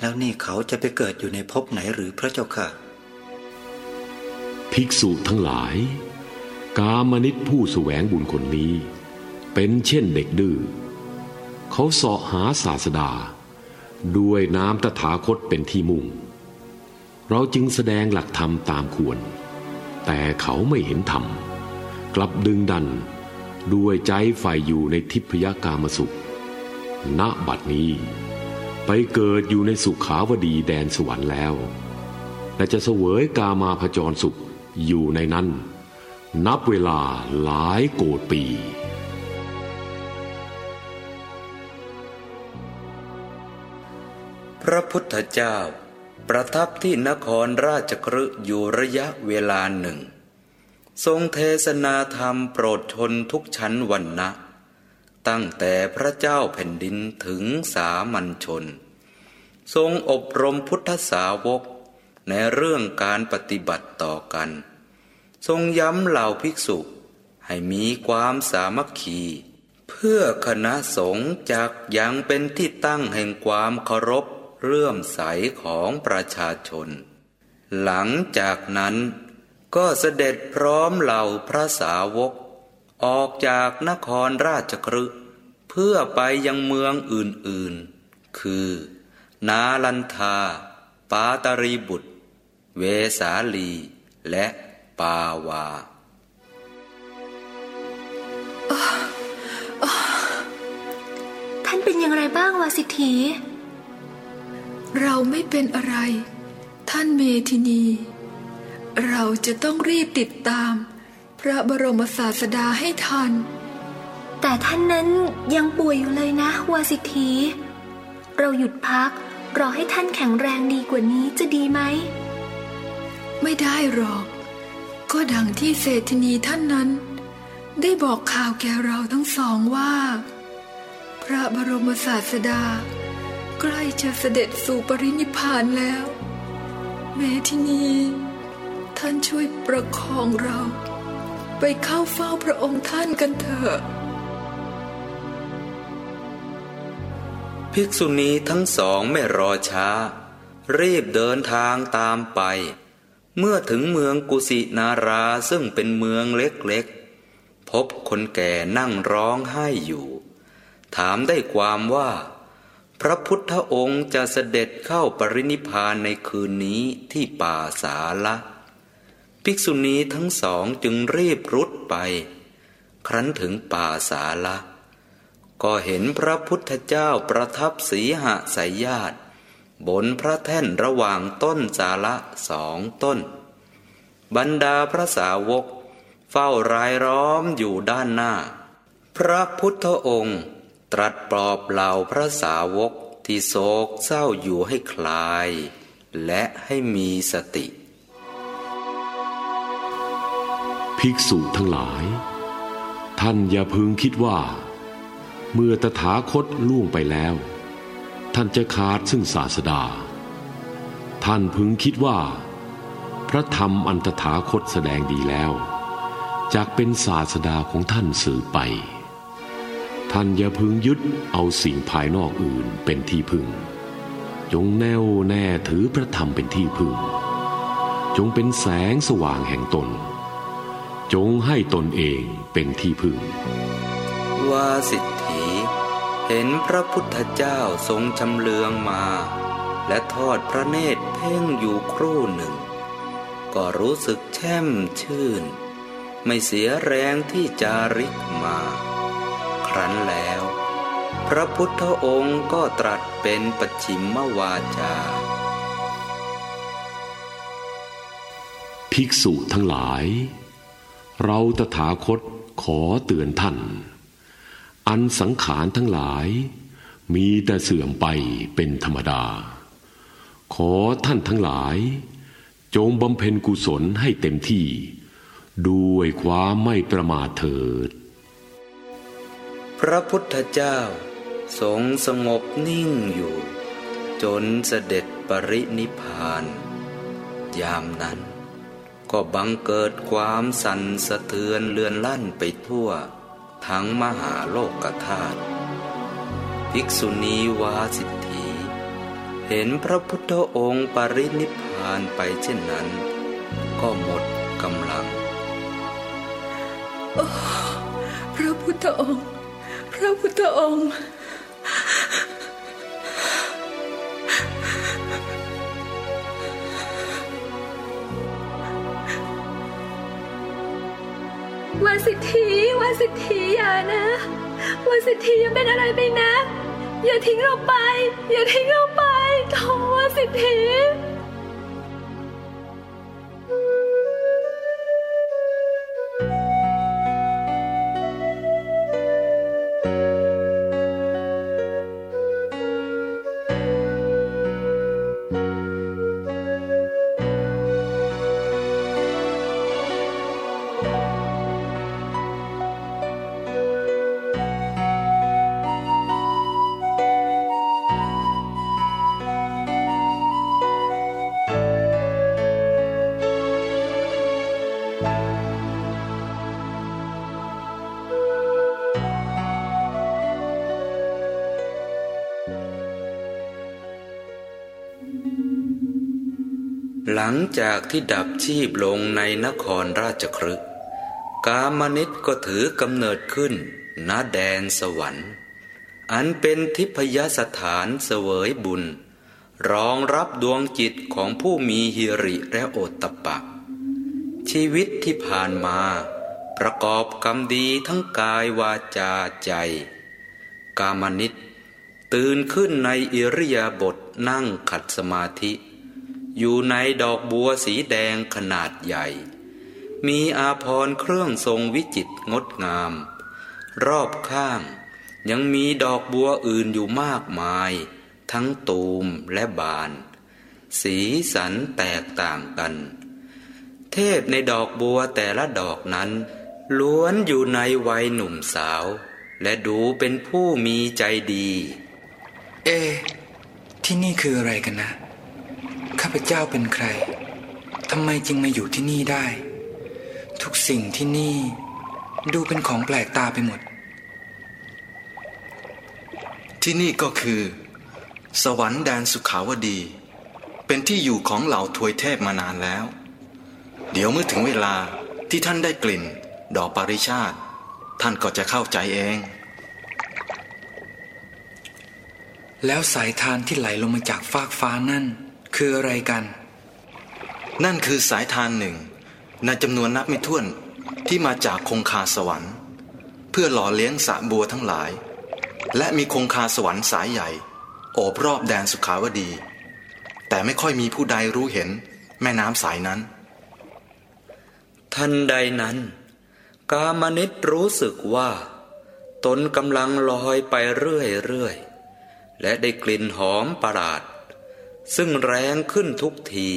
แล้วนี่เขาจะไปเกิดอยู่ในภพไหนหรือพระเจ้าค่ะ ภิกษุทั้งหลาย กามนิตผู้แสวงบุญคนนี้ เป็นเช่นเด็กดื้อเขาเสาะหาศาสดา ด้วยน้ำตถาคตเป็นที่มุ่ง เราจึงแสดงหลักธรรมตามควร แต่เขาไม่เห็นธรรม กลับดึงดัน ด้วยใจใฝ่อยู่ในทิพยากามสุข ณ บัดนี้ ไปเกิดอยู่ในสุขาวดีแดนสวรรค์แล้ว และจะเสวยกามาพจรสุขอยู่ในนั้น นับเวลาหลายโกดปี พระพุทธเจ้าประทับที่นครราชกฤห์อยู่ระยะเวลาหนึ่ง ทรงเทศนาธรรมโปรดชนทุกชั้นวันนะตั้งแต่พระเจ้าแผ่นดินถึงสามัญชน ทรงอบรมพุทธสาวกในเรื่องการปฏิบัติต่อกัน ทรงย้ำเหล่าภิกษุให้มีความสามัคคี เพื่อคณะสงฆ์จากยังเป็นที่ตั้งแห่งความเคารพเรื่อมใสของประชาชน หลังจากนั้น ก็เสด็จพร้อมเหล่าพระสาวก ออกจากนครราชครึเพื่อไปยังเมืองอื่นๆ คือ นาลันทา ปาตรีบุตร เวสาลี และปาวา ท่านเป็นอย่างไรบ้างวาสิทธี เราไม่เป็นอะไร ท่านเมธินี เราจะต้องรีบติดตาม พระบรมศาสดาให้ทัน แต่ท่านนั้นยังป่วยอยู่เลยนะวาสิทธีเราหยุดพัก รอให้ท่านแข็งแรงดีกว่านี้จะดีไหม ไม่ได้หรอก ก็ดังที่เศรษฐินีท่านนั้น ได้บอกข่าวแก่เราทั้งสองว่า พระบรมศาสดา ใกล้จะเสด็จสู่ปรินิพพานแล้ว แม้ที่นี้ ท่านช่วยประคองเรา ไปเข้าเฝ้าพระองค์ท่านกันเถอะภิกษุณีทั้งสองไม่รอช้า รีบเดินทางตามไป เมื่อถึงเมืองกุสินาราซึ่งเป็นเมืองเล็กๆ พบคนแก่นั่งร้องไห้อยู่ ถามได้ความว่า พระพุทธองค์จะเสด็จเข้าปรินิพานในคืนนี้ที่ป่าสาละ ภิกษุณีทั้งสองจึงรีบรุดไป ครั้นถึงป่าสาละ ก็เห็นพระพุทธเจ้าประทับสีหะสายญาติ บนพระแท่นระหว่างต้นสาละสองต้น บรรดาพระสาวก เฝ้ารายล้อมอยู่ด้านหน้า พระพุทธองค์ตรัสปลอบเหล่าพระสาวกที่โศกเศร้าอยู่ให้คลาย และให้มีสติ ภิกษุทั้งหลาย ท่านอย่าพึงคิดว่า เมื่อตถาคตล่วงไปแล้ว ท่านจะขาดซึ่งศาสดา ท่านพึงคิดว่า พระธรรมอันตถาคตแสดงดีแล้วจากเป็นศาสดาของท่านสื่อไป ท่านอย่าพึงยึดเอาสิ่งภายนอกอื่นเป็นที่พึ่ง จงแน่วแน่ถือพระธรรมเป็นที่พึ่ง จงเป็นแสงสว่างแห่งตน จงให้ตนเองเป็นที่พึ่งว่าสิทธีเห็นพระพุทธเจ้าทรงชำเลืองมา และทอดพระเนตรเพ่งอยู่ครู่หนึ่ง ก็รู้สึกแช่มชื่น ไม่เสียแรงที่จาริกมา ครั้นแล้ว พระพุทธองค์ก็ตรัสเป็นปัจฉิมวาจาภิกษุทั้งหลาย เราตถาคตขอเตือนท่าน อันสังขารทั้งหลาย มีแต่เสื่อมไปเป็นธรรมดา ขอท่านทั้งหลาย จงบำเพ็ญกุศลให้เต็มที่ ด้วยความไม่ประมาทเถิด พระพุทธเจ้าทรงสงบนิ่งอยู่ จนเสด็จปรินิพพาน ยามนั้น ก็บังเกิดความสั่นสะเทือนเลือนลั่นไปทั่ว ทั้งมหาโลกธาตุภิกษุณีวาสิทธีเห็นพระพุทธองค์ปรินิพพานไปเช่นนั้น ก็หมดกำลัง โอ้ พระพุทธองค์ พระพุทธองค์ สิทธีวาสิทธีอย่านะวาสิทธียังเป็นอะไรไปนะ อย่าทิ้งเราไป อย่าทิ้งเราไปโทวาสิทธี จากที่ดับชีพลงในนครราชครึกกามนิตก็ถือกำเนิดขึ้นณแดนสวรรค์ อันเป็นทิพยสถานเสวยบุญ รองรับดวงจิตของผู้มีฮิริและโอตตะปะ ชีวิตที่ผ่านมา ประกอบกรรมดีทั้งกายวาจาใจ กามนิตตื่นขึ้นในอิริยาบถนั่งขัดสมาธิ อยู่ในดอกบัวสีแดงขนาดใหญ่ มีอาพรเครื่องทรงวิจิตงดงาม รอบข้างยังมีดอกบัวอื่นอยู่มากมาย ทั้งตูมและบาน สีสันแตกต่างกัน เทพในดอกบัวแต่ละดอกนั้น ล้วนอยู่ในวัยหนุ่มสาว และดูเป็นผู้มีใจดี เอ ที่นี่คืออะไรกันนะ ข้าพเจ้าเป็นใครทำไมจึงมาอยู่ที่นี่ได้ ทุกสิ่งที่นี่ ดูเป็นของแปลกตาไปหมด ที่นี่ก็คือ สวรรค์แดนสุขาวดี เป็นที่อยู่ของเหล่าทวยเทพมานานแล้ว เดี๋ยวเมื่อถึงเวลาที่ท่านได้กลิ่น ดอกปาริชาติ ท่านก็จะเข้าใจเอง แล้วสายทานที่ไหลลงมาจากฟากฟ้านั่น คืออะไรกัน นั่นคือสายทานหนึ่งในจำนวนนับไม่ถ้วนที่มาจากคงคาสวรรค์ เพื่อหล่อเลี้ยงสะบัวทั้งหลาย และมีคงคาสวรรค์สายใหญ่ โอบรอบแดนสุขาวดี แต่ไม่ค่อยมีผู้ใดรู้เห็นแม่น้ำสายนั้น ทันใดนั้น กามนิตรู้สึกว่า ตนกำลังลอยไปเรื่อยๆและได้กลิ่นหอมประหลาด ซึ่งแรงขึ้นทุกที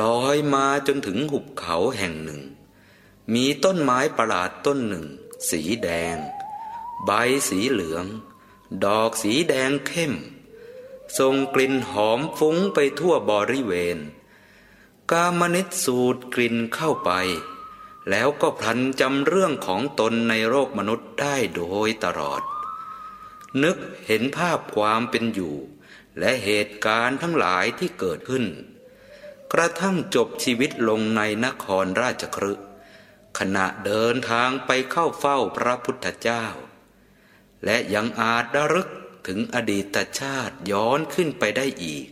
ลอยมาจนถึงหุบเขาแห่งหนึ่ง มีต้นไม้ประหลาดต้นหนึ่ง สีแดง ใบสีเหลือง ดอกสีแดงเข้มส่งกลิ่นหอมฟุ้งไปทั่วบริเวณ กามนิตสูดกลิ่นเข้าไป แล้วก็พลันจำเรื่องของตนในโลกมนุษย์ได้โดยตลอด นึกเห็นภาพความเป็นอยู่ และเหตุการณ์ทั้งหลายที่เกิดขึ้น กระทั่งจบชีวิตลงในนครราชครึขณะเดินทางไปเข้าเฝ้าพระพุทธเจ้า และยังอาจระลึกถึงอดีตชาติย้อนขึ้นไปได้อีก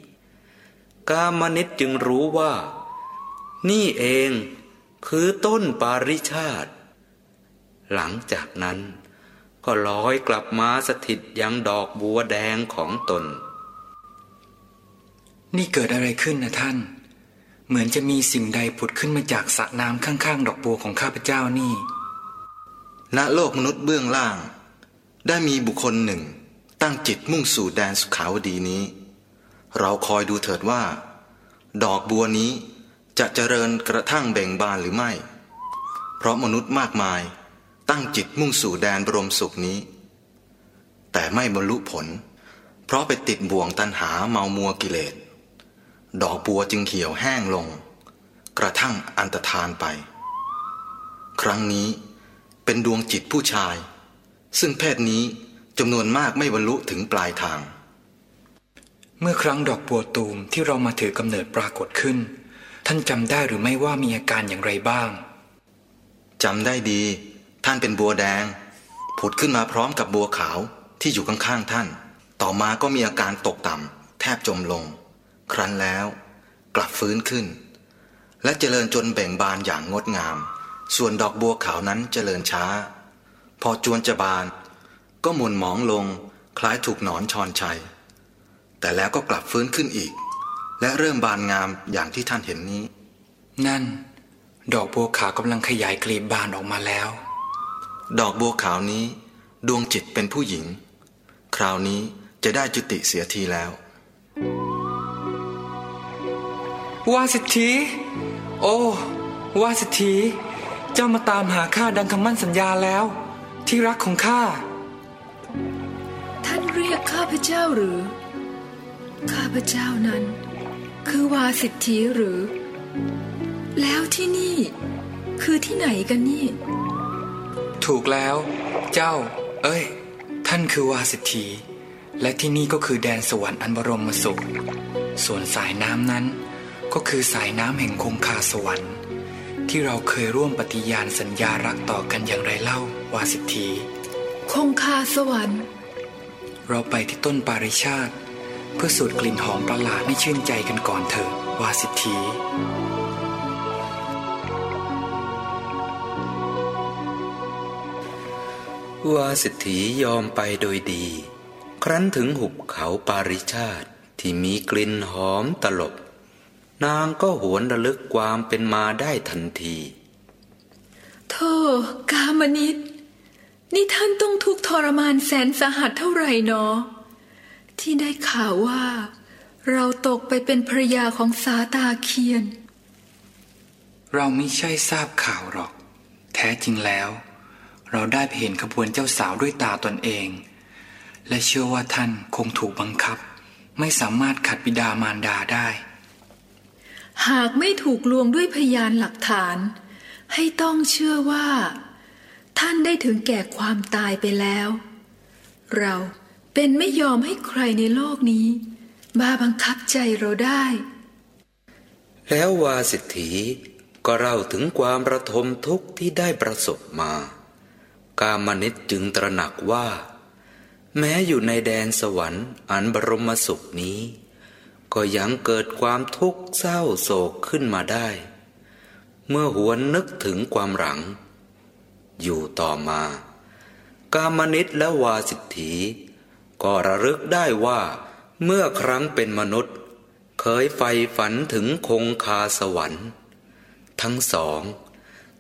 กามนิตจึงรู้ว่า นี่เองคือต้นปาริชาติ หลังจากนั้นก็ลอยกลับมาสถิตยังดอกบัวแดงของตน นี่เกิดอะไรขึ้นนะท่าน เหมือนจะมีสิ่งใดผุดขึ้นมาจากสระน้ำข้างๆ ดอกบัวของข้าพเจ้านี่ ณโลกมนุษย์เบื้องล่าง ได้มีบุคคลหนึ่ง ตั้งจิตมุ่งสู่แดนสุขาวดีนี้ เราคอยดูเถิดว่า ดอกบัวนี้จะเจริญกระทั่งเบ่งบานหรือไม่ เพราะมนุษย์มากมายตั้งจิตมุ่งสู่แดนบรมสุขนี้ แต่ไม่บรรลุผล เพราะไปติดบ่วงตันหาเมามัวกิเลส ดอกบัวจึงเหี่ยวแห้งลง กระทั่งอันตรธานไป ครั้งนี้เป็นดวงจิตผู้ชาย ซึ่งเพศนี้จำนวนมากไม่บรรลุถึงปลายทาง เมื่อครั้งดอกบัวตูมที่เรามาถือกำเนิดปรากฏขึ้น ท่านจำได้หรือไม่ว่ามีอาการอย่างไรบ้างจำได้ดี ท่านเป็นบัวแดง ผุดขึ้นมาพร้อมกับบัวขาวที่อยู่ข้างๆท่าน ต่อมาก็มีอาการตกต่ำแทบจมลง ครั้นแล้วกลับฟื้นขึ้น และเจริญจนเบ่งบานอย่างงดงาม ส่วนดอกบัวขาวนั้นเจริญช้า พอจวนจะบาน ก็หมุนหมองลงคล้ายถูกหนอนชอนชัย แต่แล้วก็กลับฟื้นขึ้นอีก และเริ่มบานงามอย่างที่ท่านเห็นนี้ นั่น ดอกบัวขาวกำลังขยายกลีบบานออกมาแล้ว ดอกบัวขาวนี้ ดวงจิตเป็นผู้หญิง คราวนี้จะได้จุติเสียทีแล้ว วาสิทธีโอ้วาสิทธีเจ้ามาตามหาข้าดังคำมั่นสัญญาแล้ว ที่รักของข้า ท่านเรียกข้าพเจ้าหรือ ข้าพเจ้านั้น คือวาสิทธีหรือ แล้วที่นี่ คือที่ไหนกันนี่ ถูกแล้ว เจ้า เอ้ย ท่านคือวาสิทธีและที่นี่ก็คือแดนสวรรค์อันบรมสุข ส่วนสายน้ำนั้น ก็คือสายน้ำแห่งคงคาสวรรค์ ที่เราเคยร่วมปฏิญาณสัญญารักต่อกันอย่างไรเล่าวาสิทธีคงคาสวรรค์ เราไปที่ต้นปาริชาติ เพื่อสูดกลิ่นหอมประหลาดให้ชื่นใจกันก่อนเถอะวาสิทธีวาสิทธียอมไปโดยดี ครั้นถึงหุบเขาปาริชาติที่มีกลิ่นหอมตลบ นางก็หวนระลึกความเป็นมาได้ทันทีโธ่กามนิตนี่ท่านต้องทุกข์ทรมานแสนสาหัสเท่าไหร่เนาะที่ได้ข่าวว่า เราตกไปเป็นภรรยาของสาตาเคียน เราไม่ใช่ทราบข่าวหรอก แท้จริงแล้ว เราได้ไปเห็นขบวนเจ้าสาวด้วยตาตนเอง และเชื่อว่าท่านคงถูกบังคับ ไม่สามารถขัดบิดามารดาได้ หากไม่ถูกลวงด้วยพยานหลักฐาน ให้ต้องเชื่อว่า ท่านได้ถึงแก่ความตายไปแล้ว เราเป็นไม่ยอมให้ใครในโลกนี้ มาบังคับใจเราได้ แล้ววาสิทธีก็เล่าถึงความประทมทุกข์ที่ได้ประสบมา กามนิตจึงตระหนักว่า แม้อยู่ในแดนสวรรค์อันบรมสุขนี้ ก็ยังเกิดความทุกข์เศร้าโศกขึ้นมาได้ เมื่อหวนนึกถึงความหลัง อยู่ต่อมา กามนิตและวาสิทธีก็ระลึกได้ว่าเมื่อครั้งเป็นมนุษย์ เคยใฝ่ฝันถึงคงคาสวรรค์ ทั้งสอง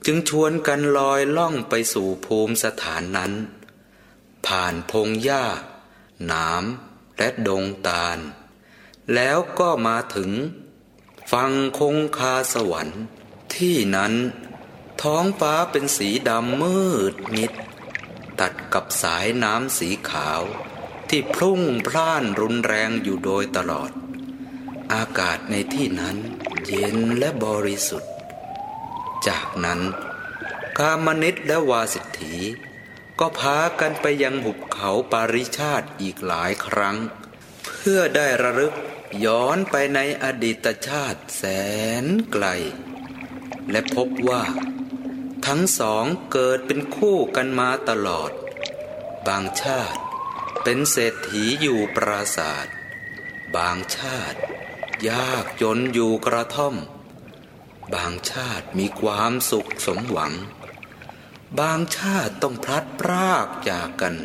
จึงชวนกันลอยล่องไปสู่ภูมิสถานนั้น ผ่านพงหญ้าหนามและดงตาล แล้วก็มาถึง ฟังคงคาสวรรค์ ที่นั้นท้องฟ้าเป็นสีดำมืดมิด ตัดกับสายน้ำสีขาว ที่พรุ่งพล่านรุนแรงอยู่โดยตลอด อากาศในที่นั้นเย็นและบริสุทธิ์ จากนั้นกามนิตและวาสิทธี ก็พากันไปยังหุบเขาปาริชาติอีกหลายครั้ง เพื่อได้ระลึก ย้อนไปในอดีตชาติแสนไกล และพบว่า ทั้งสองเกิดเป็นคู่กันมาตลอด บางชาติเป็นเศรษฐีอยู่ปราศาสตร์บางชาติ ยากจนอยู่กระท่อม บางชาติมีความสุขสมหวัง บางชาติต้องพลัดพรากจากกัน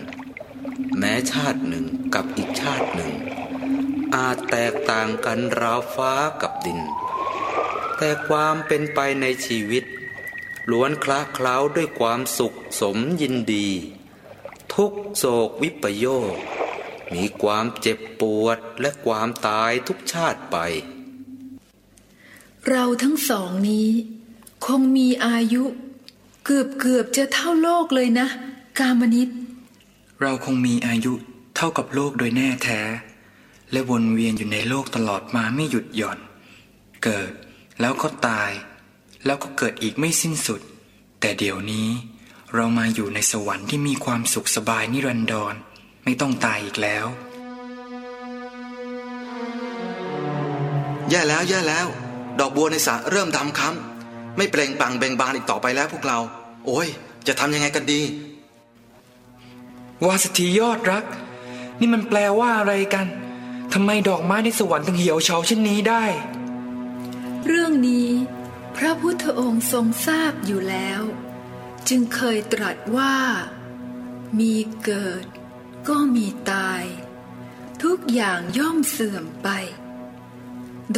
แม้ชาติหนึ่งกับอีกชาติหนึ่ง อาจแตกต่างกันราวฟ้ากับดิน แต่ความเป็นไปในชีวิตล้วนคละเคล้าด้วยความสุขสมยินดี ทุกโศกวิปโยค มีความเจ็บปวดและความตายทุกชาติไป เราทั้งสองนี้ คงมีอายุ เกือบเกือบจะเท่าโลกเลยนะ กามนิตเราคงมีอายุเท่ากับโลกโดยแน่แท้ และวนเวียนอยู่ในโลกตลอดมาไม่หยุดหย่อน เกิดแล้วก็ตาย แล้วก็เกิดอีกไม่สิ้นสุด แต่เดี๋ยวนี้เรามาอยู่ในสวรรค์ที่มีความสุขสบายนิรันดร ไม่ต้องตายอีกแล้ว แย่แล้วแย่แล้ว ดอกบัวในสระเริ่มดำค้ำไม่เปล่งปลั่งเบ่งบานอีกต่อไปแล้วพวกเรา โอ้ย จะทำยังไงกันดีวาสถียอดรัก นี่มันแปลว่าอะไรกัน ทำไมดอกไม้ในสวรรค์ถึงเหี่ยวเฉาเช่นนี้ได้ เรื่องนี้พระพุทธองค์ทรงทราบอยู่แล้ว จึงเคยตรัสว่า มีเกิดก็มีตาย ทุกอย่างย่อมเสื่อมไป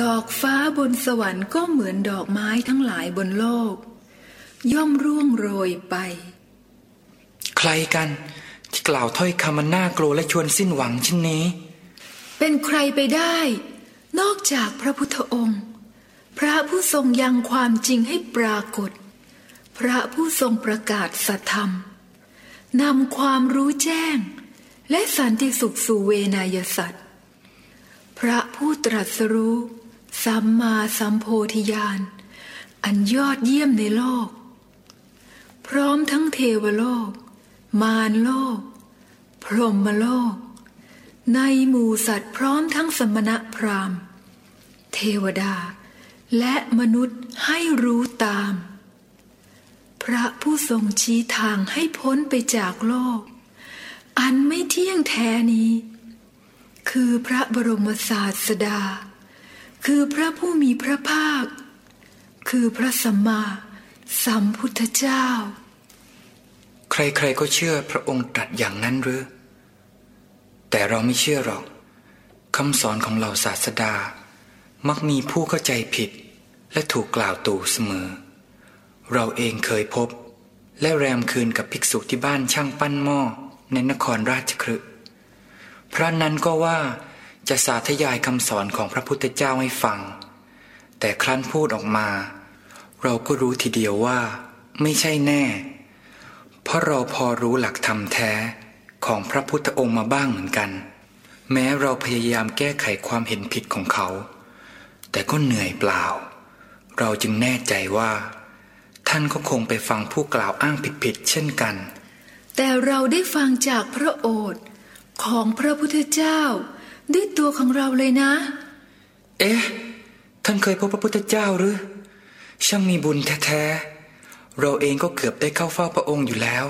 ดอกฟ้าบนสวรรค์ก็เหมือนดอกไม้ทั้งหลายบนโลก ย่อมร่วงโรยไป ใครกันที่กล่าวถ้อยคำมันน่ากลัวและชวนสิ้นหวังเช่นนี้ เป็นใครไปได้ นอกจากพระพุทธองค์ พระผู้ทรงยังความจริงให้ปรากฏ พระผู้ทรงประกาศสัทธรรมนำความรู้แจ้ง และสันติสุขสู่เวนยสัตว์ พระผู้ตรัสรู้ สัมมาสัมโพธิญาณ อันยอดเยี่ยมในโลก พร้อมทั้งเทวโลก มารโลก พรหมโลก ในหมู่สัตว์พร้อมทั้งสมณะพราหมณ์ เทวดา และมนุษย์ให้รู้ตาม พระผู้ทรงชี้ทางให้พ้นไปจากโลก อันไม่เที่ยงแท้นี้ คือพระบรมศาสดา คือพระผู้มีพระภาค คือพระสัมมาสัมพุทธเจ้า ใครๆก็เชื่อพระองค์ตรัสอย่างนั้นหรือ แต่เราไม่เชื่อหรอกคำสอนของเหล่าศาสดา มักมีผู้เข้าใจผิด และถูกกล่าวตู่เสมอ เราเองเคยพบ และแรมคืนกับภิกษุที่บ้านช่างปั้นหม้อในนครราชครึพระนั้นก็ว่าจะสาธยายคำสอนของพระพุทธเจ้าให้ฟัง แต่ครั้นพูดออกมา เราก็รู้ทีเดียวว่า ไม่ใช่แน่ เพราะเราพอรู้หลักธรรมแท้ ของพระพุทธองค์มาบ้างเหมือนกัน แม้เราพยายามแก้ไขความเห็นผิดของเขา แต่ก็เหนื่อยเปล่า เราจึงแน่ใจว่า ท่านก็คงไปฟังผู้กล่าวอ้างผิดๆเช่นกัน แต่เราได้ฟังจากพระโอษฐ์ของพระพุทธเจ้า ด้วยตัวของเราเลยนะ เอ๊ะ ท่านเคยพบพระพุทธเจ้าหรือ ช่างมีบุญแท้ๆ เราเองก็เกือบได้เข้าเฝ้าพระองค์อยู่แล้ว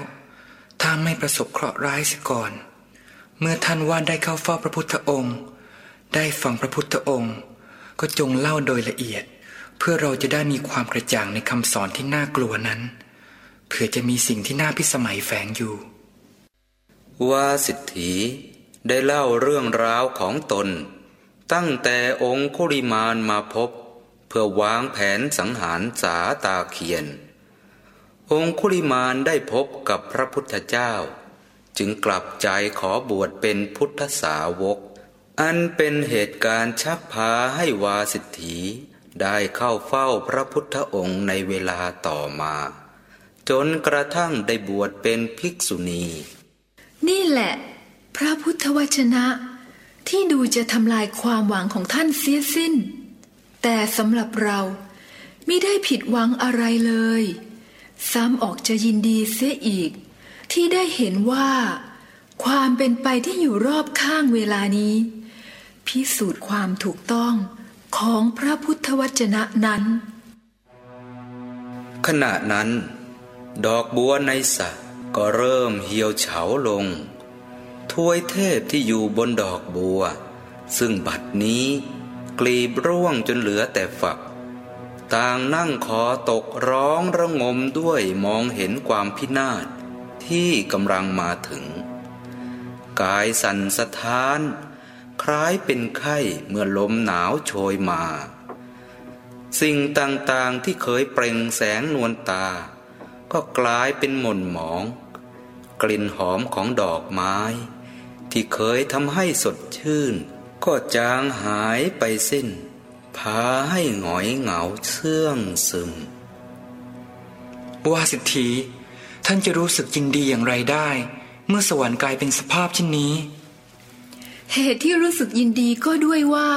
ถ้าไม่ประสบเคราะห์ร้ายเสียก่อน เมื่อท่านว่าได้เข้าเฝ้าพระพุทธองค์ ได้ฟังพระพุทธองค์ ก็จงเล่าโดยละเอียด เพื่อเราจะได้มีความกระจ่างในคำสอนที่น่ากลัวนั้น เผื่อจะมีสิ่งที่น่าพิสมัยแฝงอยู่ ว่าสิทธีได้เล่าเรื่องราวของตน ตั้งแต่องคุริมานมาพบ เพื่อวางแผนสังหารสาตาเคียน องคุริมานได้พบกับพระพุทธเจ้า จึงกลับใจขอบวชเป็นพุทธสาวก อันเป็นเหตุการณ์ชักพาให้วาสิทธีได้เข้าเฝ้าพระพุทธองค์ในเวลาต่อมา จนกระทั่งได้บวชเป็นภิกษุณี นี่แหละ พระพุทธวจนะ ที่ดูจะทำลายความหวังของท่านเสียสิ้น แต่สำหรับเราไมิได้ผิดหวังอะไรเลย ซ้ำออกจะยินดีเสียอีก ที่ได้เห็นว่า ความเป็นไปที่อยู่รอบข้างเวลานี้ พิสูจน์ความถูกต้องของพระพุทธวจนะนั้น ขณะนั้น ดอกบัวในสระก็เริ่มเหี่ยวเฉาลงถ้วยเทพที่อยู่บนดอกบัว ซึ่งบัดนี้กลีบร่วงจนเหลือแต่ฝัก ต่างนั่งขอตกร้องระงมด้วยมองเห็นความพินาศที่กำลังมาถึง กายสั่นสะท้าน คล้ายเป็นไข้เมื่อลมหนาวโชยมา สิ่งต่างๆที่เคยเปล่งแสงนวลตา ก็กลายเป็นหม่นหมอง กลิ่นหอมของดอกไม้ ที่เคยทำให้สดชื่น ก็จางหายไปสิ้น พาให้หงอยเหงาเสื่องซึม ว่าสิทธี ท่านจะรู้สึกยินดีอย่างไรได้ เมื่อสวรรค์กลายเป็นสภาพเช่นนี้ เหตุที่รู้สึกยินดีก็ด้วยว่า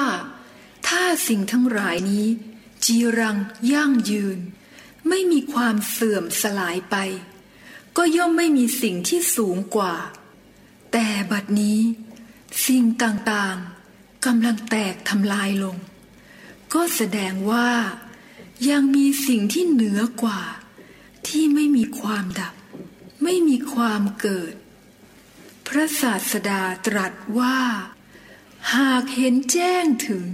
ถ้าสิ่งทั้งหลายนี้ จีรังยั่งยืน ไม่มีความเสื่อมสลายไป ก็ย่อมไม่มีสิ่งที่สูงกว่า แต่บัดนี้ สิ่งต่างๆกำลังแตกทำลายลง ก็แสดงว่า ยังมีสิ่งที่เหนือกว่า ที่ไม่มีความดับ ไม่มีความเกิด พระศาสดาตรัสว่า หากเห็นแจ้งถึง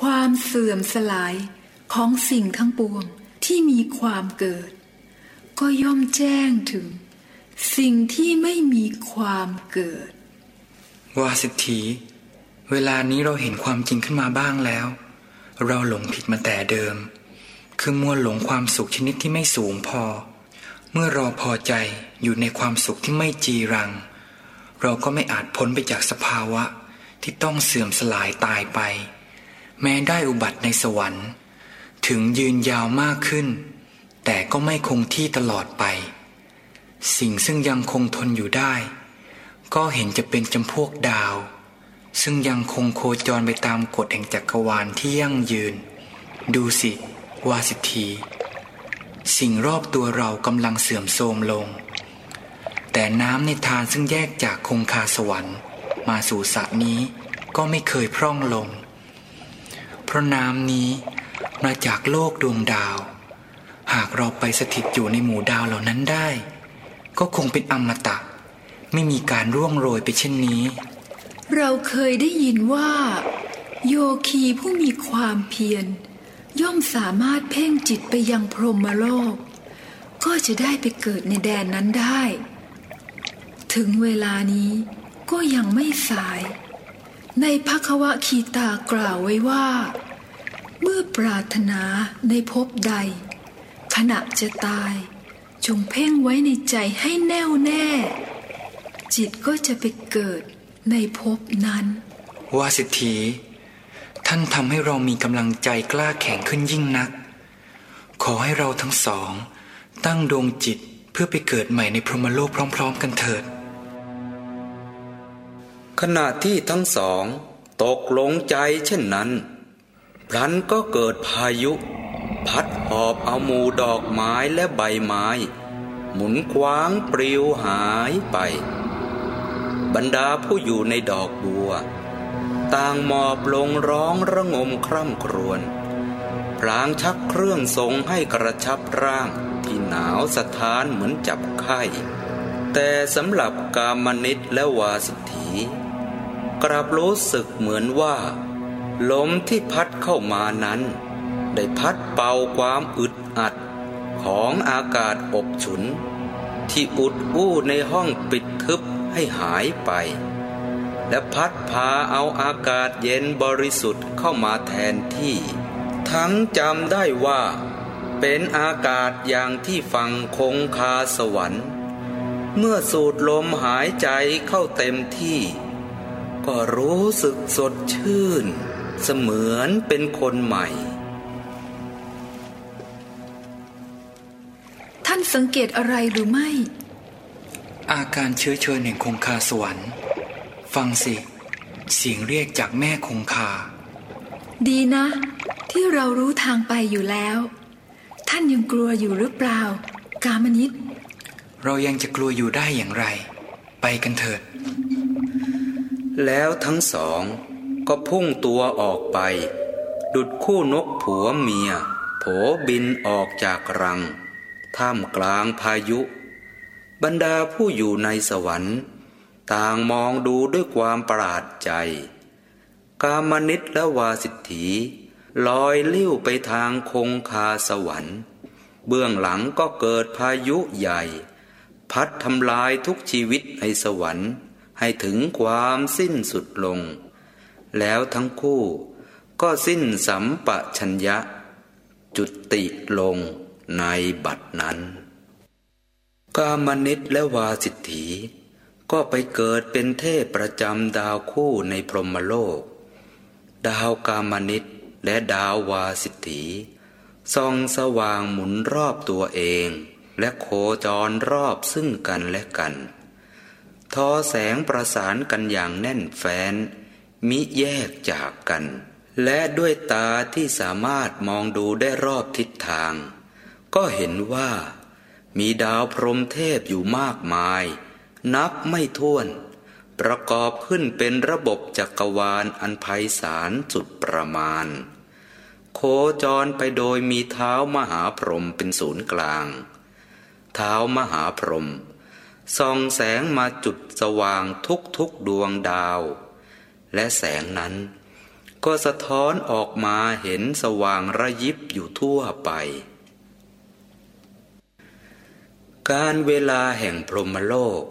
ความเสื่อมสลายของสิ่งทั้งปวงที่มีความเกิด ก็ย่อมแจ้งถึง สิ่งที่ไม่มีความเกิด วาสิทธีเวลานี้เราเห็นความจริงขึ้นมาบ้างแล้ว เราหลงผิดมาแต่เดิม คือมัวหลงความสุขชนิดที่ไม่สูงพอ เมื่อเราพอใจอยู่ในความสุขที่ไม่จีรัง เราก็ไม่อาจพ้นไปจากสภาวะที่ต้องเสื่อมสลายตายไป แม้ได้อุบัติในสวรรค์ ถึงยืนยาวมากขึ้น แต่ก็ไม่คงที่ตลอดไป สิ่งซึ่งยังคงทนอยู่ได้ ก็เห็นจะเป็นจำพวกดาว ซึ่งยังคงโคจรไปตามกฎแห่งจักรวาลที่ยั่งยืน ดูสิ วาสิทีสิ่งรอบตัวเรากำลังเสื่อมโทรมลง แต่น้ำในทานซึ่งแยกจากคงคาสวรรค์ มาสู่สระนี้ก็ไม่เคยพร่องลง เพราะน้ำนี้มาจากโลกดวงดาว หากเราไปสถิตอยู่ในหมู่ดาวเหล่านั้นได้ ก็คงเป็นอมตะ ไม่มีการร่วงโรยไปเช่นนี้ เราเคยได้ยินว่า โยคีผู้มีความเพียร ย่อมสามารถเพ่งจิตไปยังพรหมโลก ก็จะได้ไปเกิดในแดนนั้นได้ ถึงเวลานี้ก็ยังไม่สาย ในพระควคีตากล่าวไว้ว่า เมื่อปรารถนาในภพใด ขณะจะตาย จงเพ่งไว้ในใจให้แน่วแน่ จิตก็จะไปเกิด ในภพนั้น วาสิทธีท่านทำให้เรามีกำลังใจกล้าแข็งขึ้นยิ่งนัก ขอให้เราทั้งสอง ตั้งดวงจิตเพื่อไปเกิดใหม่ในพรหมโลกพร้อม ๆ กันเถิด ขณะที่ทั้งสอง ตกลงใจเช่นนั้น พลันก็เกิดพายุ พัดหอบเอาหมู่ดอกไม้และใบไม้ หมุนคว้างปลิวหายไป บรรดาผู้อยู่ในดอกบัว ต่างหมอบลงร้องระงมคร่ำครวญพลางชักเครื่องทรงให้กระชับร่างที่หนาวสะท้านเหมือนจับไข้ แต่สำหรับกามนิตและวาสิทธีกลับรู้สึกเหมือนว่า ลมที่พัดเข้ามานั้น ได้พัดเป่าความอึดอัดของอากาศอบฉุน ที่อุดอู้ในห้องปิดทึบ ให้หายไป และพัดพาเอาอากาศเย็นบริสุทธิ์เข้ามาแทนที่ ทั้งจำได้ว่า เป็นอากาศอย่างที่ฟังคงคาสวรรค์ เมื่อสูดลมหายใจเข้าเต็มที่ ก็รู้สึกสดชื่น เสมือนเป็นคนใหม่ท่านสังเกตอะไรหรือไม่ อาการเชื้อเชิญแห่งคงคาสวรรค์ ฟังสิ เสียงเรียกจากแม่คงคา ดีนะ ที่เรารู้ทางไปอยู่แล้ว ท่านยังกลัวอยู่หรือเปล่า กามนิตเรายังจะกลัวอยู่ได้อย่างไร ไปกันเถิด แล้วทั้งสองก็พุ่งตัวออกไป ดุดคู่นกผัวเมีย โผบินออกจากรัง ท่ามกลางพายุ บรรดาผู้อยู่ในสวรรค์ ต่างมองดูด้วยความประหลาดใจ กามนิตและวาสิทธีลอยลิ้วไปทางคงคาสวรรค์ เบื้องหลังก็เกิดพายุใหญ่ พัดทำลายทุกชีวิตในสวรรค์ ให้ถึงความสิ้นสุดลง แล้วทั้งคู่ก็สิ้นสัมปชัญญะ จุติลงในบัดนั้น กามนิตและวาสิทธีก็ไปเกิดเป็นเทพประจำดาวคู่ในพรหมโลก ดาวกามนิตและดาววาสิทธีส่องสว่างหมุนรอบตัวเอง และโคจรรอบซึ่งกันและกัน ทอแสงประสานกันอย่างแน่นแฟ้น มิแยกจากกัน และด้วยตาที่สามารถมองดูได้รอบทิศทาง ก็เห็นว่า มีดาวพรหมเทพอยู่มากมาย นับไม่ถ้วน ประกอบขึ้นเป็นระบบจักรวาลอันไพศาลสุดประมาณ โคจรไปโดยมีเท้ามหาพรหมเป็นศูนย์กลาง เท้ามหาพรหมส่องแสงมาจุดสว่างทุกทุกดวงดาว และแสงนั้นก็สะท้อนออกมาเห็นสว่างระยิบอยู่ทั่วไป การเวลาแห่งพรหมโลก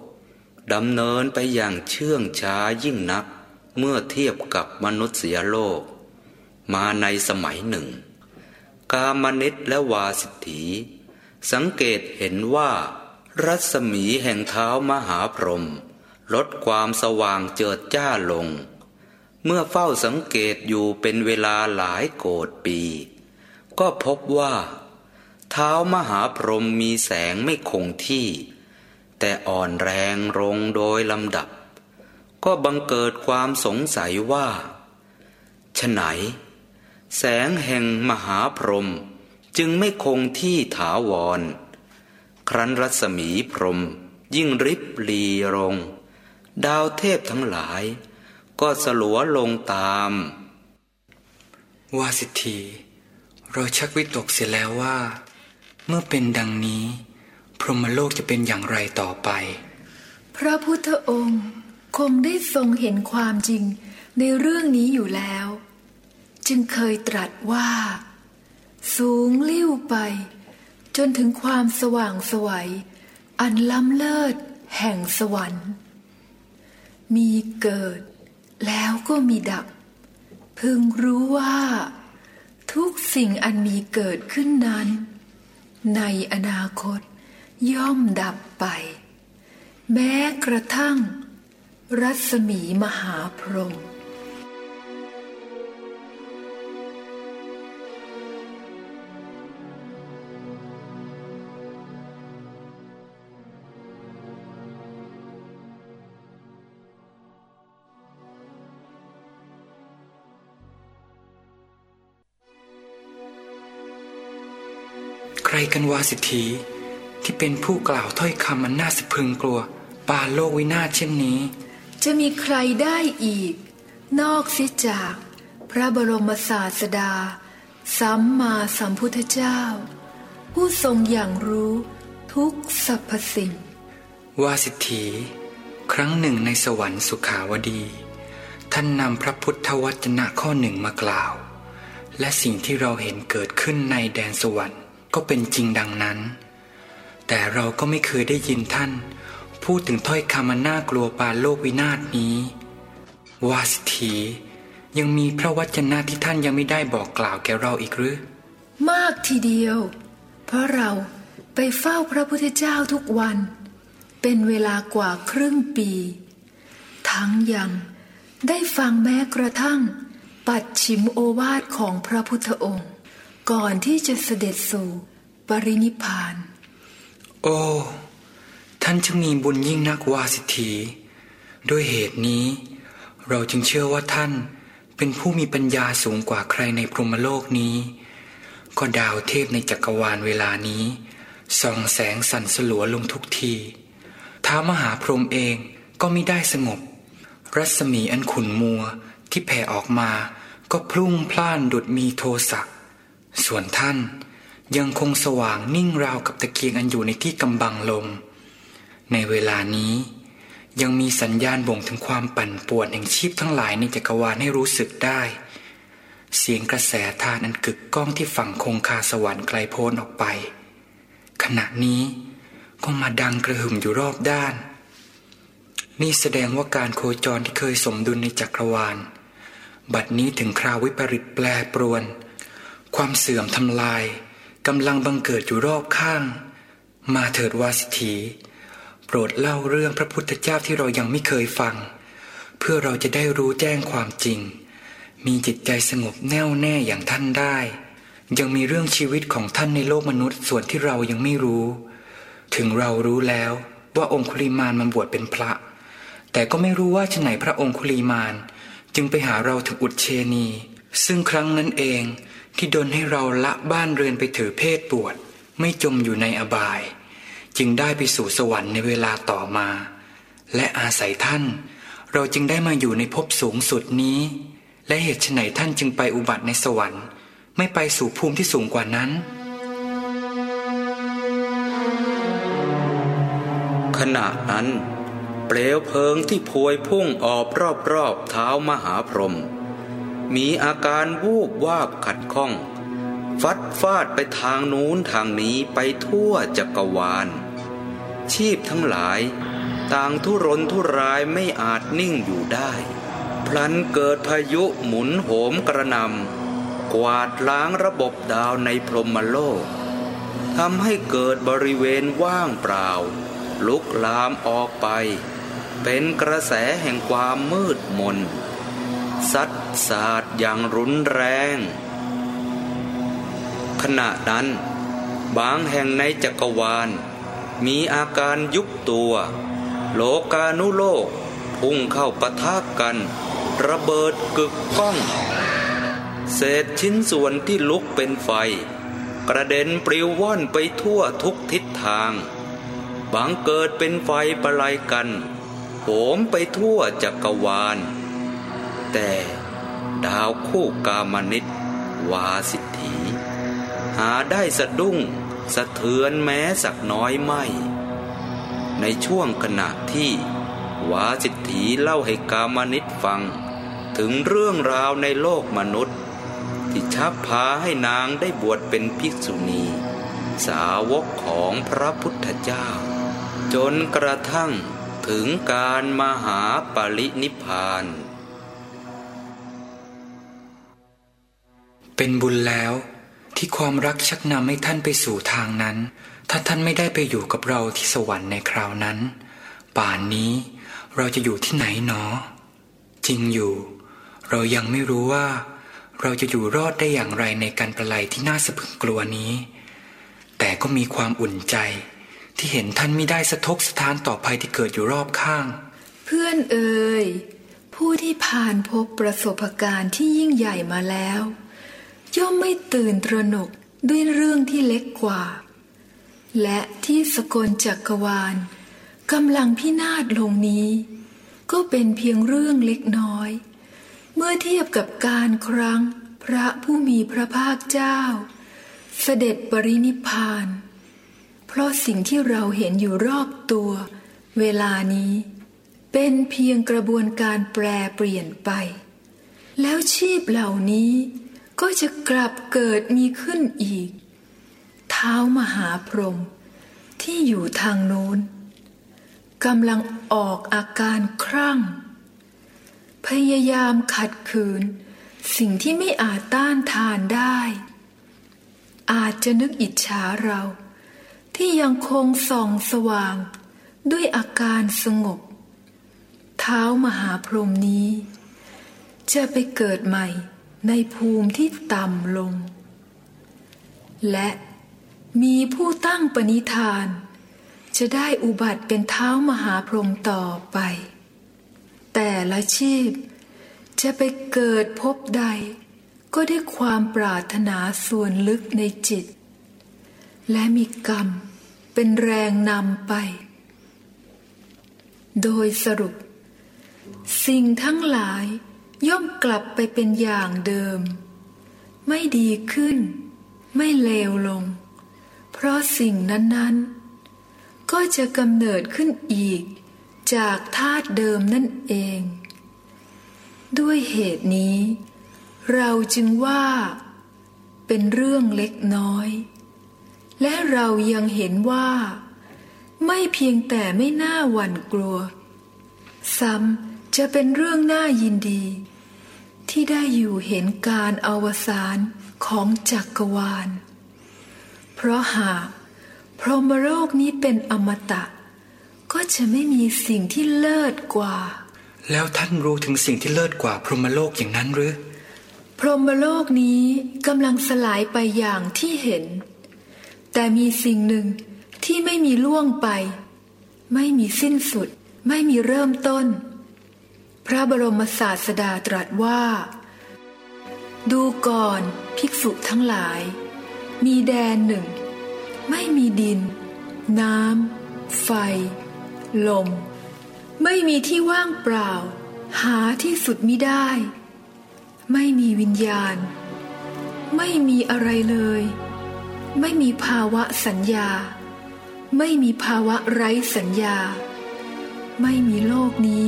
ดำเนินไปอย่างเชื่องช้ายิ่งนักเมื่อเทียบกับมนุษยโลก มาในสมัยหนึ่ง กามนิตและวาสิทธีสังเกตเห็นว่า รัศมีแห่งเท้ามหาพรหมลดความสว่างเจิดจ้าลง เมื่อเฝ้าสังเกตอยู่เป็นเวลาหลายโกดปี ก็พบว่า เท้ามหาพรหมมีแสงไม่คงที่ แต่อ่อนแรงลงโดยลำดับ ก็บังเกิดความสงสัยว่าฉไหน แสงแห่งมหาพรหมจึงไม่คงที่ถาวร ครั้นรัศมีพรหมยิ่งริบลีลง ดาวเทพทั้งหลาย ก็สลัวลงตามวาสิทธีเราชักวิตกเสียแล้วว่า เมื่อเป็นดังนี้ พรหมโลกจะเป็นอย่างไรต่อไป พระพุทธองค์คงได้ทรงเห็นความจริงในเรื่องนี้อยู่แล้ว จึงเคยตรัสว่า สูงลิ้วไป จนถึงความสว่างสวัย อันล้ำเลิศแห่งสวรรค์ มีเกิดแล้วก็มีดับ พึงรู้ว่า ทุกสิ่งอันมีเกิดขึ้นนั้น ในอนาคต ย่อมดับไป แม้กระทั่ง รัศมีมหาพรหม รกันวาสิทธีที่เป็นผู้กล่าวถ้อยคำอันน่าสะพรึงกลัวปาโลกวินาศเช่นนี้ จะมีใครได้อีก นอกเสียจาก พระบรมศาสดา สัมมาสัมพุทธเจ้า ผู้ทรงอย่างรู้ทุกสรรพสิ่ง วาสิทธีครั้งหนึ่งในสวรรค์สุขาวดี ท่านนำพระพุทธวจนะข้อหนึ่งมากล่าว และสิ่งที่เราเห็นเกิดขึ้นในแดนสวรรค์ ก็เป็นจริงดังนั้น แต่เราก็ไม่เคยได้ยินท่าน พูดถึงถ้อยคำมันน่ากลัวปาโลกวินาศนี้วาสิทธียังมีพระวจนะที่ท่านยังไม่ได้บอกกล่าวแก่เราอีกหรือ มากทีเดียว เพราะเราไปเฝ้าพระพุทธเจ้าทุกวัน เป็นเวลากว่าครึ่งปี ทั้งยังได้ฟังแม้กระทั่ง ปัดชิมโอวาทของพระพุทธองค์ ก่อนที่จะเสด็จสู่ปรินิพาน โอ้ ท่านจะมีบุญยิ่งนักวาสิทธีด้วยเหตุนี้ เราจึงเชื่อว่าท่านเป็นผู้มีปัญญาสูงกว่าใครในพรหมโลกนี้ ก็ดาวเทพในจักรวาลเวลานี้ส่องแสงสั่นสลัวลงทุกทีท้ามหาพรหมเองก็ไม่ได้สงบ รัศมีอันขุนมัวที่แผ่ออกมาก็พลุ่งพล่านดุดมีโทสะ ส่วนท่านยังคงสว่างนิ่งราวกับตะเกียงอันอยู่ในที่กำบังลม ในเวลานี้ยังมีสัญญาณบ่งถึงความปั่นป่วนแห่งชีพทั้งหลายในจักรวาลให้รู้สึกได้ เสียงกระแสทานอันกึกก้องที่ฝั่งคงคาสวรรค์ไกลโพ้นออกไป ขณะนี้ก็มาดังกระหึ่มอยู่รอบด้าน นี่แสดงว่าการโคจรที่เคยสมดุลในจักรวาล บัดนี้ถึงคราววิปริตแปรปรวน ความเสื่อมทำลายกำลังบังเกิดอยู่รอบข้าง มาเถิดวาสิทธีโปรดเล่าเรื่องพระพุทธเจ้าที่เรายังไม่เคยฟัง เพื่อเราจะได้รู้แจ้งความจริง มีจิตใจสงบแน่วแน่อย่างท่านได้ ยังมีเรื่องชีวิตของท่านในโลกมนุษย์ส่วนที่เรายังไม่รู้ ถึงเรารู้แล้วว่าองคุลิมานมาบวชเป็นพระ แต่ก็ไม่รู้ว่าชไหนพระองคุลิมาน จึงไปหาเราถึงอุดเชนี ซึ่งครั้งนั้นเอง ที่ดนให้เราละบ้านเรือนไปถือเพศบวชไม่จมอยู่ในอบาย จึงได้ไปสู่สวรรค์ในเวลาต่อมา และอาศัยท่าน เราจึงได้มาอยู่ในภพสูงสุดนี้ และเหตุไฉนท่านจึงไปอุบัติในสวรรค์ ไม่ไปสู่ภูมิที่สูงกว่านั้น ขณะนั้น เปลวเพลิงที่พวยพุ่งออบรอบๆเท้ามหาพรหม มีอาการวูบวาบขัดข้อง ฟัดฟาดไปทางนู้นทางนี้ไปทั่วจักรวาล ชีพทั้งหลาย ต่างทุรนทุรายไม่อาจนิ่งอยู่ได้ พลันเกิดพายุหมุนโหมกระนำกวาดล้างระบบดาวในพรหมโลกทำให้เกิดบริเวณว่างเปล่า ลุกลามออกไป เป็นกระแสแห่งความมืดมน สัดสาดอย่างรุนแรง ขณะนั้น บางแห่งในจักรวาล มีอาการยุบตัว โลกานุโลก พุ่งเข้าปะทะกัน ระเบิดกึกก้อง เศษชิ้นส่วนที่ลุกเป็นไฟ กระเด็นปลิวว่อนไปทั่วทุกทิศทาง บางเกิดเป็นไฟประไลกันโหมไปทั่วจักรวาล แต่ดาวคู่กามนิตวาสิทธีหาได้สะดุ้งสะเทือนแม้สักน้อยไม่ ในช่วงขณะที่วาสิทธีเล่าให้กามนิตฟัง ถึงเรื่องราวในโลกมนุษย์ ที่ชักพาให้นางได้บวชเป็นภิกษุณี สาวกของพระพุทธเจ้า จนกระทั่งถึงการมหาปรินิพาน เป็นบุญแล้ว ที่ความรักชักนำให้ท่านไปสู่ทางนั้น ถ้าท่านไม่ได้ไปอยู่กับเราที่สวรรค์ในคราวนั้น ป่านนี้เราจะอยู่ที่ไหนหนอ จริงอยู่ เรายังไม่รู้ว่า เราจะอยู่รอดได้อย่างไรในการประไลที่น่าสะพึงกลัวนี้ แต่ก็มีความอุ่นใจ ที่เห็นท่านไม่ได้สะทกสะท้านต่อภัยที่เกิดอยู่รอบข้าง เพื่อนเอ่ยผู้ที่ผ่านพบประสบการณ์ที่ยิ่งใหญ่มาแล้ว ย่อมไม่ตื่นตระหนกด้วยเรื่องที่เล็กกว่า และที่สกลจักรวาลกำลังพินาศลงนี้ ก็เป็นเพียงเรื่องเล็กน้อย เมื่อเทียบกับการครั้งพระผู้มีพระภาคเจ้า เสด็จปรินิพพาน เพราะสิ่งที่เราเห็นอยู่รอบตัว เวลานี้ เป็นเพียงกระบวนการแปรเปลี่ยนไป แล้วชีพเหล่านี้ ก็จะกลับเกิดมีขึ้นอีก เท้ามหาพรหมที่อยู่ทางโน้นกำลังออกอาการครั่ง พยายามขัดขืน สิ่งที่ไม่อาจต้านทานได้ อาจจะนึกอิจฉาเรา ที่ยังคงส่องสว่าง ด้วยอาการสงบ เท้ามหาพรหมนี้ จะไปเกิดใหม่ ในภูมิที่ต่ำลง และมีผู้ตั้งปณิธาน จะได้อุบัติเป็นเท้ามหาพรหมต่อไป แต่ละชีพจะไปเกิดพบใด ก็ได้ความปรารถนาส่วนลึกในจิต และมีกรรมเป็นแรงนำไป โดยสรุป สิ่งทั้งหลาย ย่อมกลับไปเป็นอย่างเดิม ไม่ดีขึ้น ไม่เลวลง เพราะสิ่งนั้น ๆ ก็จะกำเนิดขึ้นอีก จากธาตุเดิมนั่นเอง ด้วยเหตุนี้ เราจึงว่า เป็นเรื่องเล็กน้อย และเรายังเห็นว่า ไม่เพียงแต่ไม่น่าหวั่นกลัว ซ้ำจะเป็นเรื่องน่ายินดี ที่ได้อยู่เห็นการอวสานของจักรวาล เพราะหากพรหมโลกนี้เป็นอมตะ ก็จะไม่มีสิ่งที่เลิศกว่า แล้วท่านรู้ถึงสิ่งที่เลิศกว่าพรหมโลกอย่างนั้นหรือ พรหมโลกนี้กำลังสลายไปอย่างที่เห็น แต่มีสิ่งหนึ่งที่ไม่มีล่วงไป ไม่มีสิ้นสุด ไม่มีเริ่มต้น พระบรมศาสดาตรัสว่า ดูก่อนภิกษุทั้งหลาย มีแดนหนึ่ง ไม่มีดิน น้ำ ไฟ ลม ไม่มีที่ว่างเปล่า หาที่สุดมิได้ ไม่มีวิญญาณ ไม่มีอะไรเลย ไม่มีภาวะสัญญา ไม่มีภาวะไร้สัญญา ไม่มีโลกนี้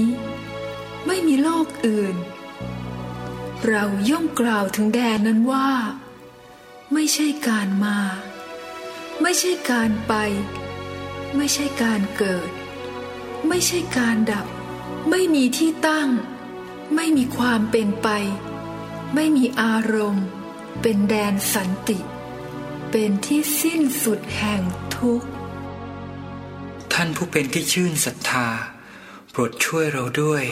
ไม่มีโลกอื่น เราย่อมกล่าวถึงแดนนั้นว่า ไม่ใช่การมา ไม่ใช่การไป ไม่ใช่การเกิด ไม่ใช่การดับ ไม่มีที่ตั้ง ไม่มีความเป็นไป ไม่มีอารมณ์ เป็นแดนสันติ เป็นที่สิ้นสุดแห่งทุกข์ท่านผู้เป็นที่ชื่นศรัทธา โปรดช่วยเราด้วย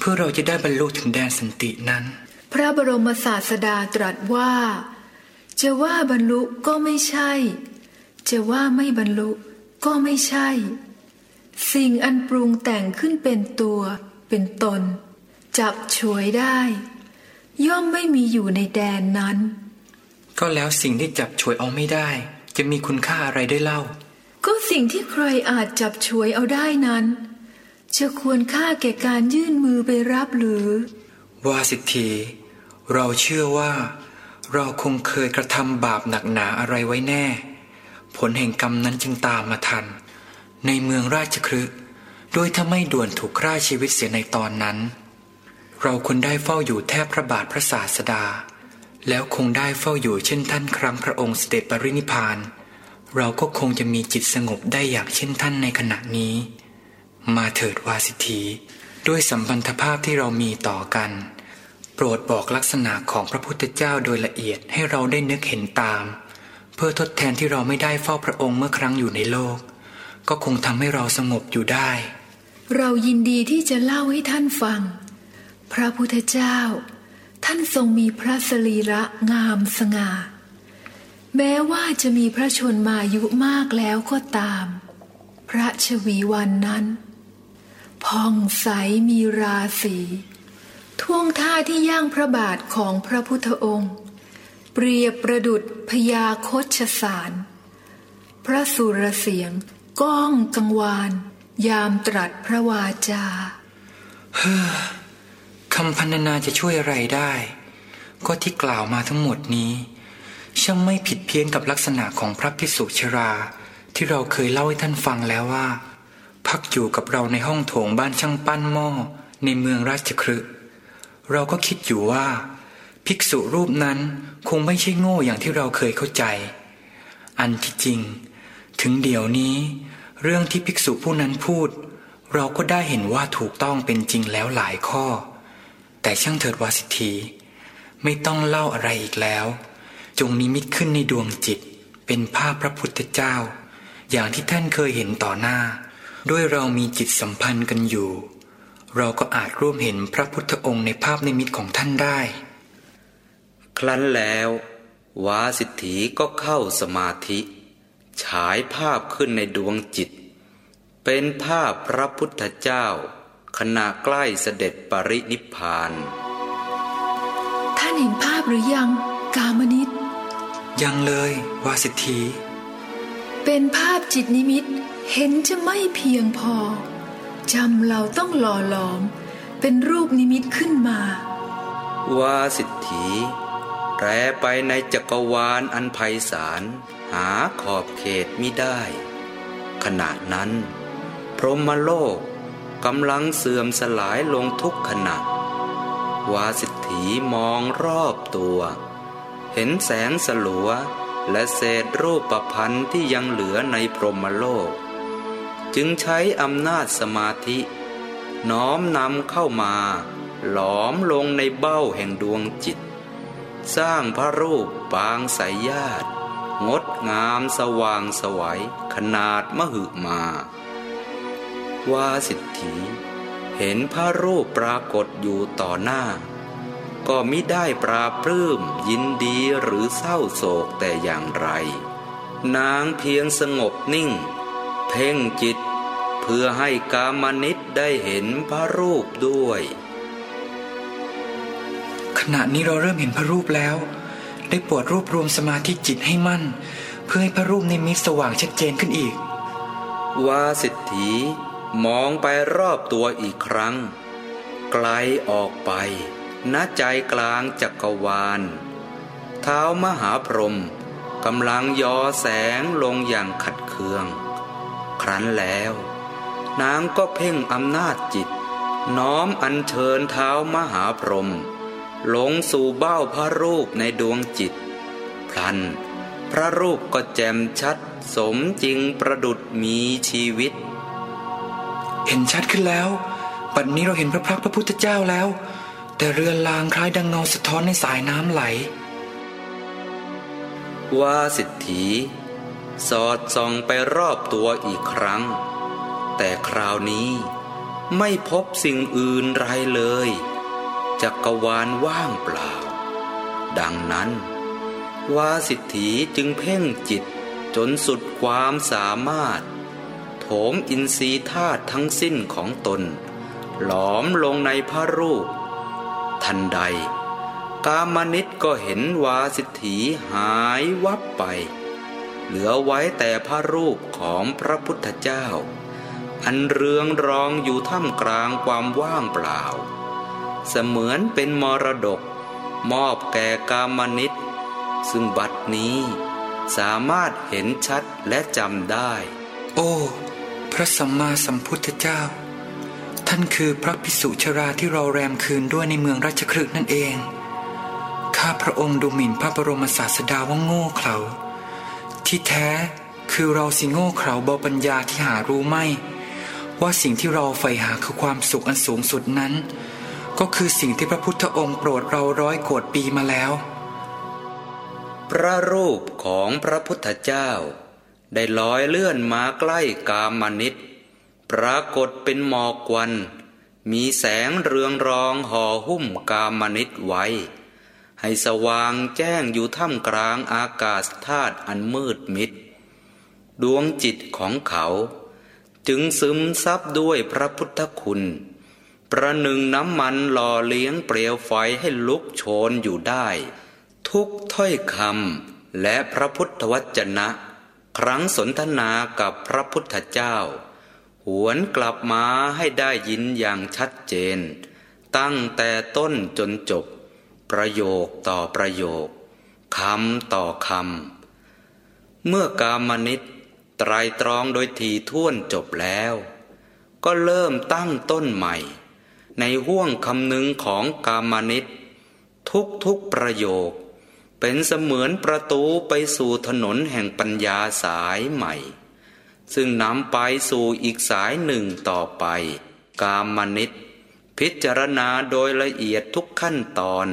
เพื่อเราจะได้บรรลุถึงแดนสันตินั้น พระบรมศาสดาตรัสว่า จะว่าบรรลุก็ไม่ใช่ จะว่าไม่บรรลุก็ไม่ใช่ สิ่งอันปรุงแต่งขึ้นเป็นตัว เป็นตน จับฉวยได้ ย่อมไม่มีอยู่ในแดนนั้น ก็แล้วสิ่งที่จับฉวยเอาไม่ได้ จะมีคุณค่าอะไรได้เล่า ก็สิ่งที่ใครอาจจับฉวยเอาได้นั้น จะควรค่าแก่การยื่นมือไปรับหรือ วาสิทธี เราเชื่อว่า เราคงเคยกระทำบาปหนักหนาอะไรไว้แน่ ผลแห่งกรรมนั้นจึงตามมาทัน ในเมืองราชครึโดยถ้าไม่ด่วนถูกฆ่าชีวิตเสียในตอนนั้น เราควรได้เฝ้าอยู่แทบพระบาทพระศาสดา แล้วคงได้เฝ้าอยู่เช่นท่านครั้งพระองค์เสด็จปรินิพาน เราก็คงจะมีจิตสงบได้อย่างเช่นท่านในขณะนี้ มาเถิดวาสิทธีด้วยสัมพันธภาพที่เรามีต่อกัน โปรดบอกลักษณะของพระพุทธเจ้าโดยละเอียดให้เราได้นึกเห็นตาม เพื่อทดแทนที่เราไม่ได้เฝ้าพระองค์เมื่อครั้งอยู่ในโลก ก็คงทำให้เราสงบอยู่ได้ เรายินดีที่จะเล่าให้ท่านฟัง พระพุทธเจ้า ท่านทรงมีพระสรีระงามสง่า แม้ว่าจะมีพระชนมายุมากแล้วก็ตาม พระชวีวันนั้น ผ่องใสมีราศีท่วงท่าที่ย่างพระบาทของพระพุทธองค์ เปรียบประดุดพยาคชสาร พระสุรเสียงก้องกังวาน ยามตรัสพระวาจาเฮ้อคำพันนาจะช่วยอะไรได้ ก็ที่กล่าวมาทั้งหมดนี้ช่างไม่ผิดเพี้ยนกับลักษณะของพระพิสุชรา ที่เราเคยเล่าให้ท่านฟังแล้วว่า พักอยู่กับเราในห้องโถงบ้านช่างปั้นหม้อในเมืองราชครึเราก็คิดอยู่ว่า ภิกษุรูปนั้นคงไม่ใช่โง่อย่างที่เราเคยเข้าใจ อันที่จริง ถึงเดี๋ยวนี้ เรื่องที่ภิกษุผู้นั้นพูด เราก็ได้เห็นว่าถูกต้องเป็นจริงแล้วหลายข้อ แต่ช่างเถิดวาสิทธีไม่ต้องเล่าอะไรอีกแล้ว จงนิมิตขึ้นในดวงจิต เป็นภาพพระพุทธเจ้า อย่างที่ท่านเคยเห็นต่อหน้า ด้วยเรามีจิตสัมพันธ์กันอยู่ เราก็อาจร่วมเห็นพระพุทธองค์ในภาพนิมิตของท่านได้ ครั้นแล้ววาสิทธีก็เข้าสมาธิ ฉายภาพขึ้นในดวงจิต เป็นภาพพระพุทธเจ้า ขณะใกล้เสด็จปรินิพพาน ท่านเห็นภาพหรือยังกามนิต ยังเลยวาสิทธี เป็นภาพจิตนิมิต เห็นจะไม่เพียงพอจำเราต้องหล่อหลอม เป็นรูปนิมิตขึ้นมาวาสิทธีแปรไปในจักรวาลอันไพศาลหาขอบเขตมิได้ ขณะนั้น พรหมโลกกำลังเสื่อมสลายลงทุกขณะ วาสิทธีมองรอบตัว เห็นแสงสลัวและเศษรูปประพันธ์ที่ยังเหลือในพรหมโลก จึงใช้อำนาจสมาธิ น้อมนำเข้ามา หลอมลงในเบ้าแห่งดวงจิต สร้างพระรูปปางสายญาติ งดงามสว่างสวัยขนาดมหึมา วาสิทธีเห็นพระรูปปรากฏอยู่ต่อหน้า ก็มิได้ปราปลื้มยินดีหรือเศร้าโศกแต่อย่างไร นางเพียงสงบนิ่ง เพ่งจิต เพื่อให้กามนิตได้เห็นพระรูปด้วย ขณะนี้เราเริ่มเห็นพระรูปแล้ว ได้โปรดรวบรวมสมาธิจิตให้มั่น เพื่อให้พระรูปในมิตสว่างชัดเจนขึ้นอีก วาสิทธีมองไปรอบตัวอีกครั้ง ไกลออกไปณใจกลางจักรวาล เท้ามหาพรหมกำลังยอแสงลงอย่างขัดเคืองค รั้นแล้ว นางก็เพ่งอำนาจจิต น้อมอัญเชิญเท้ามหาพรหมลงสู่เบ้าพระรูปในดวงจิต พลัน พระรูปก็แจ่มชัด สมจริงประดุดมีชีวิต เห็นชัดขึ้นแล้วบัดนี้เราเห็นพระพักพระพุทธเจ้าแล้ว แต่เรือนลางคล้ายดังเงาสะท้อนในสายน้ำไหล ว่าสิทธี สอดส่องไปรอบตัวอีกครั้ง แต่คราวนี้ไม่พบสิ่งอื่นไรเลย จักรวาลว่างเปล่า ดังนั้นวาสิทธีจึงเพ่งจิตจนสุดความสามารถ โถมอินทรีธาตุทั้งสิ้นของตน หลอมลงในพระรูป ทันใด กามนิตก็เห็นวาสิทธีหายวับไป เหลือไว้แต่พระรูปของพระพุทธเจ้า อันเรืองรองอยู่ท่ามกลางความว่างเปล่า เสมือนเป็นมรดก มอบแก่กามนิตซึ่งบัดนี้สามารถเห็นชัดและจำได้ โอ้ พระสัมมาสัมพุทธเจ้า ท่านคือพระพิสุชราที่เราแรมคืนด้วยในเมืองราชครึกนั่นเอง ข้าพระองค์ดูหมิ่นพระบรมศาสดาว่าโง่เขลา ที่แท้คือเราสิโง่เขลาเบาปัญญาที่หารู้ไม่ ว่าสิ่งที่เราใฝ่หาคือความสุขอันสูงสุดนั้น ก็คือสิ่งที่พระพุทธองค์โปรดเราร้อยโกรธปีมาแล้ว พระรูปของพระพุทธเจ้า ได้ลอยเลื่อนมาใกล้กามนิตปรากฏเป็นหมอกวัน มีแสงเรืองรองห่อหุ้มกามนิตไว้ ให้สว่างแจ้งอยู่ท่ามกลางอากาศธาตุอันมืดมิด ดวงจิตของเขา จึงซึมซับด้วยพระพุทธคุณ ประหนึ่งน้ำมันหล่อเลี้ยงเปลวไฟให้ลุกโชนอยู่ได้ ทุกถ้อยคำและพระพุทธวจนะ ครั้งสนทนากับพระพุทธเจ้า หวนกลับมาให้ได้ยินอย่างชัดเจน ตั้งแต่ต้นจนจบ ประโยคต่อประโยคคำต่อคำเมื่อกามนิตไตรตรองโดยทีท่วนจบแล้ว ก็เริ่มตั้งต้นใหม่ ในห่วงคำนึงของกามนิตทุกทุกประโยค เป็นเสมือนประตูไปสู่ถนนแห่งปัญญาสายใหม่ ซึ่งนำไปสู่อีกสายหนึ่งต่อไป กามนิตพิจารณาโดยละเอียดทุกขั้นตอน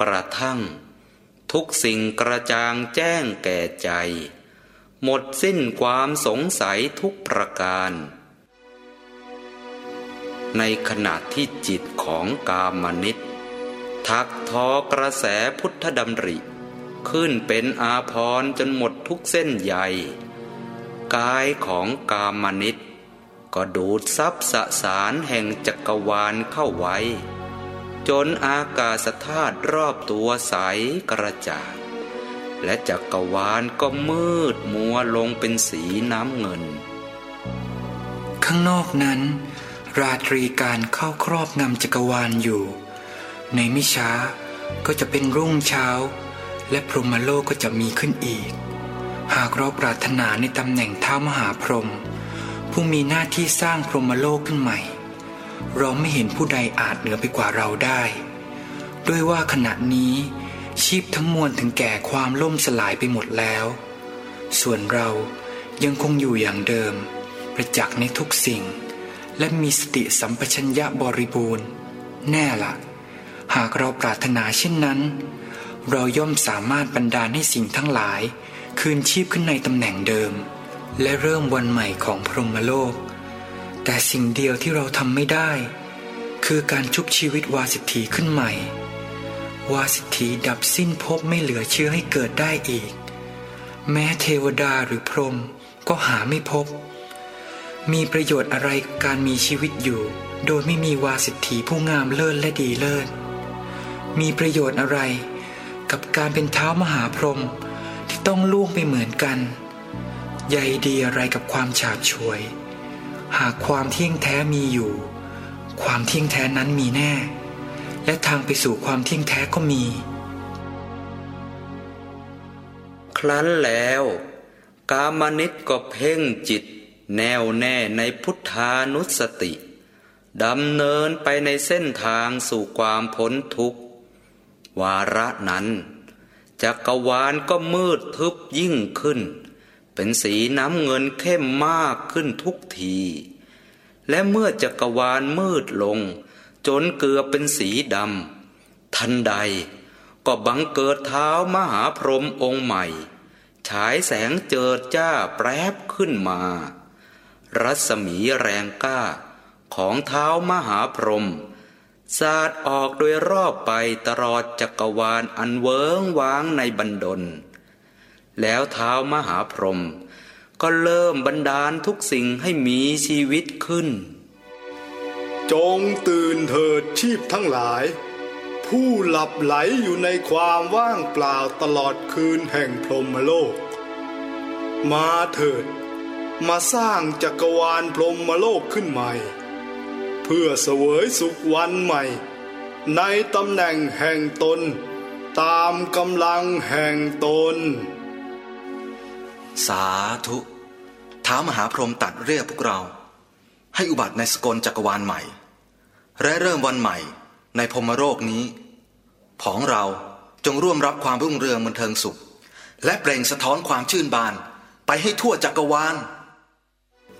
กระทั่ง ทุกสิ่งกระจางแจ้งแก่ใจ หมดสิ้นความสงสัยทุกประการ ในขณะที่จิตของกามนิตทักทอกระแสพุทธดำริ ขึ้นเป็นอาพรจนหมดทุกเส้นใยกายของกามนิตก็ดูดซับสสารแห่งจักรวาลเข้าไว้ จนอากาศธาตุรอบตัวใสกระจ่างและจักรวาลก็มืดมัวลงเป็นสีน้ำเงิน ข้างนอกนั้น ราตรีการเข้าครอบงำจักรวาลอยู่ ในมิช้าก็จะเป็นรุ่งเช้า และพรหมโลกก็จะมีขึ้นอีก หากเราปรารถนาในตำแหน่งท้ามหาพรหมผู้มีหน้าที่สร้างพรหมโลกขึ้นใหม่ เราไม่เห็นผู้ใดอาจเหนือไปกว่าเราได้ ด้วยว่าขณะนี้ชีพทั้งมวลถึงแก่ความล่มสลายไปหมดแล้ว ส่วนเรายังคงอยู่อย่างเดิม ประจักษ์ในทุกสิ่ง และมีสติสัมปชัญญะบริบูรณ์ แน่ละหากเราปรารถนาเช่นนั้น เราย่อมสามารถบรรดาให้สิ่งทั้งหลาย คืนชีพขึ้นในตำแหน่งเดิม และเริ่มวันใหม่ของพรหมโลก แต่สิ่งเดียวที่เราทำไม่ได้ คือการชุบชีวิตวาสิทธีขึ้นใหม่ วาสิทธีดับสิ้นภพไม่เหลือเชื้อให้เกิดได้อีก แม้เทวดาหรือพรหมก็หาไม่พบ มีประโยชน์อะไรกับการมีชีวิตอยู่ โดยไม่มีวาสิทธีผู้งามเลิศและดีเลิศ มีประโยชน์อะไร กับการเป็นเท้ามหาพรหมที่ต้องล่วงไปเหมือนกัน ใยดีอะไรกับความฉาบฉวย หากความเที่ยงแท้มีอยู่ ความเที่ยงแท้นั้นมีแน่ และทางไปสู่ความเที่ยงแท้ก็มี ครั้นแล้ว กามนิตก็เพ่งจิต แน่วแน่ในพุทธานุสติดำเนินไปในเส้นทางสู่ความพ้นทุกข์ วาระนั้นจักรวาลก็มืดทึบยิ่งขึ้น เป็นสีน้ำเงินเข้มมากขึ้นทุกที และเมื่อจักรวาลมืดลง จนเกือบเป็นสีดำทันใดก็บังเกิดเท้ามหาพรหมองค์ใหม่ ฉายแสงเจิดจ้าแปรบขึ้นมา รัศมีแรงกล้าของเท้ามหาพรหมสาดออกโดยรอบไปตลอดจักรวาลอันเวิงว้างในบันดล แล้วเท้ามหาพรหมก็เริ่มบันดาลทุกสิ่งให้มีชีวิตขึ้น จงตื่นเถิดชีพทั้งหลาย ผู้หลับไหลอยู่ในความว่างเปล่าตลอดคืนแห่งพรหมโลก มาเถิด มาสร้างจักรวาลพรหมโลกขึ้นใหม่ เพื่อเสวยสุขวันใหม่ ในตำแหน่งแห่งตน ตามกำลังแห่งตน สาธุท้ามหาพรหมตัดเรียกพวกเรา ให้อุบัติในสกลจักรวาลใหม่ และเริ่มวันใหม่ในพรมโรคนี้ผองเราจงร่วมรับความรุ่งเรืองบันเทิงสุข และเปล่งสะท้อนความชื่นบานไปให้ทั่วจักรวาล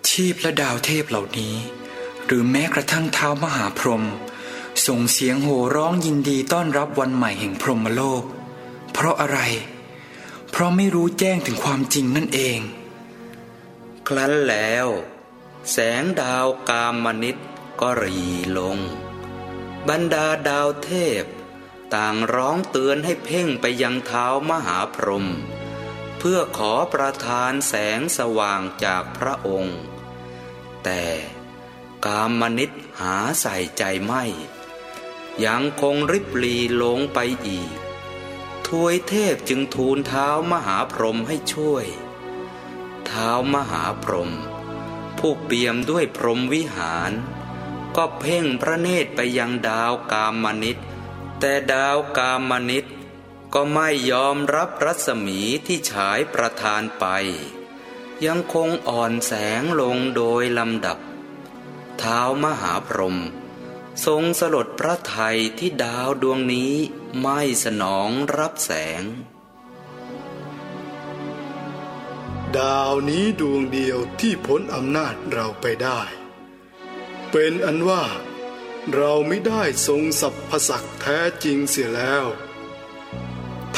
ชีพและดาวเทพเหล่านี้ หรือแม้กระทั่งเท้ามหาพรหมส่งเสียงโห่ร้องยินดีต้อนรับวันใหม่แห่งพรหมโลก เพราะอะไร เพราะไม่รู้แจ้งถึงความจริงนั่นเอง ครั้นแล้ว แสงดาวกามนิตก็รีลง บรรดาดาวเทพ ต่างร้องเตือนให้เพ่งไปยังเท้ามหาพรหมเพื่อขอประทานแสงสว่างจากพระองค์ แต่กามนิตหาใส่ใจไม่ ยังคงริบลีลงไปอีก ทวยเทพจึงทูลเท้ามหาพรหมให้ช่วย เท้ามหาพรหมผู้เปี่ยมด้วยพรหมวิหาร ก็เพ่งพระเนตรไปยังดาวกามนิตแต่ดาวกามนิตก็ไม่ยอมรับรัศมีที่ฉายประทานไป ยังคงอ่อนแสงลงโดยลำดับ เท้ามหาพรหมทรงสลดพระไทยที่ดาวดวงนี้ ไม่สนองรับแสง ดาวนี้ดวงเดียวที่พ้นอำนาจเราไปได้ เป็นอันว่าเราไม่ได้ทรงสัพพสักแท้จริงเสียแล้ว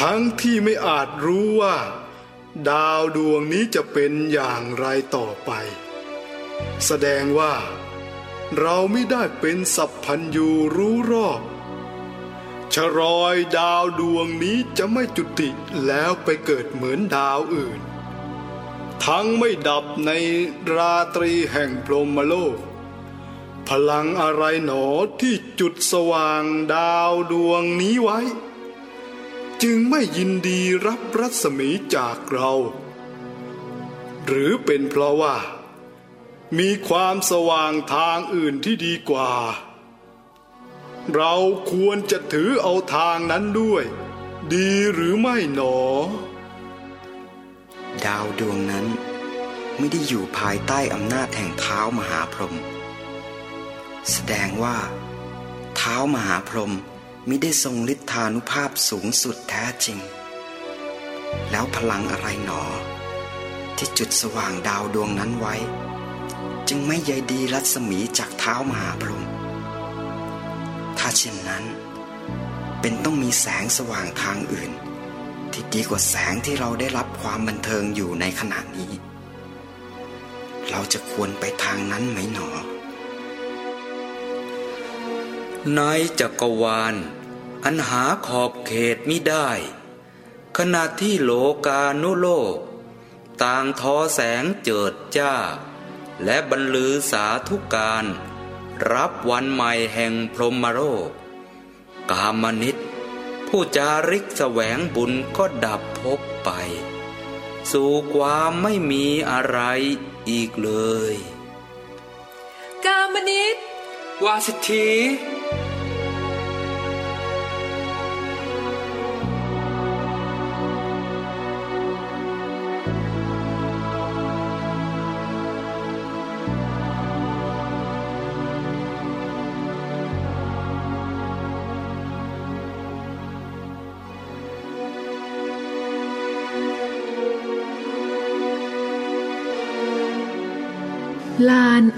ทั้งที่ไม่อาจรู้ว่า ดาวดวงนี้จะเป็นอย่างไรต่อไป แสดงว่า เราไม่ได้เป็นสัพพัญญูรู้รอบ ชรอยดาวดวงนี้จะไม่จุติแล้วไปเกิดเหมือนดาวอื่น ทั้งไม่ดับในราตรีแห่งพรหมโลก พลังอะไรหนอที่จุดสว่างดาวดวงนี้ไว้ จึงไม่ยินดีรับรัศมีจากเรา หรือเป็นเพราะว่า มีความสว่างทางอื่นที่ดีกว่า เราควรจะถือเอาทางนั้นด้วย ดีหรือไม่หนอ ดาวดวงนั้น ไม่ได้อยู่ภายใต้อำนาจแห่งเท้ามหาพรหมแสดงว่า เท้ามหาพรหมมิได้ทรงฤทธานุภาพสูงสุดแท้จริง แล้วพลังอะไรหนอ ที่จุดสว่างดาวดวงนั้นไว้ จึงไม่ใยดีรัศมีจากเท้ามหาพรหม ถ้าเช่นนั้น เป็นต้องมีแสงสว่างทางอื่น ที่ดีกว่าแสงที่เราได้รับความบันเทิงอยู่ในขณะนี้ เราจะควรไปทางนั้นไหมหนอในจักรวาล อันหาขอบเขตมิได้ ขณะที่โลกานุโลก ต่างทอแสงเจิดจ้า และบรรลือสาธุการ รับวันใหม่แห่งพรหมโลกกามนิตผู้จาริกแสวงบุญก็ดับพบไป สู่ความไม่มีอะไรอีกเลย กามนิตวาสิทธี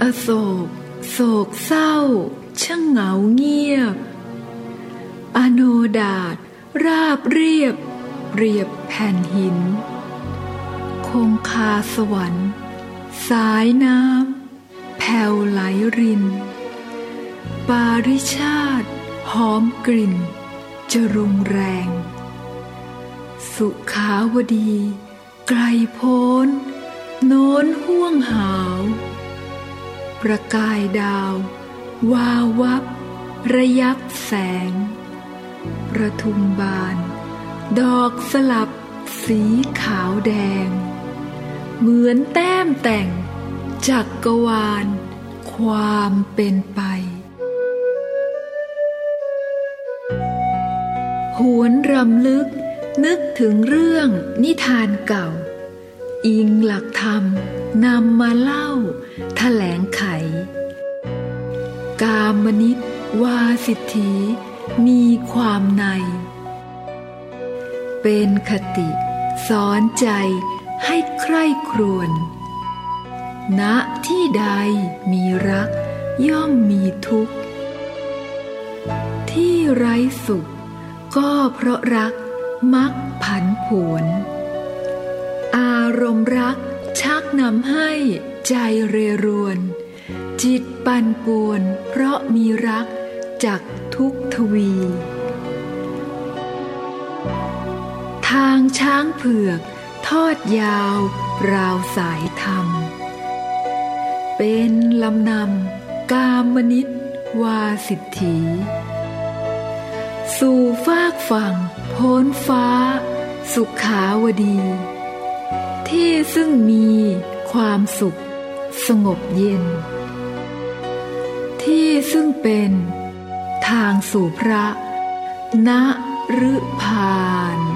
อโศก โศกเศร้า ช่างเหงาเงียบ อโนดาตราบเรียบ เรียบแผ่นหิน คงคาสวรรค์ สายน้ำแผ่วไหลริน ปาริชาติหอมกลิ่น จะรุงแรง สุขาวดี ไกลโพ้น โน้นห่วงหาว ประกายดาว วาววับ ระยับแสง ประทุมบาน ดอกสลับสีขาวแดง เหมือนแต้มแต่ง จักกรวาล ความเป็นไป หวนรำลึกนึกถึงเรื่องนิทานเก่า อิงหลักธรรม นำมาเล่าแถลงไข กามนิตวาสิทธีมีความใน เป็นคติสอนใจให้ใคร่ครวญณที่ใดมีรักย่อมมีทุกข์ ที่ไร้สุข ก็เพราะรักมักผันผวน อารมณ์รัก ชักนำให้ใจเรรวน จิตปั่นป่วน เพราะมีรักจากทุกทวี ทางช้างเผือก ทอดยาว ราวสายธรรม เป็นลำนำกามนิตวาสิทธี สู่ฟากฝั่งพ้นฟ้า สุขาวดี ที่ซึ่งมีความสุข สงบเย็น ที่ซึ่งเป็นทางสู่พระณฤพาน